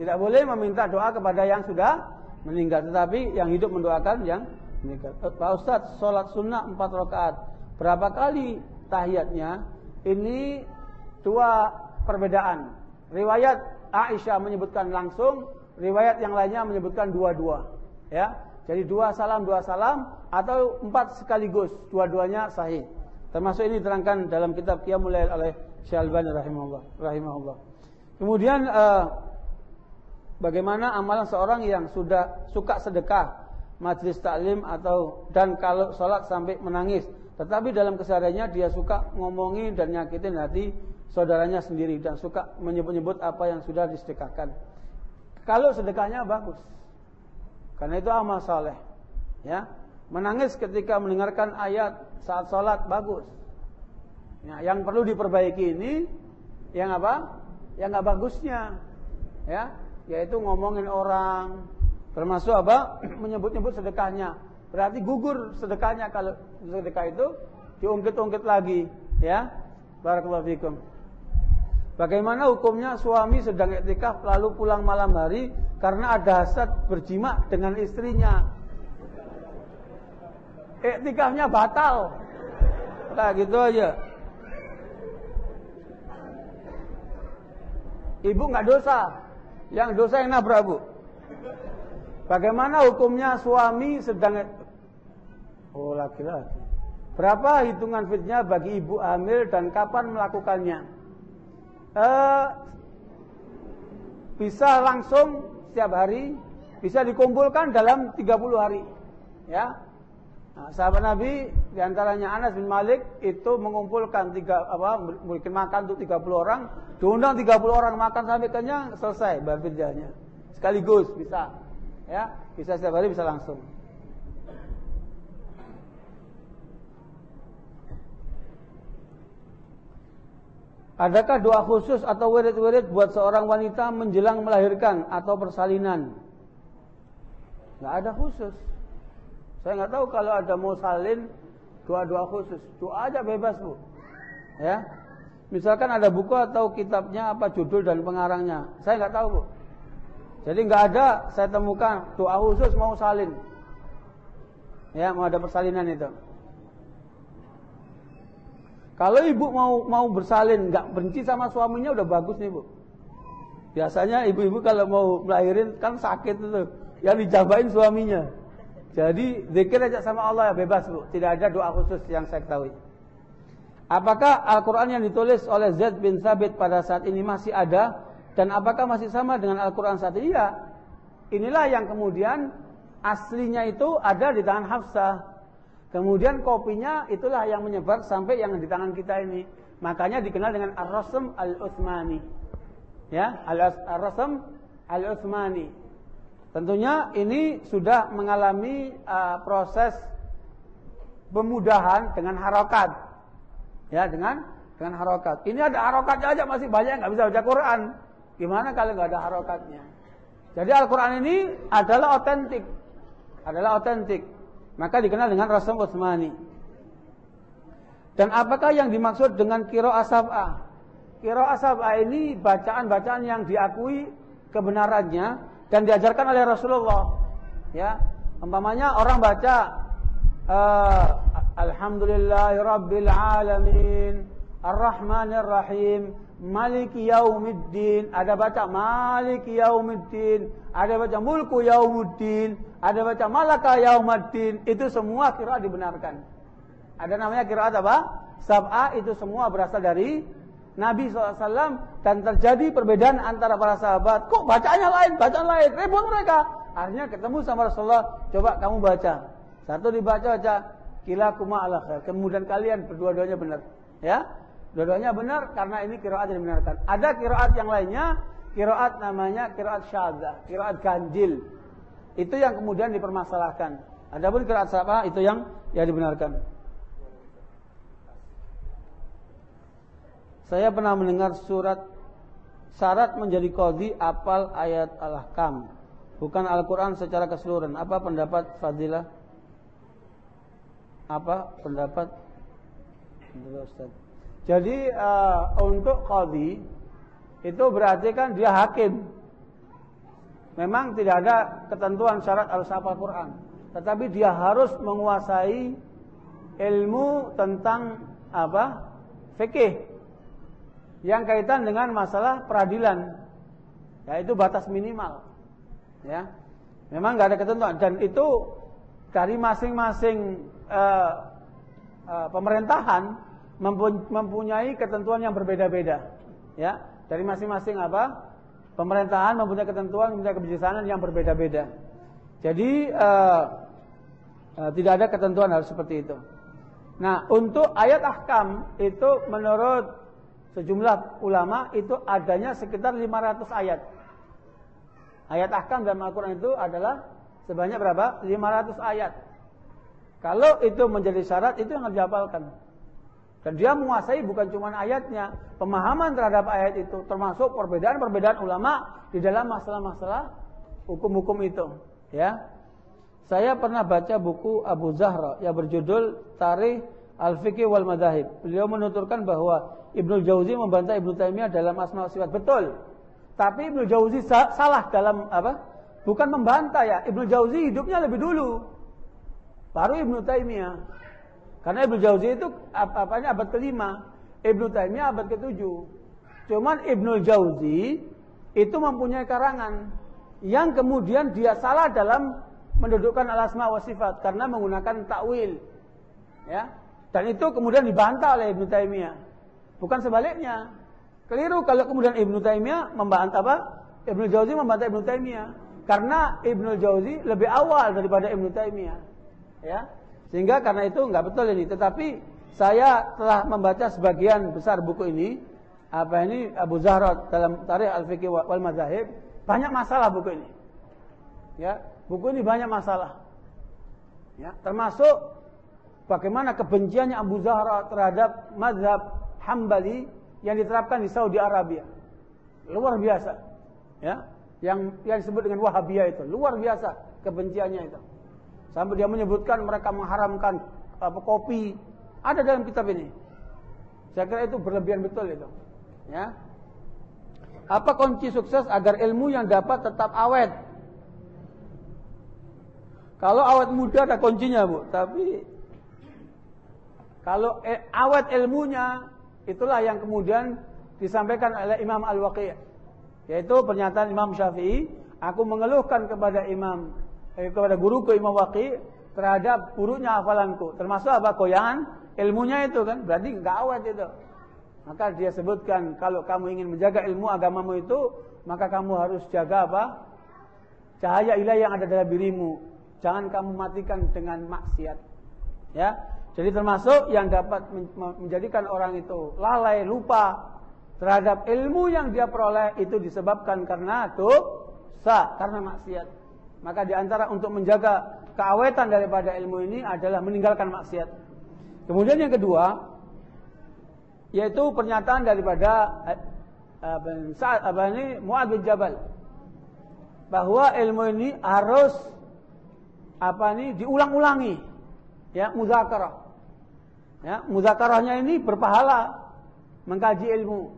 Tidak boleh meminta doa kepada yang sudah meninggal, tetapi yang hidup mendoakan yang meninggal. Eh, Pak Ustadz, sholat sunnah empat rakaat, berapa kali tahiyatnya? Ini dua perbedaan. Riwayat Aisyah menyebutkan langsung, riwayat yang lainnya menyebutkan dua-dua. Ya, jadi dua salam dua salam atau empat sekaligus, dua-duanya sahih. Termasuk ini diterangkan dalam kitab Qiyamul oleh Syalbani rahimahullah. rahimahullah. Kemudian uh, Bagaimana amalan seorang yang sudah suka sedekah, majlis taklim atau dan kalau sholat sampai menangis, tetapi dalam kesehariannya dia suka ngomongin dan nyakitin hati saudaranya sendiri dan suka menyebut-nyebut apa yang sudah disedekahkan. Kalau sedekahnya bagus, karena itu amal soleh. Ya, menangis ketika mendengarkan ayat saat sholat bagus. Ya, yang perlu diperbaiki ini, yang apa? Yang nggak bagusnya, ya yaitu ngomongin orang, termasuk apa? menyebut-nyebut sedekahnya. Berarti gugur sedekahnya kalau sedekah itu diungkit-ungkit lagi, ya. Barakallahu. Bagaimana hukumnya suami sedang iktikaf lalu pulang malam hari karena ada hasad berjima dengan istrinya? Iktikafnya batal. Nah gitu aja. Ibu nggak dosa, yang dosa yang nabrak bu. Bagaimana hukumnya suami sedang Oh laki-laki. Berapa hitungan fitnya bagi ibu hamil dan kapan melakukannya? Eh, bisa langsung setiap hari, bisa dikumpulkan dalam 30 hari. Ya. Nah, sahabat Nabi di antaranya Anas bin Malik itu mengumpulkan tiga apa mungkin makan untuk 30 orang, diundang 30 orang makan sampai kenyang selesai babiljahnya. Sekaligus bisa. Ya, bisa setiap hari bisa langsung. Adakah doa khusus atau wirid-wirid buat seorang wanita menjelang melahirkan atau persalinan? Nggak ada khusus. Saya nggak tahu kalau ada mau salin doa-doa khusus. Doa aja bebas bu. Ya, misalkan ada buku atau kitabnya apa judul dan pengarangnya. Saya nggak tahu bu. Jadi nggak ada saya temukan doa khusus mau salin. Ya, mau ada persalinan itu. Kalau ibu mau mau bersalin, nggak benci sama suaminya udah bagus nih bu. Biasanya ibu-ibu kalau mau melahirin kan sakit itu, yang dijabain suaminya. Jadi zikir aja sama Allah ya bebas bu, tidak ada doa khusus yang saya ketahui. Apakah Al-Quran yang ditulis oleh Zaid bin Sabit pada saat ini masih ada dan apakah masih sama dengan Al-Quran saat ini? Ya, inilah yang kemudian aslinya itu ada di tangan Hafsah Kemudian kopinya itulah yang menyebar sampai yang di tangan kita ini. Makanya dikenal dengan Ar-Rasm Al-Utsmani. Ya, Ar-Rasm Al-Utsmani. Tentunya ini sudah mengalami uh, proses pemudahan dengan harokat. Ya, dengan dengan harokat. Ini ada harokatnya aja masih banyak nggak bisa baca Quran. Gimana kalau nggak ada harokatnya? Jadi Al-Quran ini adalah otentik. Adalah otentik. Maka dikenal dengan Rasul Utsmani. Dan apakah yang dimaksud dengan kiro asab'a? Kiro asab'a ini bacaan-bacaan yang diakui kebenarannya dan diajarkan oleh Rasulullah. Ya, umpamanya orang baca uh, Alhamdulillahirabbil alamin, Ar-Rahmanir Rahim, Maliki Yaumiddin, ada baca Maliki Yaumiddin, ada baca Mulku Yaumuddin, ada baca Malaka Yaumiddin, itu semua kira dibenarkan. Ada namanya kiraat apa? Sab'a itu semua berasal dari Nabi SAW dan terjadi perbedaan antara para sahabat. Kok bacanya lain, bacaan lain, ribut mereka. Akhirnya ketemu sama Rasulullah, coba kamu baca. Satu dibaca baca, kila kuma ala khair. Kemudian kalian berdua-duanya benar. Ya, Dua-duanya benar karena ini kiraat yang dibenarkan. Ada kiraat yang lainnya, kiraat namanya kiraat syadzah, kiraat ganjil. Itu yang kemudian dipermasalahkan. Adapun kiraat siapa itu yang yang dibenarkan. Saya pernah mendengar surat syarat menjadi kodi apal ayat al-ahkam bukan Al-Quran secara keseluruhan. Apa pendapat Fadilah? Apa pendapat Ustaz? Jadi uh, untuk qadhi itu berarti kan dia hakim. Memang tidak ada ketentuan syarat harus hafal Quran, tetapi dia harus menguasai ilmu tentang apa? fikih yang kaitan dengan masalah peradilan. Yaitu batas minimal. Ya. Memang nggak ada ketentuan dan itu dari masing-masing uh, uh, pemerintahan mempunyai ketentuan yang berbeda-beda. Ya, dari masing-masing apa? Pemerintahan mempunyai ketentuan, mempunyai kebijaksanaan yang berbeda-beda. Jadi uh, uh, tidak ada ketentuan harus seperti itu. Nah, untuk ayat ahkam itu menurut sejumlah ulama itu adanya sekitar 500 ayat. Ayat ahkam dalam Al-Quran itu adalah sebanyak berapa? 500 ayat. Kalau itu menjadi syarat itu yang harus dihafalkan. Dan dia menguasai bukan cuma ayatnya, pemahaman terhadap ayat itu termasuk perbedaan-perbedaan ulama di dalam masalah-masalah hukum-hukum itu, ya. Saya pernah baca buku Abu Zahra yang berjudul Tarikh Al-Fiqh wal Madahib. Beliau menuturkan bahwa Ibnu Jauzi membantah Ibnu Taimiyah dalam asma sifat. Betul. Tapi Ibnu Jauzi salah dalam apa? Bukan membantah ya. Ibnu Jauzi hidupnya lebih dulu. Baru Ibnu Taimiyah. Karena Ibnu Jauzi itu apanya abad kelima, Ibnu Taimiyah abad ketujuh. Cuman Ibnu Jauzi itu mempunyai karangan yang kemudian dia salah dalam mendudukkan al-asma wa sifat karena menggunakan takwil. Ya. Dan itu kemudian dibantah oleh Ibnu Taimiyah. Bukan sebaliknya. Keliru kalau kemudian Ibnu Taimiyah membantah apa? Ibnu Jauzi membantah Ibnu Taimiyah. Karena Ibnu Jauzi lebih awal daripada Ibnu Taimiyah. Ya. Sehingga karena itu nggak betul ini. Tetapi saya telah membaca sebagian besar buku ini. Apa ini Abu Zahra dalam Tarikh Al-Fiqh wal Mazahib. Banyak masalah buku ini. Ya, buku ini banyak masalah. Ya, termasuk bagaimana kebenciannya Abu Zahra terhadap mazhab Hambali yang diterapkan di Saudi Arabia. Luar biasa. Ya, yang yang disebut dengan Wahabiyah itu, luar biasa kebenciannya itu. Sampai dia menyebutkan mereka mengharamkan apa kopi. Ada dalam kitab ini. Saya kira itu berlebihan betul itu. Ya. Apa kunci sukses agar ilmu yang dapat tetap awet? Kalau awet muda ada kuncinya, Bu. Tapi kalau eh, awet ilmunya itulah yang kemudian disampaikan oleh Imam Al-Waqi'. Yaitu pernyataan Imam Syafi'i, aku mengeluhkan kepada Imam eh, kepada guruku Imam Waqi terhadap buruknya hafalanku. Termasuk apa? Goyangan ilmunya itu kan. Berarti enggak awet itu. Maka dia sebutkan kalau kamu ingin menjaga ilmu agamamu itu, maka kamu harus jaga apa? Cahaya ilahi yang ada dalam dirimu. Jangan kamu matikan dengan maksiat. Ya. Jadi termasuk yang dapat menjadikan orang itu lalai, lupa terhadap ilmu yang dia peroleh itu disebabkan karena dosa, karena maksiat. Maka di antara untuk menjaga keawetan daripada ilmu ini adalah meninggalkan maksiat. Kemudian yang kedua, yaitu pernyataan daripada uh, Sa'ad ini Mu'ad bin Jabal. Bahwa ilmu ini harus apa ini diulang-ulangi. Ya muzakarah. Ya muzakarahnya ini berpahala mengkaji ilmu.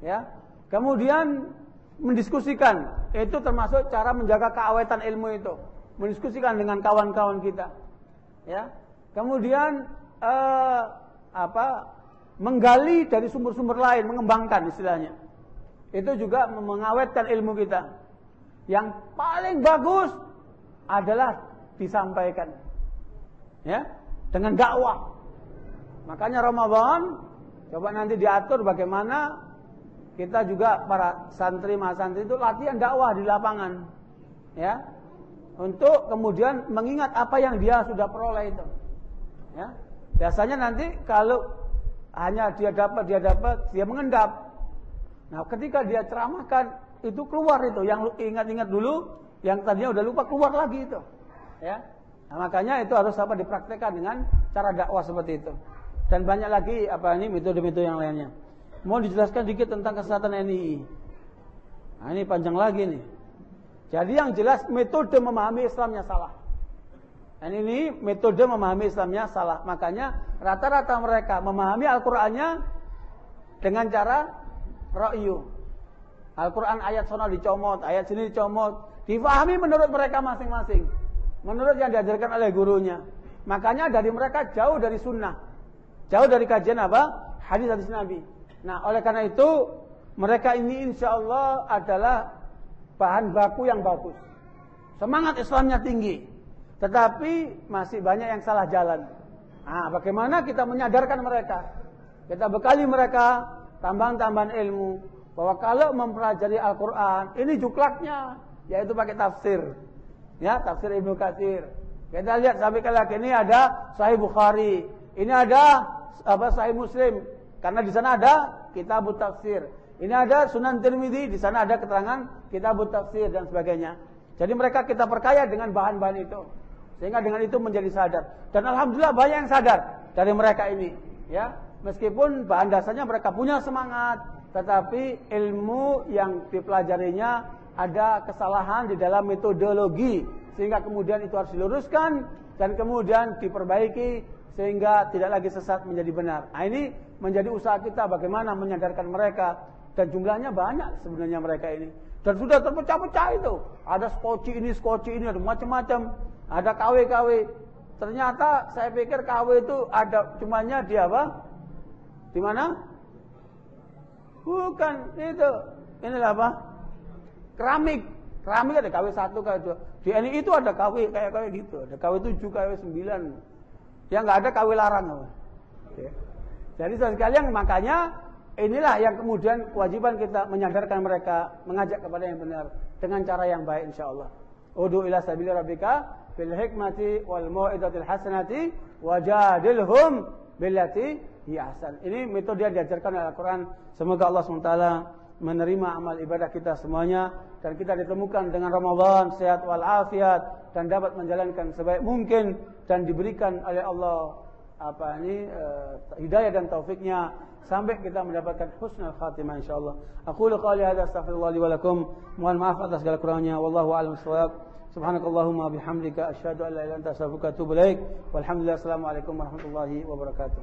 Ya kemudian mendiskusikan. Itu termasuk cara menjaga keawetan ilmu itu. Mendiskusikan dengan kawan-kawan kita. Ya. Kemudian eh, apa menggali dari sumber-sumber lain mengembangkan istilahnya. Itu juga mengawetkan ilmu kita. Yang paling bagus adalah disampaikan. Ya. Dengan dakwah. Makanya Ramadan coba nanti diatur bagaimana kita juga para santri santri itu latihan dakwah di lapangan ya. Untuk kemudian mengingat apa yang dia sudah peroleh itu ya. Biasanya nanti kalau hanya dia dapat dia dapat dia mengendap. Nah ketika dia ceramahkan itu keluar itu. Yang ingat-ingat dulu yang tadinya udah lupa keluar lagi itu ya. Nah, makanya itu harus apa dipraktekkan dengan cara dakwah seperti itu. Dan banyak lagi apa ini metode-metode yang lainnya Mau dijelaskan dikit tentang kesehatan NII. Nah, ini panjang lagi nih. Jadi yang jelas metode memahami Islamnya salah. Dan ini metode memahami Islamnya salah. Makanya rata-rata mereka memahami Al-Qur'annya dengan cara ra'yu. Al-Qur'an ayat sana dicomot, ayat sini dicomot, difahami menurut mereka masing-masing. Menurut yang diajarkan oleh gurunya. Makanya dari mereka jauh dari sunnah. Jauh dari kajian apa? Hadis-hadis Nabi. Nah, oleh karena itu mereka ini insya Allah adalah bahan baku yang bagus. Semangat Islamnya tinggi, tetapi masih banyak yang salah jalan. Nah, bagaimana kita menyadarkan mereka? Kita bekali mereka tambahan-tambahan ilmu bahwa kalau mempelajari Al-Quran ini juklaknya yaitu pakai tafsir, ya tafsir Ibnu Katsir. Kita lihat sampai kali ini ada Sahih Bukhari, ini ada apa Sahih Muslim, karena di sana ada kitab tafsir. Ini ada Sunan Tirmidzi, di sana ada keterangan kitab tafsir dan sebagainya. Jadi mereka kita perkaya dengan bahan-bahan itu. Sehingga dengan itu menjadi sadar. Dan alhamdulillah banyak yang sadar dari mereka ini, ya. Meskipun bahan dasarnya mereka punya semangat, tetapi ilmu yang dipelajarinya ada kesalahan di dalam metodologi sehingga kemudian itu harus diluruskan dan kemudian diperbaiki sehingga tidak lagi sesat menjadi benar. Nah, ini menjadi usaha kita bagaimana menyadarkan mereka dan jumlahnya banyak sebenarnya mereka ini. Dan sudah terpecah-pecah itu. Ada skoci ini, skoci ini, ada macam-macam. Ada KW-KW. Ternyata saya pikir KW itu ada cumanya di apa? Di mana? Bukan itu. Inilah apa? Keramik. Keramik ada KW 1, KW 2. Di NI itu ada KW kayak kayak gitu, ada KW 7, KW 9. Yang nggak ada KW larang. Ya. Jadi sekalian makanya inilah yang kemudian kewajiban kita menyadarkan mereka, mengajak kepada yang benar dengan cara yang baik insya Allah. Udu ila sabili rabbika bil hikmati wal mau'izatil hasanati wajadilhum billati hi ahsan. Ini metode yang diajarkan oleh Al-Qur'an. Semoga Allah SWT menerima amal ibadah kita semuanya dan kita ditemukan dengan Ramadan sehat walafiat dan dapat menjalankan sebaik mungkin dan diberikan oleh Allah apa ini uh, hidayah dan taufiknya sampai kita mendapatkan husnul khatimah insyaallah. Aku qali hadza astaghfirullah li wa lakum. Mohon maaf atas segala kurangnya. Wallahu a'lam bishawab. Subhanakallahumma bihamdika asyhadu an la ilaha illa anta astaghfiruka wa atubu ilaik. Walhamdulillah assalamualaikum warahmatullahi wabarakatuh.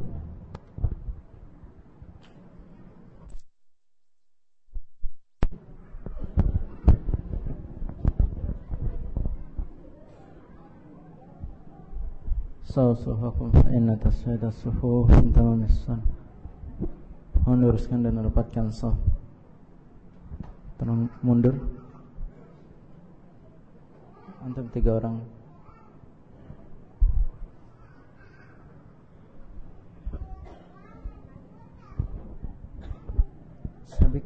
Sawsuhakum inna taswida sufuh Tamam issan Mohon luruskan dan rapatkan saf Tolong mundur. Antum tiga orang. Sabik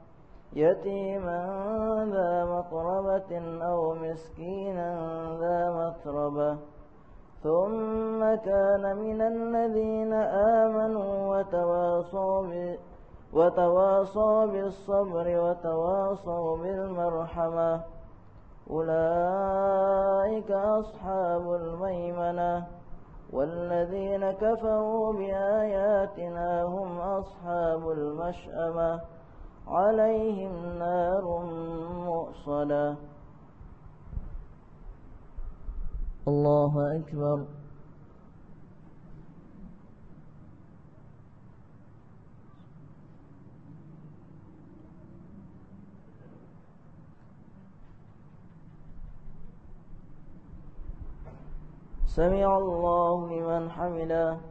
يتيما ذا مقربة أو مسكينا ذا متربة ثم كان من الذين آمنوا وتواصوا وتواصوا بالصبر وتواصوا بالمرحمة أولئك أصحاب الميمنة والذين كفروا بآياتنا هم أصحاب المشأمة عليهم نار مؤصدة. الله أكبر. سمع الله لمن حمده.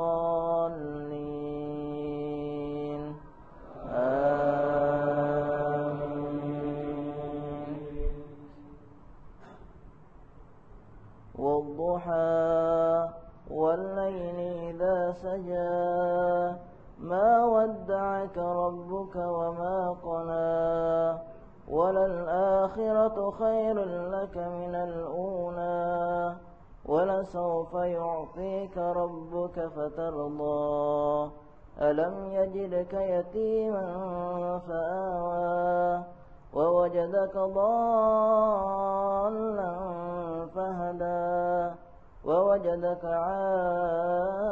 ودعك ربك وما قلى وللآخرة خير لك من الأولى ولسوف يعطيك ربك فترضى ألم يجدك يتيما فآوى ووجدك ضالا فهدى ووجدك عائلا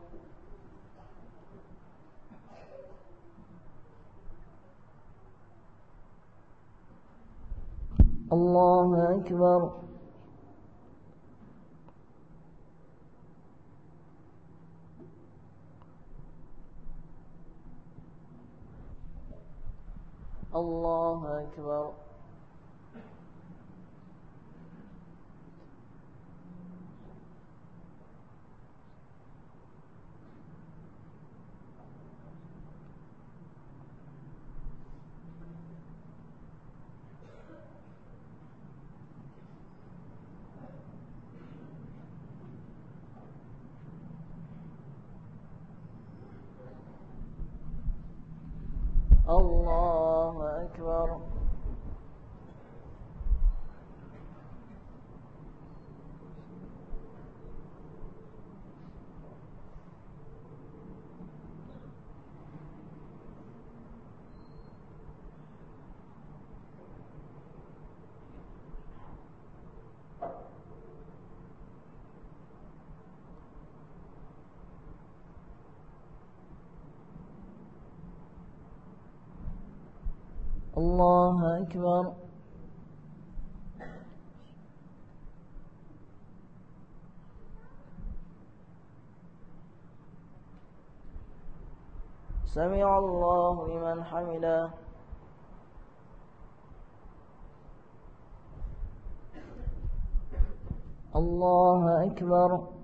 الله أكبر. الله أكبر. أكبر سمع الله لمن حمده. الله أكبر.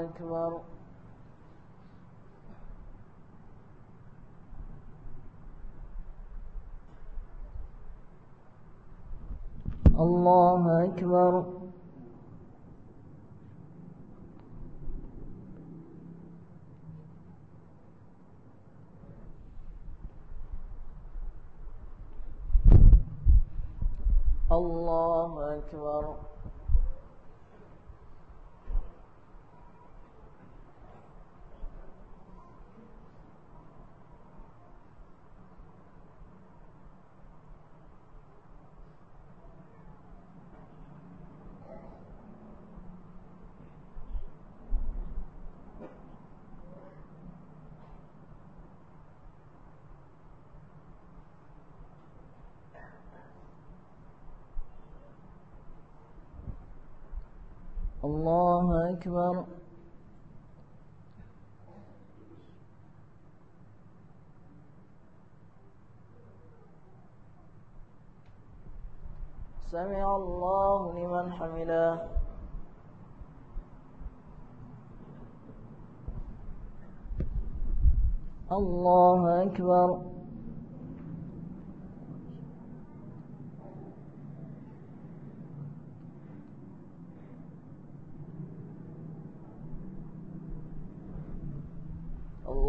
الله أكبر الله أكبر الله أكبر الله أكبر. سمع الله لمن حمده. الله أكبر.